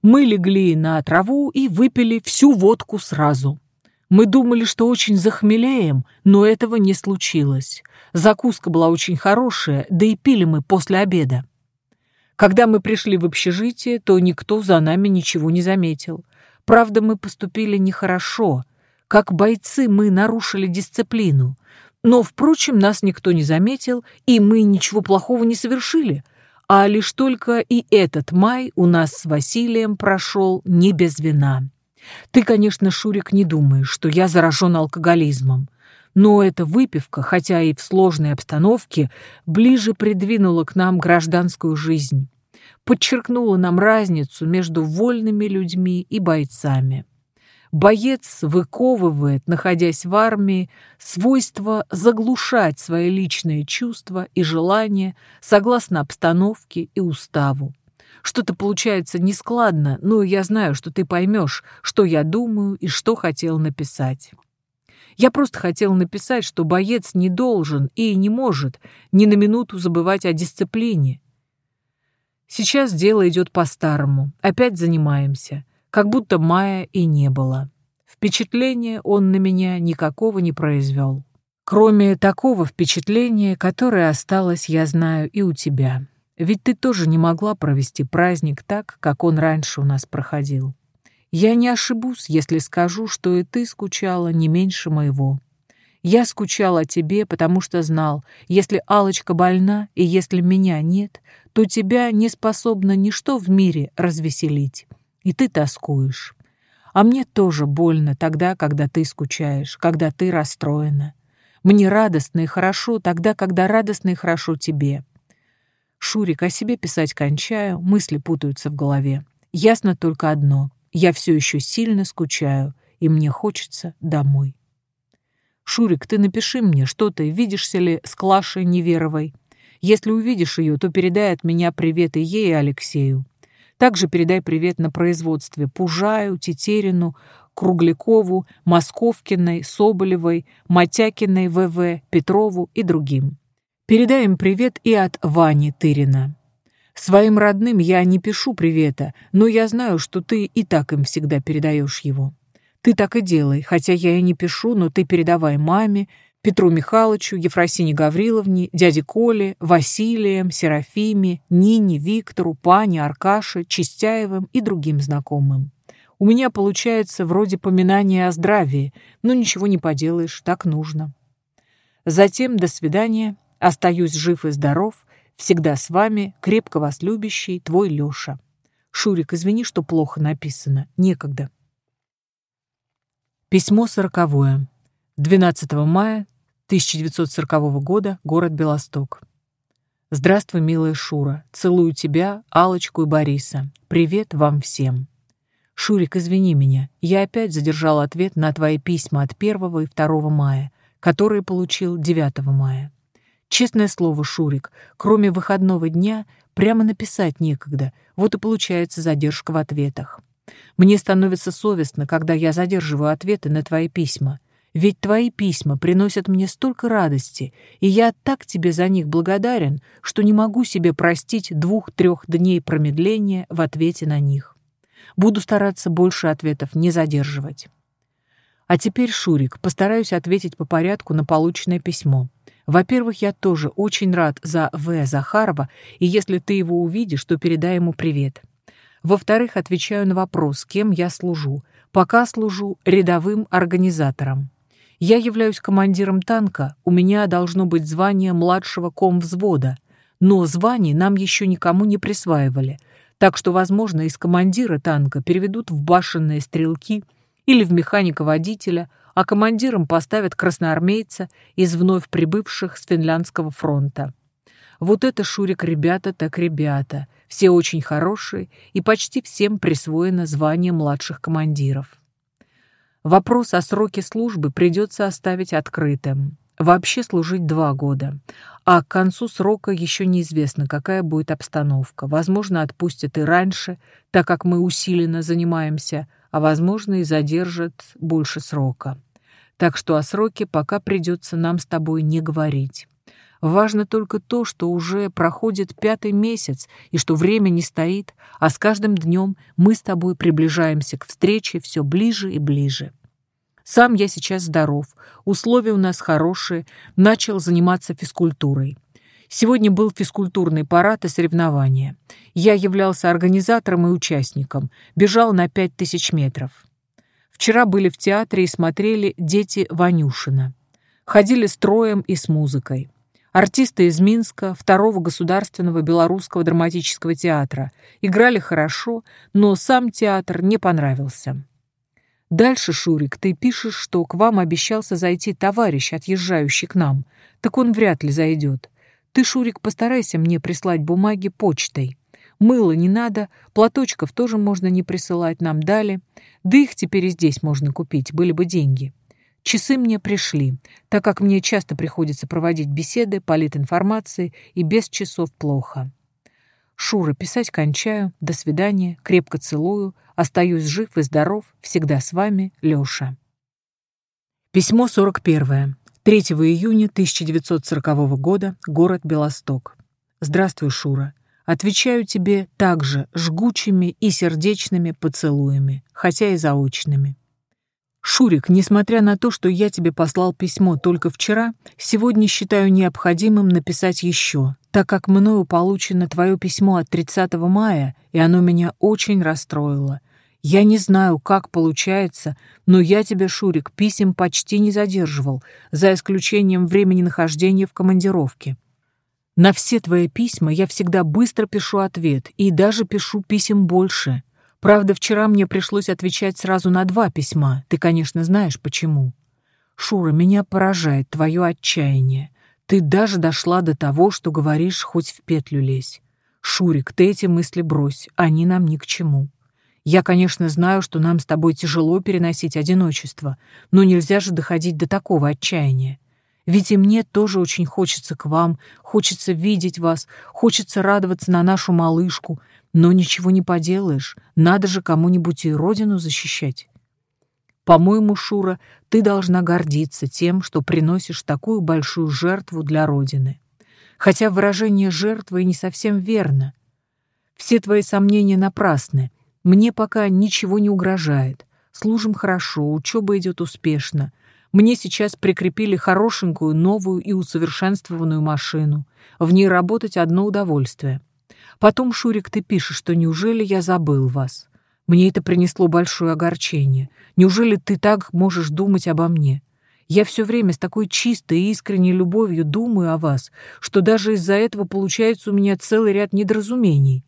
Мы легли на траву и выпили всю водку сразу. Мы думали, что очень захмелеем, но этого не случилось. Закуска была очень хорошая, да и пили мы после обеда. Когда мы пришли в общежитие, то никто за нами ничего не заметил. Правда, мы поступили нехорошо — как бойцы мы нарушили дисциплину. Но, впрочем, нас никто не заметил, и мы ничего плохого не совершили. А лишь только и этот май у нас с Василием прошел не без вина. Ты, конечно, Шурик, не думаешь, что я заражен алкоголизмом. Но эта выпивка, хотя и в сложной обстановке, ближе придвинула к нам гражданскую жизнь, подчеркнула нам разницу между вольными людьми и бойцами. Боец выковывает, находясь в армии, свойство заглушать свои личные чувства и желания согласно обстановке и уставу. Что-то получается нескладно, но я знаю, что ты поймешь, что я думаю и что хотел написать. Я просто хотел написать, что боец не должен и не может ни на минуту забывать о дисциплине. Сейчас дело идет по-старому. Опять занимаемся как будто мая и не было. Впечатления он на меня никакого не произвел. Кроме такого впечатления, которое осталось, я знаю, и у тебя. Ведь ты тоже не могла провести праздник так, как он раньше у нас проходил. Я не ошибусь, если скажу, что и ты скучала не меньше моего. Я скучал о тебе, потому что знал, если алочка больна и если меня нет, то тебя не способно ничто в мире развеселить и ты тоскуешь. А мне тоже больно тогда, когда ты скучаешь, когда ты расстроена. Мне радостно и хорошо тогда, когда радостно и хорошо тебе. Шурик, о себе писать кончаю, мысли путаются в голове. Ясно только одно. Я все еще сильно скучаю, и мне хочется домой. Шурик, ты напиши мне, что ты, видишься ли с Клашей Неверовой. Если увидишь ее, то передай от меня привет и ей, и Алексею. Также передай привет на производстве Пужаю, Тетерину, Круглякову, Московкиной, Соболевой, Матякиной ВВ, Петрову и другим. Передай им привет и от Вани Тырина. Своим родным я не пишу привета, но я знаю, что ты и так им всегда передаешь его. Ты так и делай, хотя я и не пишу, но ты передавай маме, Петру Михайловичу, Ефросине Гавриловне, дяде Коле, Василиям, Серафиме, Нине, Виктору, Пане, Аркаше, Чистяевым и другим знакомым. У меня получается вроде поминания о здравии, но ничего не поделаешь, так нужно. Затем до свидания, остаюсь жив и здоров, всегда с вами, крепко вас любящий, твой Лёша. Шурик, извини, что плохо написано, некогда. Письмо сороковое. 12 мая 1940 года, город Белосток. Здравствуй, милая Шура. Целую тебя, Алочку и Бориса. Привет вам всем. Шурик, извини меня. Я опять задержал ответ на твои письма от 1 и 2 мая, которые получил 9 мая. Честное слово, Шурик, кроме выходного дня прямо написать некогда, вот и получается задержка в ответах. Мне становится совестно, когда я задерживаю ответы на твои письма. Ведь твои письма приносят мне столько радости, и я так тебе за них благодарен, что не могу себе простить двух-трех дней промедления в ответе на них. Буду стараться больше ответов не задерживать. А теперь, Шурик, постараюсь ответить по порядку на полученное письмо. Во-первых, я тоже очень рад за В. Захарова, и если ты его увидишь, то передай ему привет. Во-вторых, отвечаю на вопрос, кем я служу. Пока служу рядовым организатором. Я являюсь командиром танка, у меня должно быть звание младшего комвзвода, но звание нам еще никому не присваивали, так что, возможно, из командира танка переведут в башенные стрелки или в механика-водителя, а командиром поставят красноармейца из вновь прибывших с финляндского фронта. Вот это, Шурик, ребята так ребята, все очень хорошие, и почти всем присвоено звание младших командиров. Вопрос о сроке службы придется оставить открытым. Вообще служить два года. А к концу срока еще неизвестно, какая будет обстановка. Возможно, отпустят и раньше, так как мы усиленно занимаемся, а возможно и задержат больше срока. Так что о сроке пока придется нам с тобой не говорить. Важно только то, что уже проходит пятый месяц, и что время не стоит, а с каждым днем мы с тобой приближаемся к встрече все ближе и ближе. Сам я сейчас здоров, условия у нас хорошие, начал заниматься физкультурой. Сегодня был физкультурный парад и соревнования. Я являлся организатором и участником, бежал на пять тысяч метров. Вчера были в театре и смотрели «Дети Ванюшина». Ходили строем и с музыкой. Артисты из Минска, второго государственного белорусского драматического театра, играли хорошо, но сам театр не понравился. Дальше, Шурик, ты пишешь, что к вам обещался зайти товарищ, отъезжающий к нам. Так он вряд ли зайдет. Ты, Шурик, постарайся мне прислать бумаги почтой. Мыла не надо, платочков тоже можно не присылать, нам дали. Да их теперь и здесь можно купить, были бы деньги. Часы мне пришли, так как мне часто приходится проводить беседы, политинформации, и без часов плохо. Шура, писать кончаю. До свидания. Крепко целую. Остаюсь жив и здоров. Всегда с вами, Лёша. Письмо 41. 3 июня 1940 года. Город Белосток. Здравствуй, Шура. Отвечаю тебе также жгучими и сердечными поцелуями, хотя и заочными. «Шурик, несмотря на то, что я тебе послал письмо только вчера, сегодня считаю необходимым написать еще, так как мною получено твое письмо от 30 мая, и оно меня очень расстроило. Я не знаю, как получается, но я тебе, Шурик, писем почти не задерживал, за исключением времени нахождения в командировке. На все твои письма я всегда быстро пишу ответ, и даже пишу писем больше». Правда, вчера мне пришлось отвечать сразу на два письма. Ты, конечно, знаешь, почему. Шура, меня поражает твое отчаяние. Ты даже дошла до того, что говоришь, хоть в петлю лезь. Шурик, ты эти мысли брось, они нам ни к чему. Я, конечно, знаю, что нам с тобой тяжело переносить одиночество, но нельзя же доходить до такого отчаяния. Ведь и мне тоже очень хочется к вам, хочется видеть вас, хочется радоваться на нашу малышку, Но ничего не поделаешь, надо же кому-нибудь и родину защищать. По-моему, Шура, ты должна гордиться тем, что приносишь такую большую жертву для Родины. Хотя выражение «жертва» и не совсем верно. Все твои сомнения напрасны. Мне пока ничего не угрожает. Служим хорошо, учеба идет успешно. Мне сейчас прикрепили хорошенькую, новую и усовершенствованную машину. В ней работать одно удовольствие. Потом, Шурик, ты пишешь, что неужели я забыл вас? Мне это принесло большое огорчение. Неужели ты так можешь думать обо мне? Я все время с такой чистой и искренней любовью думаю о вас, что даже из-за этого получается у меня целый ряд недоразумений.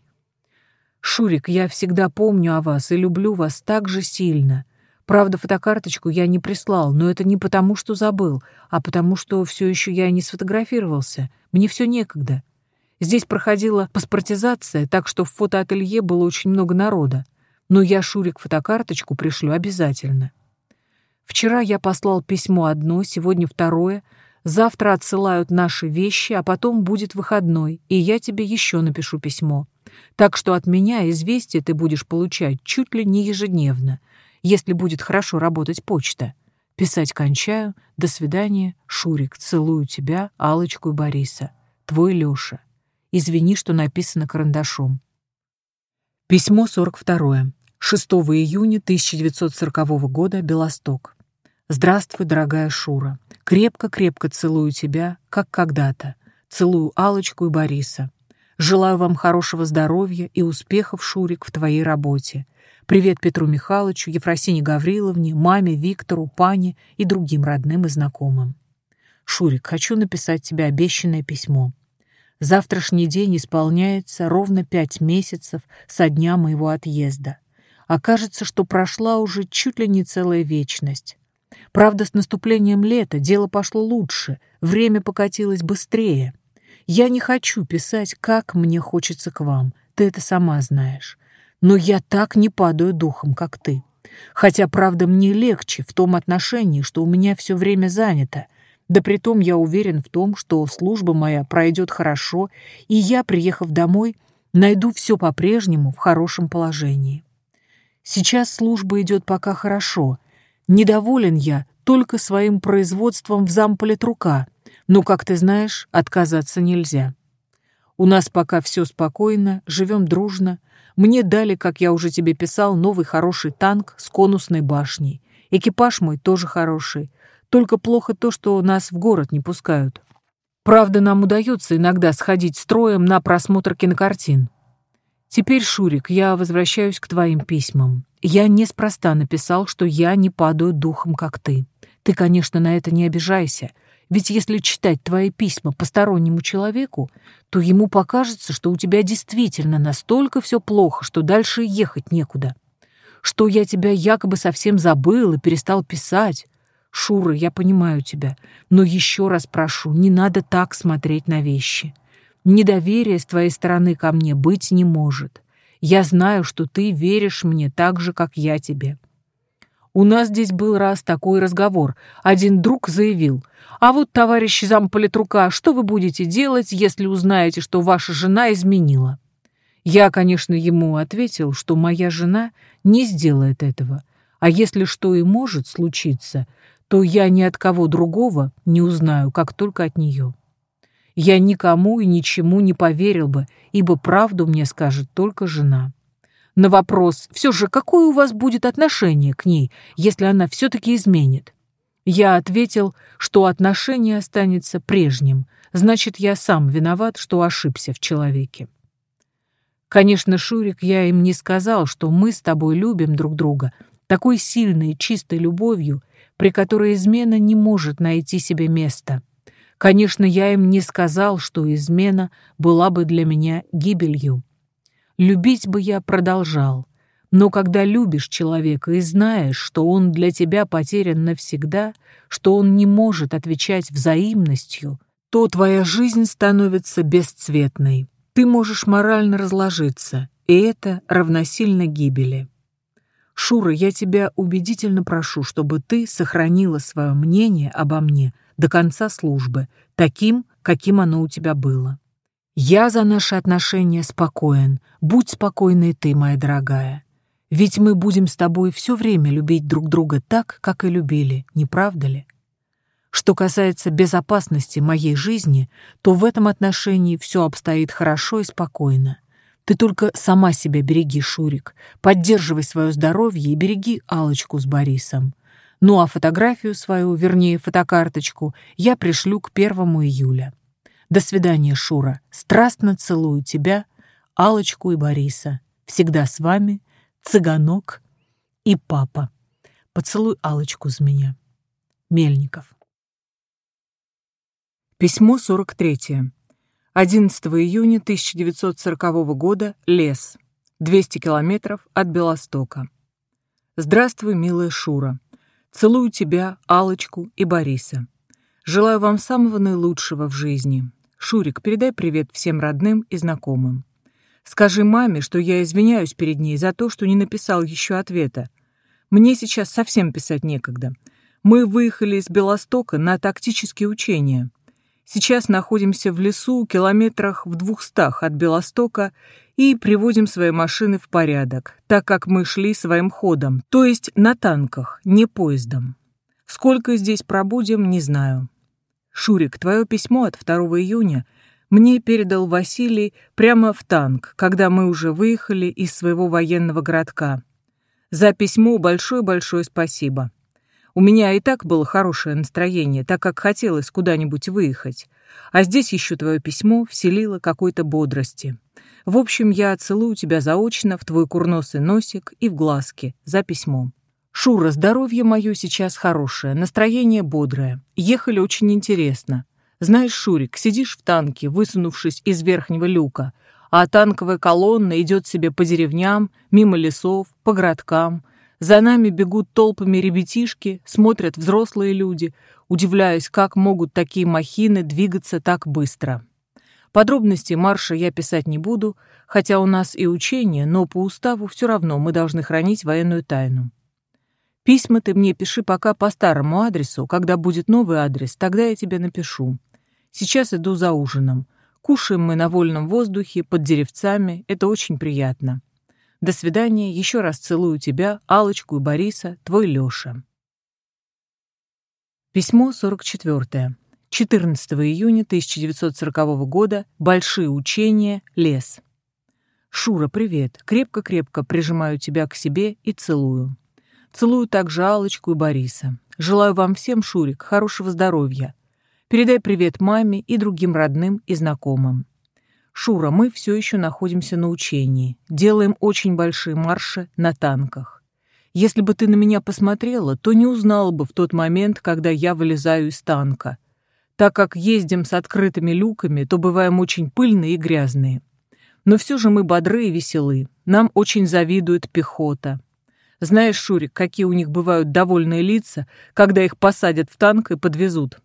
Шурик, я всегда помню о вас и люблю вас так же сильно. Правда, фотокарточку я не прислал, но это не потому, что забыл, а потому, что все еще я не сфотографировался. Мне все некогда. Здесь проходила паспортизация, так что в фотоателье было очень много народа. Но я Шурик фотокарточку пришлю обязательно. Вчера я послал письмо одно, сегодня второе. Завтра отсылают наши вещи, а потом будет выходной, и я тебе еще напишу письмо. Так что от меня известие ты будешь получать чуть ли не ежедневно, если будет хорошо работать почта. Писать кончаю. До свидания, Шурик. Целую тебя, Алочку и Бориса. Твой Лёша. Извини, что написано карандашом. Письмо 42. 6 июня 1940 года, Белосток. Здравствуй, дорогая Шура. Крепко-крепко целую тебя, как когда-то. Целую Алочку и Бориса. Желаю вам хорошего здоровья и успехов, Шурик, в твоей работе. Привет Петру Михайловичу, Ефросине Гавриловне, маме, Виктору, Пане и другим родным и знакомым. Шурик, хочу написать тебе обещанное письмо. Завтрашний день исполняется ровно пять месяцев со дня моего отъезда. Окажется, что прошла уже чуть ли не целая вечность. Правда, с наступлением лета дело пошло лучше, время покатилось быстрее. Я не хочу писать, как мне хочется к вам, ты это сама знаешь. Но я так не падаю духом, как ты. Хотя, правда, мне легче в том отношении, что у меня все время занято. Да притом я уверен в том, что служба моя пройдет хорошо, и я, приехав домой, найду все по-прежнему в хорошем положении. Сейчас служба идет пока хорошо. Недоволен я только своим производством в замполитрука, но, как ты знаешь, отказаться нельзя. У нас пока все спокойно, живем дружно. Мне дали, как я уже тебе писал, новый хороший танк с конусной башней. Экипаж мой тоже хороший. Только плохо то, что нас в город не пускают. Правда, нам удается иногда сходить строем на просмотр кинокартин. Теперь, Шурик, я возвращаюсь к твоим письмам. Я неспроста написал, что я не падаю духом, как ты. Ты, конечно, на это не обижайся, ведь если читать твои письма постороннему человеку, то ему покажется, что у тебя действительно настолько все плохо, что дальше ехать некуда. Что я тебя якобы совсем забыл и перестал писать. Шура, я понимаю тебя, но еще раз прошу, не надо так смотреть на вещи. Недоверия с твоей стороны ко мне быть не может. Я знаю, что ты веришь мне так же, как я тебе. У нас здесь был раз такой разговор. Один друг заявил, «А вот, товарищ замполитрука, что вы будете делать, если узнаете, что ваша жена изменила?» Я, конечно, ему ответил, что моя жена не сделает этого, а если что и может случиться, то я ни от кого другого не узнаю, как только от нее я никому и ничему не поверил бы, ибо правду мне скажет только жена. На вопрос, все же, какое у вас будет отношение к ней, если она все-таки изменит? Я ответил, что отношение останется прежним, значит, я сам виноват, что ошибся в человеке. Конечно, Шурик, я им не сказал, что мы с тобой любим друг друга такой сильной, чистой любовью, при которой измена не может найти себе места. Конечно, я им не сказал, что измена была бы для меня гибелью. Любить бы я продолжал. Но когда любишь человека и знаешь, что он для тебя потерян навсегда, что он не может отвечать взаимностью, то твоя жизнь становится бесцветной. Ты можешь морально разложиться, и это равносильно гибели. Шура, я тебя убедительно прошу, чтобы ты сохранила свое мнение обо мне до конца службы, таким, каким оно у тебя было. Я за наши отношения спокоен. Будь спокойной ты, моя дорогая. Ведь мы будем с тобой все время любить друг друга так, как и любили, не правда ли? Что касается безопасности моей жизни, то в этом отношении все обстоит хорошо и спокойно. Ты только сама себя береги, Шурик, поддерживай свое здоровье и береги алочку с Борисом. Ну а фотографию свою, вернее фотокарточку, я пришлю к первому июля. До свидания, Шура. Страстно целую тебя, алочку и Бориса. Всегда с вами, цыганок и папа. Поцелуй алочку с меня. Мельников. Письмо 43. 11 июня 1940 года. Лес. 200 километров от Белостока. Здравствуй, милая Шура. Целую тебя, алочку и Бориса. Желаю вам самого наилучшего в жизни. Шурик, передай привет всем родным и знакомым. Скажи маме, что я извиняюсь перед ней за то, что не написал еще ответа. Мне сейчас совсем писать некогда. Мы выехали из Белостока на тактические учения. Сейчас находимся в лесу, километрах в двухстах от Белостока, и приводим свои машины в порядок, так как мы шли своим ходом, то есть на танках, не поездом. Сколько здесь пробудем, не знаю. Шурик, твое письмо от 2 июня мне передал Василий прямо в танк, когда мы уже выехали из своего военного городка. За письмо большое-большое спасибо. У меня и так было хорошее настроение, так как хотелось куда-нибудь выехать. А здесь еще твое письмо вселило какой-то бодрости. В общем, я целую тебя заочно в твой курносый носик и в глазки за письмом. Шура, здоровье мое сейчас хорошее, настроение бодрое. Ехали очень интересно. Знаешь, Шурик, сидишь в танке, высунувшись из верхнего люка, а танковая колонна идет себе по деревням, мимо лесов, по городкам — за нами бегут толпами ребятишки, смотрят взрослые люди, удивляясь, как могут такие махины двигаться так быстро. Подробности марша я писать не буду, хотя у нас и учение, но по уставу все равно мы должны хранить военную тайну. Письма ты мне пиши пока по старому адресу, когда будет новый адрес, тогда я тебе напишу. Сейчас иду за ужином. Кушаем мы на вольном воздухе, под деревцами, это очень приятно. До свидания, еще раз целую тебя, Алочку и Бориса, твой Леша. Письмо 44. 14 июня 1940 года. Большие учения. Лес. Шура, привет. Крепко-крепко прижимаю тебя к себе и целую. Целую также Алочку и Бориса. Желаю вам всем, Шурик, хорошего здоровья. Передай привет маме и другим родным и знакомым. «Шура, мы все еще находимся на учении, делаем очень большие марши на танках. Если бы ты на меня посмотрела, то не узнала бы в тот момент, когда я вылезаю из танка. Так как ездим с открытыми люками, то бываем очень пыльные и грязные. Но все же мы бодры и веселы. Нам очень завидует пехота. Знаешь, Шурик, какие у них бывают довольные лица, когда их посадят в танк и подвезут.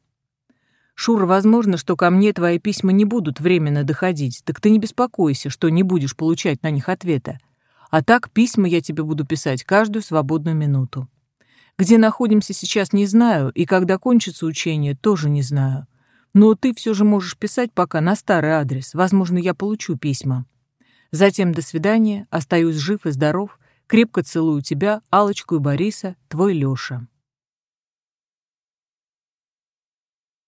Шура, возможно, что ко мне твои письма не будут временно доходить, так ты не беспокойся, что не будешь получать на них ответа. А так письма я тебе буду писать каждую свободную минуту. Где находимся сейчас, не знаю, и когда кончится учение, тоже не знаю. Но ты все же можешь писать пока на старый адрес, возможно, я получу письма. Затем до свидания, остаюсь жив и здоров, крепко целую тебя, Алочку и Бориса, твой Лёша.